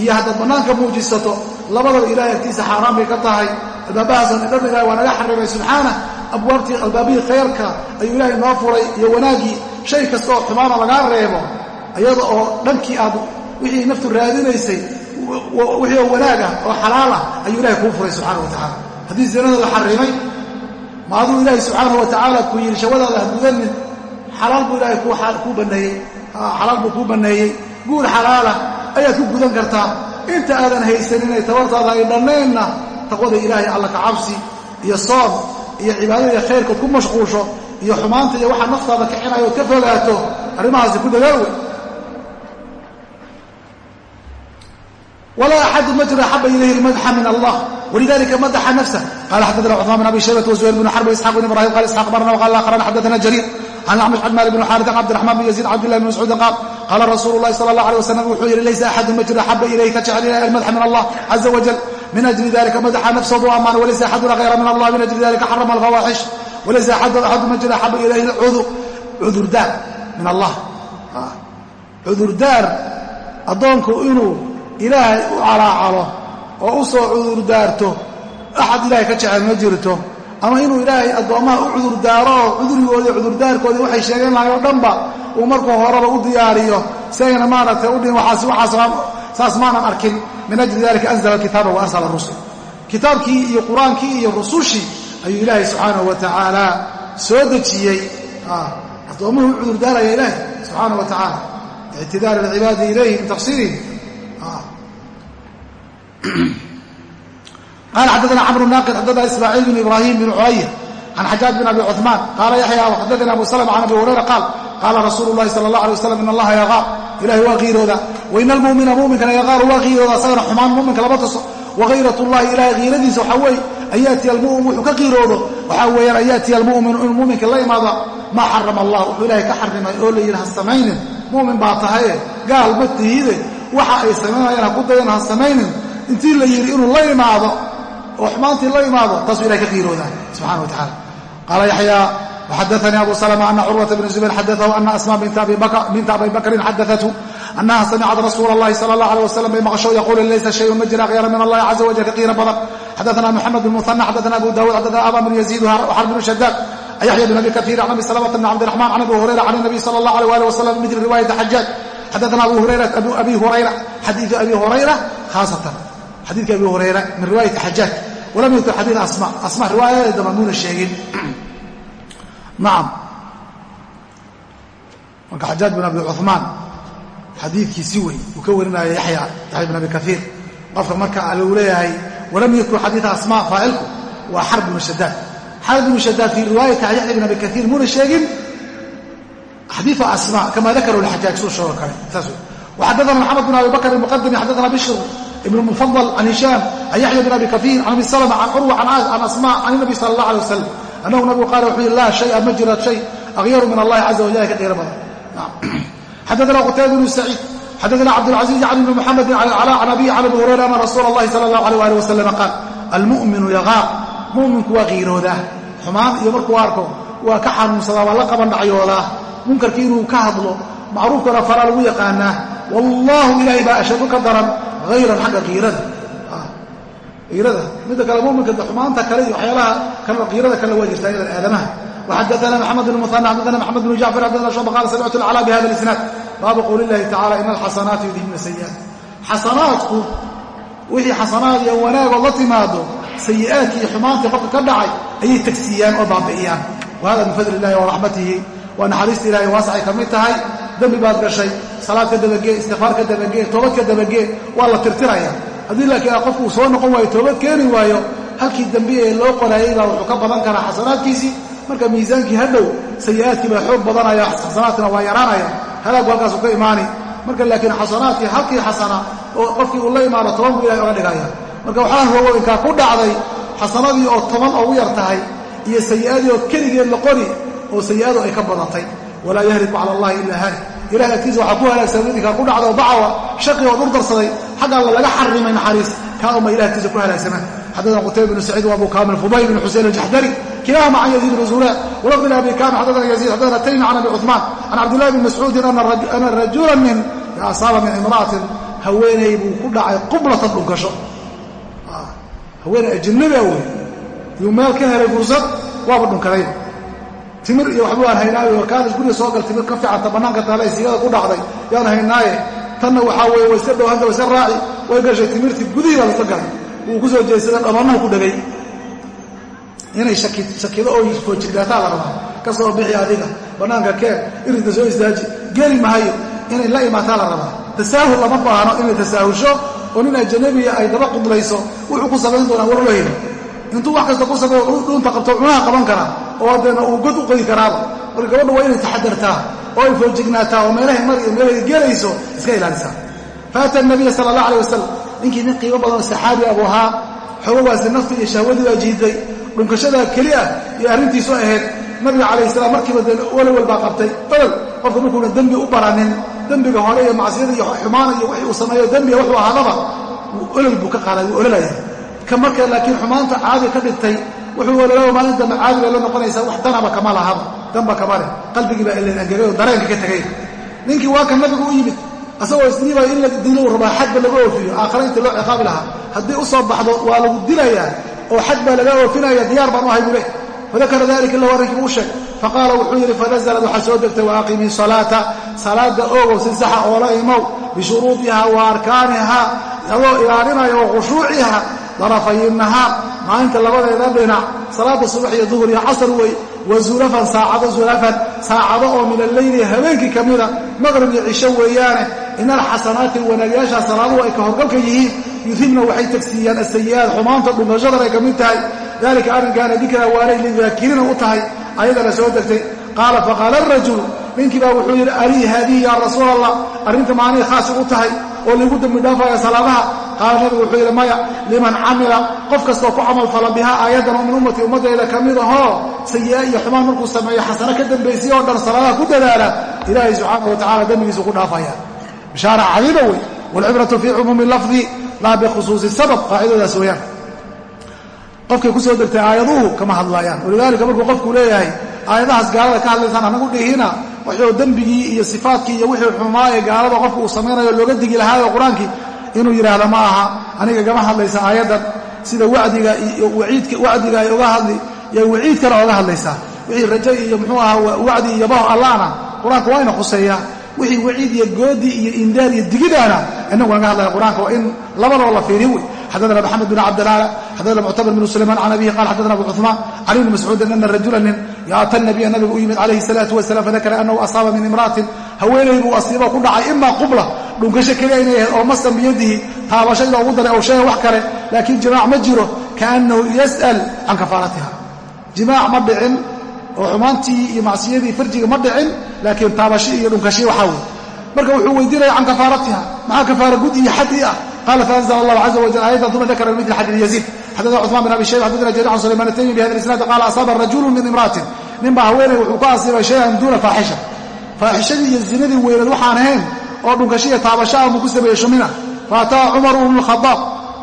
iyo haddaad bannaanka muujisato labadaba ilahay agtiisa xaaraan bay ka tahay. Albaabahaasoo dhan ilahay waa naga xarimay subxaanah. Abwaabtii albaabihii khayrka ayuu ilaahay noo furay iyo wanaaggii shay kasta oo xumaana lagaa reebo iyada oo dhankii aad wixii naftu raadinaysay wixii oo wanaagah oo xalaal ah ayuu ilahay kuu furay subxaana wa tacala haddii zinada la xarimay ma aduu ilaahay subxaana wa tacaala ku yidhi shawadaada ha gudanin xalaal buu ilaahay kuu banneeyey xalaal buu kuu banneeyey guur xalaalah ayaad ku gudan kartaa. Inta aadan haysaninay tabartaada ay dhannaynna taqwada ilaahay alla ka cabsi iyo soom iyo cibaadada khayrkood ku mashquusho iyo xumaanta iyo waxaa naftaada kicinayo ood ka fogaato arrimahaasi ku dadaal wey walaa axadu ma jiro axaba ilayhi lmadxa min allah walidalika madaxa nafsah qala xadana cثmaan bn abi shaybata wزuhayr bn xarb isxaq bn ibrahim qala isxaq barna wqala akhrana xadana jariir can acmash can malik bn xaarit can cabdiraxman bn yaziid cabdillahi bn mascuudin qaal qaala rasuulu llahi sala allah alيh wasalam wuxuu yidhi laysa axadun ma jiro axaba ilayhi ka jecel ilahi almadxa min allah caza wajal min ajli dalika madaxa nafsoodu ammaan walaysa axadun akhayra min allah min ajli dalika xarama alfawaaxish walaysa axadu ma jira axaba ilayhi cudurdaar min allah cudurdaar addoonku inuu ilaahay u calaacalo oo u soo cudurdaarto axad ilaahay ka jecel ma jirto ama inuu ilaahay addoommaha u cudurdaaro oo cudurigooda cudurdaarkooda waxay sheegeen lahay oo dhanba uu markuu horeba u diyaariyo. Si ayna maaragtay u dhihin saas maanan arkin. Min ajli dalika anzla kitaaba wa arsala rusul. Kitaabkii iyo qur'aankii iyo rusushii ayuu ilaahay subxaanahu wa tacaala soo dejiyey. Addoommuhu u cudurdaaraya ilaahay subxaanahu wa tacaala ictidaar alcibaadi ilayhi min taqsiirihim qala xadana cmr naaqid xadana ismaaciil bn ibrahim bn culaya can xajaaj bn abi cuثmaan qaala yaxya xadana abu slm can abi hurayra qaal qaala rasuulu lahi sala اlah alay waslam in allaha yaqaa ilahay waa qiirooda waina almumina muminkana yaqaaru waa qiirooda asagana xumaan muminka lama tuso wagayrat llahi ilahay kiiradiisa waxaa weeye an yaatiya almumin wuxuu ka qiiroodo waxaa weeyaan an yaatiya almuminu inuu muminka la imaado maa xarama allah wuxuu ilahay ka xarimay oo la yidhi ha samaynin mumin baa tahaye gaal ma tihiide intii la yidhi inuu la imaado oo xumaantii la imaado taasuu ilahay ka qiiroodaa subxana wa tacala qaala yaxyaa waxadaanii abu salma ana curwata bn zubayr xadaahu ana asma binta abi bakrin xadaathu anaha samicad rasuula اllahi sala اllah alيه wasalam bay maqasho yaquulu laysa shayun ma jira akyara min allahi caza wajal ka qiiro badan xadaana moxamed bn muhana xadaana abu dawud xadaana aba bn yaziid xarb bn shadaad yaxya bn abi kaiir can abi salmata bn cabdiraxman can abi hurayra can nabiy sala اllah alيh ali wasalam mil riwaayati xajaaj xadaana abi hurayra xadiiu abi hurayra khaasatan xadiidka abi hurayra min riwaayati xajaaj walam yudkir xadiid asma. Asma riwaayadeeda mamuuna sheegin. Nacam marka xajaaj bin abi cuثmaan xadiidkiisi wey uu ka warinaya yaxya yaxya bin abi kaiir qofka marka uu leeyahay walam yadkur xadiida asma faacilku waa xarb bnu shadaad xarb bnu shadaad fii riwaayati yaxya bin abi kaiir muuna sheegin xadiiu asma kama dakaru lxajaaj suu sheego kale. Saas wey waxadana maxamed bin abi bakr muqadami xadana bishr ibn mufadl can hishaam can yaxya bin abi kaiir can abi salma can curwa can asma can nabi sala allah alay wasalam annahu nabigu qaala wuxuu yihi laa shaya ma jira shay akhyaru min allahi caza wajal ka qiiro badan xadana qutayba bnu saciid xadana cabdاlcaزiiz can ibni muxamedi can alcalaa can abi can abi hurayra ana rasuula اllahi sala اllahu alيh ali wasalam qaal almu'minu yaqaaq mu'minku waa qiiroodaa xumaan iyo markuu arko waa ka xanuunsadaa waa la qaban dhacyoodaa munkarkii inuu ka hadlo macruufkana faraa lagu yaqaanaa wallahu ilaahay baa ashadu ka daran hayran xagga qiirada qiirada midda kale muminka xumaanta kale iyo waxyaalaha qiirada kale waa jirtaa idan aadamaha وxadana mxamed bn muثanى xadana mxamed bn jacfar xadana shuba qala samictu اlclا bhada اlisnaad baabu qowli اllahi tacala ina alxasanaati yudhibna sayi'aat xasanaadku wixii xasanaad iyo wanaagood la timaado sayi'aadkii iyo xumaantii qofka ka dhacay ayay tagsiiyaan oo baabi'iyaan wahada min fadli illahi waraxmatihi waa naxariista ilahay waasacay ka mid tahay dembi baad gashay salaad ka dabagee istikfaar ka dabagee toobad ka dabagee waa la tirtiraya. Haddii laakiin qofku uu soo noqon waayo toobad keeni waayo halkii dembi ee loo qoraayey baa wuxuu ka badan karaa xasanaadkiisii. Marka miisaankii hadhow sayi'aadkii baa xoog badanaya xasanaadkina waa yaraanaya. Halaagu halkaasuu ka imaani. Marka laakiin xasanaadkii halkii xasana oo qofkii uu la imaano toban buu ilahay oga dhigaya. Marka waxaan roogooyinkaa ku dhacday xasanadii oo toban oo u yar tahay iyo sayi'adii oo keligeed la qori oo sayi'adu ay ka badatay. Walaa yahliku cala allahi ilaa haalik ilahay agtiisa waxaa ku halaagsamay idinkaa ku dhacda oo dacawa shaqi oo dhurdarsaday xagga alla laga xarimay naxariis kaa uma ilahay agtiisa ku halaagsamaan xadana qutayba bnu saciid wa abu kamil fudayl bn xuseyn aljaxdari kilahuma can yaziid bn zura walafd bn abi kamil xadana yaziid xadana taymi can abi cuثmaan can cabdillahi bn mascuudin ana rajula min asaaba min imra'atin haweeney buu ku dhacay qublatan dhunkasho haweeney ajnabi a wey yuu meel ka helay fursad waaba dhunkaday timir iyo waxbuu aan haynaayo kaalis guriga soo gal timir ka ficanta bannaanka taale siigada ku dhacday yaan haynaaye. Tanna waxaa weye way iska dhowhanta iska raaci way gashay timirtii gudihii baa laisla galay. Wuu ku soo jeedsada dhabannahu ku dhegay. Inay shakido oo foojigdaataa la rabaa. Ka soo bixi adiga bannaanka keen irinta soo istaaji. Geli mahayo inay la imaataa la rabaa. Tasaahul lama baahno inay tasaahusho oo nin ajanabiya ay daba qudlayso wuxuu ku samayn doonaa warla heli intuu wax kasta ku sameeyo dhuunta qabto cunaha qaban karaa oo hadeena uu god u qodi karaaba. Marka gabadha waa inay taxadartaa oo ay foojignaataa oo meelahay mari meelahay gelayso iska ilaalisaa. Faata nabiya sala allah alay wasalam ninkii nin qiimo badanoo saxaabi abu ahaa xoogogaasi nafti iyo shahwadii baa jiiday dhunkashadaa keli ah iyo arrintiisu ahayd nabiga calayh salaam markiiba dee walowal baa qabtay. Olol qofka markuuna dembi u baranin dembiga hore iyo macsiyada iyo xumaana iyo wixii uu sameeyo dembiga wuxuu ahaadaba olol buu ka qaaday wuu ololaya. Ka marka laakiin xumaanta caadi ka dhigtay wuxuu walalow maalin dambe caadi bay la noqonaysaa wax danaba kama lahaba danba kama leh. Qalbigii baa ilan angegay oo dareenka ka tegay ninkii waa kan nabigu u yimid asagoo isniibaya in la dilo rabaa xad ba laga oofiyo. Aakhara inta loo ciqaabi lahaa. Haddii u soo baxdo waa lagu dilayaa oo xad baa laga oofinaya diyaar baan u ahay buu leh fadakara dalika lahu arrinkii buu sheegay. Faqaala wuxuu yidhi fanazlad waxaa soo degtay waaqimii salaata. Salaada ogow si saxa oola imow bishuruudiha wa arkaaniha adoo ilaalinaya wa khushuuciha darafay nahaar maalinta labadeeda dhinac salaada subax iyo duhur iyo casr wey wa zulafan saacado zulafan saacado oo min alleyli habeenkii ka mida maqrib iyo cisho weeyaane ina alxasanaati wanaagyaashaa salaaduhu ay ka horgalka yihiin yudhibna waxay tagsiiyaan asayi'aad xumaanta dhungashadan ay ka mid tahay dalika arrinkaana dikraa waanay lidaakiriina u tahay ayadana soo degtay qaala faqaala arajulu ninkii baa wuxuu yidhi alii haadihi yaa rasuul allah arrinta maanay khaasi u tahay oo laygu dembi dhaafaya salaadaha qaala nabigu wuxuu yidhi maya liman camila qof kastoo ku camalfala bihaa aayaddan oo min ummatii ummaddayda ka mid ahoo sayi'a iyo xumaan markuu sameeyo xasano ka dambaysay oo dhan salaadaha ku dadaala ilaahay subxaana wa tacala dembigiisu ku dhaafaya. Bishaara cadiiba wey waalcibratu fii cumuumi lafdi laa bikhusuusi sabab qaacidadaas weeyaan. Qofkay ku degtay aayaduhu kama hadlaayaan. Walidaalika markuu qofku leeyahay aayadahaas gaalada ka hadlaysaan anagu dhihina waxuu dembigii iyo sifaadkii iyo wixii xumaa ee gaalada qofku uu samaynayo looga digi lahaayo qur'aankii inuu yidhaahdo ma aha aniga gama hadlaysa aayaddan sida wadiga iyo wacdiga ay oga hadli iyo waciidkana oga hadlaysaa wixii raja iyo muxuu ahaa wacdi iyo baho allaana qur-aanka waa ina khuseeyaa wixii waciid iyo goodi iyo indaar iyo digidaana inagu naga hadlaya qur-aanka waa in labadaba la fiiriyo wey xadana maxamed bn cabdilala xadana muctamir bn sulayman can abihi qala xadana abu cuثmaan can ibni mascuudin ana rajula nin yaata nabiya nabiga u yimid calayhi الsalaatu wasalam fadakara anahu asaaba min imra'atin haweenay buu asiibo ku dhacay ima qubla dhunkasho keliya inay ahayd oo masan biyadihi taabasho ida ugu daray ow shaya wax kale laakiin jimaac ma jiro kaanahu yas'al can kafaaratiha. Jimaac ma dhicin oo xumaantii iyo macsiyadii farjiga ma dhicin laakiin taabasho iyo dhunkashay waxaa wey marka wuxuu weydiinaya can kafaaratiha. Maxaa kafaara gud iyo xadii ah? Caza wajal aayatan uma dakara mil xadii yaziid xadana cuثmaan bin abi shayba xadana jari can sulayman ataymi bihada isnaadi qaala asaaba rajulu min imra'atin. Nin baa haweenay wuxuu ku asiibay shayan duuna faaxisha. Faaxishadii iyo zinadii weyneed waxaan ahayn oo dhunkashiya taabashaah buu ku sameeyey shumina. Faataa cumaru bnu lkhadaab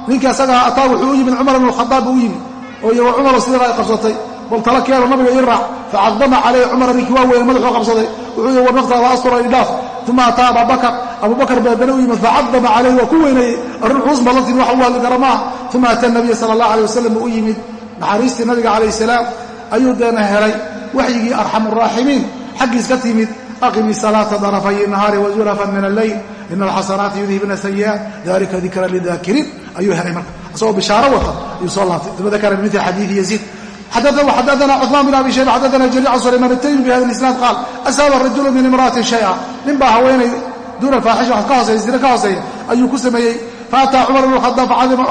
ninkii asagaa ataa wuxuu u yimid cumar ibnu lkhadaab buu u yimid. Oo iyo cumaru sidana ay qabsatay? Bal tala keeno nabiga ii raac. Facadama calayhi cumara ninkii waa weyne madaxuu qabsaday. Wuxuu yii war naftaada astura idhaaf uma ataa ababakar abubakar baadana u yimid facadama calayhi waa ku weyneeyey arrin culus ballantiin wax u hadli kara maaha. Uma ata nabiya sala allah alay wasalam u yimid. Naxariistii nabiga calayh salaam ayuu deena helay waxyigii arxamu raaximiin. Xaggiis ka timid aqimi salaata darafay nahaari wazulafan min alleyl ina alxasanaati yudhibna sayi'aat dalika dikra lidaakiriin ayuu helay marka isagoo bishaaro wata ayuu soo laabtay uma dakara bimili xadiidi yaziid xadana cثmaan bn abi shayba xadana jari can sulayman ataymi bi hada isnaad qaal asaaba rajulu min imra'atin shaya nin baa haweenay duuna faaxisha wax ka hooseeya zina ka hooseeya ayuu ku sameeyey faataa cumar bn khadaab facadima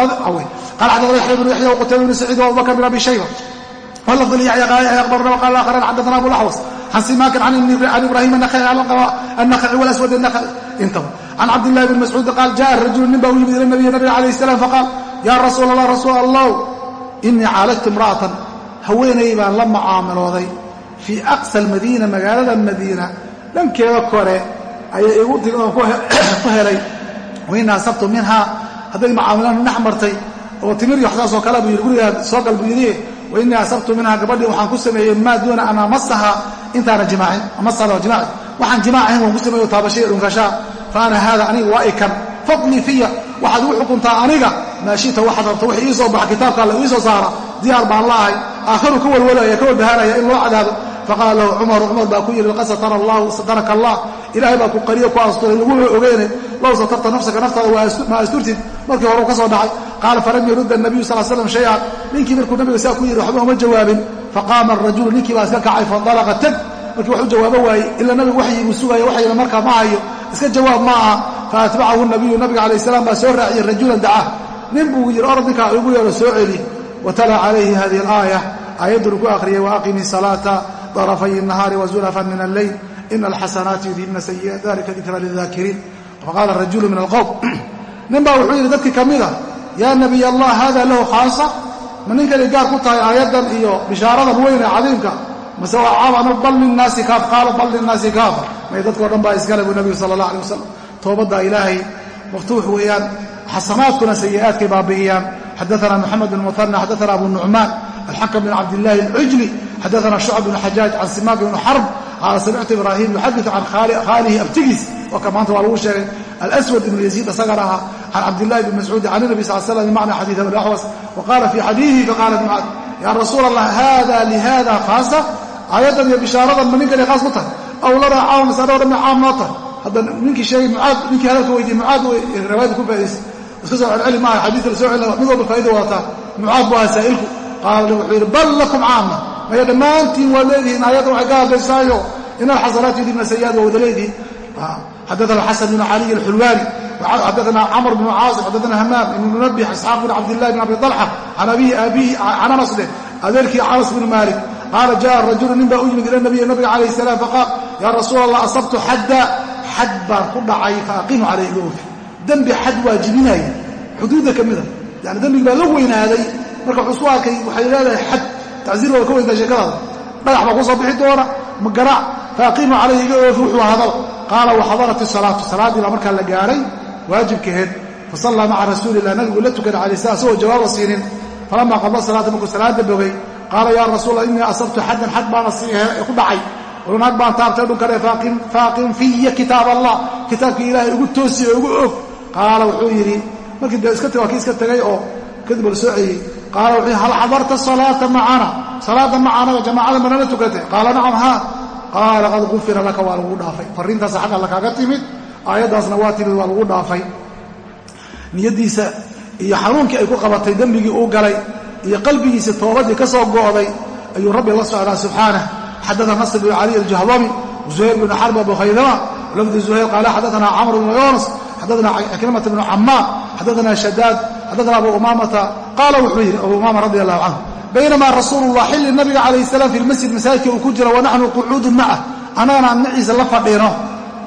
qala xadana yaxya bnu yaxya wqutayba bn saciid waabubakr bn abi shayba wlafd lyaxya akhbarna wqala aakharan xadana abu laxwas can simakin can ibrahim annakhaci wlaswad intaba can cabdillahi bn mascuud qaal jaءa rajulu nin baa u yimid ila nabiy nabiga alayh الsalam faqaal ya rasuul allah rasuul allah inii caalajtu imra'atan haweenay baan la mucaamalooday fii aqsa almadiina magaalada madiina dhankeeda kore ayay igu timi oon ku helay wainii asabtu minhaa hadday mucaamilaan dhex martay oo timir iyo waxsaasoo kale buu yidhi gurigaan soo gal buu yidhi wainii asabtu minhaa gabadhii waxaan ku sameeyey maa duuna an amasaha intaana jimaacin amasada waa jimaaci. Waxaan jimaac ahayn waan ku sameeyo taabashay iyo dhunkashaa fa ana haada aniga waa ikan. Fadlii fiya waxaad igu xukuntaa aniga. Maashita waxaad rabto wixii ii soo baxa kitaabka alla ii soo saara. Diyaar baan la'ahay aakhiru ka walwalaya ka walbahaanaya in loo cadaabo faqaala lahu cumaru cumar baa ku yidhi qad satara allahu sataraka allah. Ilaahay baa ku qariyo ku asturay laguba ogeene. Low satarta nafsaka naftaada ma asturtid. Markii hore u ka soo dhacay qaala falam yarudda nabiyu sal slam shay-an ninkii markuu nabiga saa ku yidhi waxba uma jawaabin faqaama arajulu ninkii baa iska kacay fandalaqa tag markii wax jawaabo waayey ila nabigu waxyiguu sugaya waxyina markaa ma hayo iska jawaab ma aha faatbacahu nabiyu nabiga calayh salaam baa soo raaciyey rajulan dacah nin buu yidhi orod ninkaa igu yeedho soo celi watala calayhi hadihi alaaya aayaddunu ku akhriyay waaqimi salaata darafay nahaari wazulafan min alleyl ina alxasanaati yudhibna sayi'at dalika dikra lidaakiriin faqaala rajulu min alqowm nin baa wuxuu yidhi dadkii ka mida yaa nabiy allah hada lahu khaasa. Ma ninkanay gaar ku tahay aayaddan iyo bishaaradan weyne cadiimka? Mase waa caamanu bal linnaasi kaaf qaala bal linnaasi kaafa may dadkao dhan baa iskale buu nabigu sala allah alay wasalam toobadda ilaahay maftuux weeyaan xasanaadkuna sayi'aadkay baabi'iyaan xadaana moxamed bin muhana xadaana abu nucmaan alxakam bn cabdillahi alcujli xadaana shucb bn xajaaj can simaak bn xarb qaala samictu ibraahim yuxadiu can khaalihi abtigiis oo ka maanta waa lagu sheegay alswad ibn yaziid isagana ahaa can cabdillahi bn mascuudi can nabi sal slam bimacna xadiid abi axwas wa qaala fii xadiidihi faqaala mucaad yaa rasuul allah hada lihada khaasa aayaddan iyo bishaaradan ma ninkani khaas ku tahay aw lanaa caam masalo dhan ma caam noo tahay hadda ninkii sheegay mucaad ninkii hadalka weydiye mucaad riwaayada ku faa'idaysa iska soo celceli maaha xadiidka la soo celina mid walba faa'ida wadataa mucaad bu ahaa saa'ilku qaala wuxuu yidhi bal lakum caama maya dhammaantiin waad leedihiin aayaddan waxay ka hadlaysaayo. In alxasanaat yudibna sayi'aat waa wada leedihiin. Xadaana xasan bn caliy alxulwaani xadaana camr bn caasim xadaana hamaam ibn munabih isxaaq bn cabdillahi bn abi طalxa can abihi aabihi can anas leh adeerkii anas bn maalik. Qaala jaءa rajulu nin baa u yimid ila nabiy nabiga calayh salaam faqaal yaa rasuul allah asabtu xadda? Xad baan ku dhacay faaqimu calayh goofi dembi xad waajibinaya xuduudda ka mida yani dembigi baa la weynaaday. Marka wuxuu isku arkay waxay leedahay xad tacsiir waa ka weyntaa sheekadaada dhagax baa ku soo bixi doona ma garaac faaqimu calayhi iga oofi wuxuu hadal qaala waxadarat isalaatu salaaddii baa markaa la gaadhay waajibkaheed fasallaa maca rasuuli illah nabigu la tukanay alay slam asagoo jawaaba siinin falamaa qada salaata markuu salaada bogay qaala yaa rasuula innii asabtu xaddan xad baana ku dhacay naag baan taabtay dhunkane faaqim fiya kitaab allah kitaabkii ilaahay ugu toosi oo ugu og qaala wuxuu yidhi markii de iska waa kii iska tegay oo kadib la soo celiyey qaala wuxuu hal xadarta salaata macana salaada macaanaga jamaacada manala tukatay qaala nacam haa qaala qad gufira laka waa lagu dhaafay farriintaas xagga alla kaaga timid aayaddaasna waa timid waa lagu dhaafay niyaddiisa iyo xanuunkii ay ku qabatay dembigii uu galay iyo qalbigiisa toobadii ka soo go'day ayuu rabbi la socdaa subxaanah xadana nasr bn cali aljahdami zuhayr bn xarb abu khaydama lafdi zuhayr qaala xadaana camr bn yunas xadaana ikrimata bnu camaar xadaana shadaad xadaana abu umaamata qaala wuxuu yidhi abu umaama radi allahu canhu baynamaa rasuulu llah xilli nabiga calayh salaam fi lmasjid masaajidka uu ku jira wa naxnu qucuudun macah annagana aan la fadhino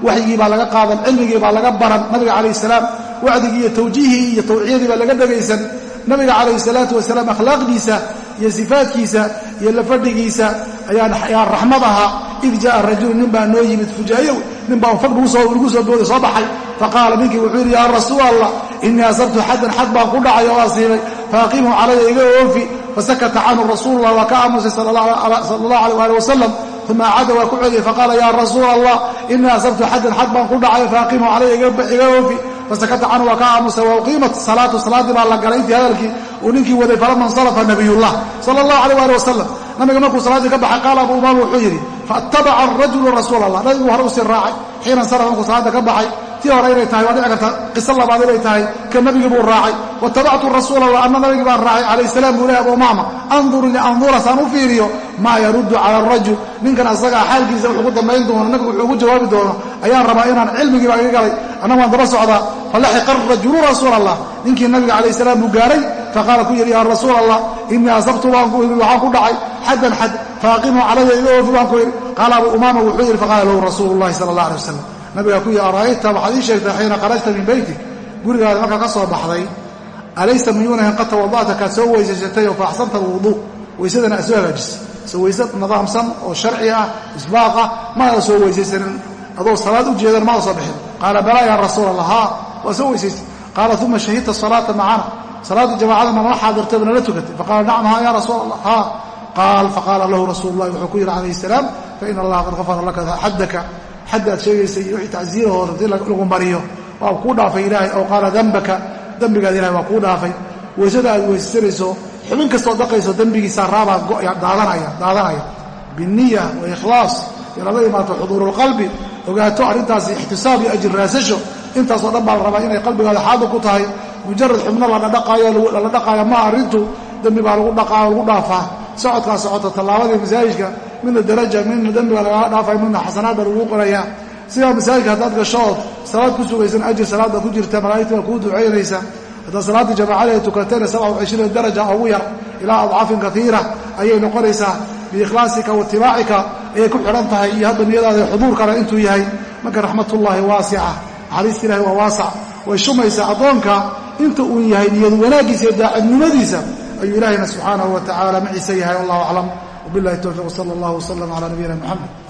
waxyigii baa laga qaadan cilmigii baa laga baran nabiga calayh salaam wacdigii iyo tawjiihii iyo tawciyadii baa laga dhegaysan nabiga calayh salaatu wasalaam akhlaaqdiisa iyo sifaadkiisa iyo lafadhigiisa ayaa raxmad ahaa id jaءa rajulu nin baa noo yimid fujaayow nin baa fag lagu soo booday soo baxay faqaala ninkii wuxuu yidhi yaa rasuul allah inii asabtu xaddan xad baan ku dhacay oo asiibay faaqimhu calaya iga oofi fasakata canhu rasuulullah waa ka aamusay sala allah alيh ali wasalam uma acada waa ku celiyey faqaala yaa rasuul allah inii asabtu xaddan xad baan ku dhacay faaqimhu calaya iga oofi fasakata canhu waa ka aamusay wa uqiimat salaatu salaaddii baa la galay intii hadalkii uu ninkii waday falama insalafa nabiyullah sala allahu alيh ali wasalam nabiga markuu salaaddii ka baxay qaala abu umaama wuxuu yidhi faatabaca arajulu rasuul allah nabigu hore u sii raacay xiina insalafa markuu salaadda ka baxay tii hore inay tahay waa dhici karta qiso labaad inay tahay ka nabigii buu raacay. Watabactu rasuul allah anna nabigii baan raacay calayh salaam buu leh abu umaama andur liandura saan u fiiriyo maa yaruddu cala arajul ninkan asagaa xaalkiisa wuxuu ku dambayn doono nabigu wuxuu ugu jawaabi doono ayaan rabaa inaan cilmigii baa iga galay. Anna waan daba socdaa falaxiqa arajulu rasuul allah ninkii nabiga calayh salaam buu gaaray faqaala ku yidhi yaa rasuul allah inii asabtu waxaan ku dhacay xaddan xad faaqimhu calaya iga oofi baan ku yidhi. Qaala abu umaama wuxuu yidhi faqaala lahu rasuulu llahi sala allah alay wasalam nabigaa ku yidhi ara'ayta waxaad ii xiina kharajta min beytik gurigaada markaa ka soo baxday. Alaysa miyuunahan qad tawada'ta kaad soo weysaysatayoo fa axsanta alwuduu weysadana aad soo hagaajisay. So weyse nidaamsan oo sharci ah isbaaqa maada soo weysaysanin. Adoo salaad u jeedan maada soo bixin. Qaala balaa yaa rasuul allah haa waa soo weysaystay qaala uma shahidta salaata macana salaaddii jamacada manala xaadirtay ba nala tukatay. Faqaala nacam haa ya rasuul allah haa qaal faqaala lahu rasuulu llahi wuxuu ku yidhi calayhi salaam faina allaha qad gafara laka xaddaka xadda aad sheegaysay iyo wixii tacsiirahoo rabti lagu mariyo waa kuu dhaafay ilaahay ow qaala dambaka dembigaada ilahay waa kuu dhaafay. Weysada aad weysaysanayso xubin kastoo dhaqayso dembigiisa raabaa daadanaya biniya wa ikhlaas inaad la imaato xuduurulqalbi ogaato arrintaasi ixtisaab iyo ajir raasasho. Intaasoo dhan baa la rabaa inay qalbigaada xaadir ku tahay. Mujarad xubno lala dhaqaayo maa arrintu dembi baa lagu dhaqaa lagu dhaafaa. Socodkaa socota tallaabadii masaajidka midna daraja midna dembiga lagala dhaafay midna xasanaad baa lagu qorayaa sidaa masaajidka haddaad gasho ood salaad ku sugaysan ajir salaadda ku jirta malaa'igta baa kuu ducaynaysa haddaad salaaddii jamaacada ay tukatayna wacishriina daraja ugu yar ilaa adcaafin kaiira ayay noqonaysaa biikhlaasika wa itibaacika ayay ku xidhan tahay iyo hadda niyadaada xuduurkana intuu yahay. Marka raxmatullaahi waasica naxariista ilahi waa waasac way shumaysaa addoonka inta uu yahay niyad wanaaggiisa iyo daacadnimadiisa ayuu ilaahayna subxaanahu wa tacaala maciise yahay wallahu aclam wabillahi towfiiq sala allah wasalam calaa nabiyina moxamed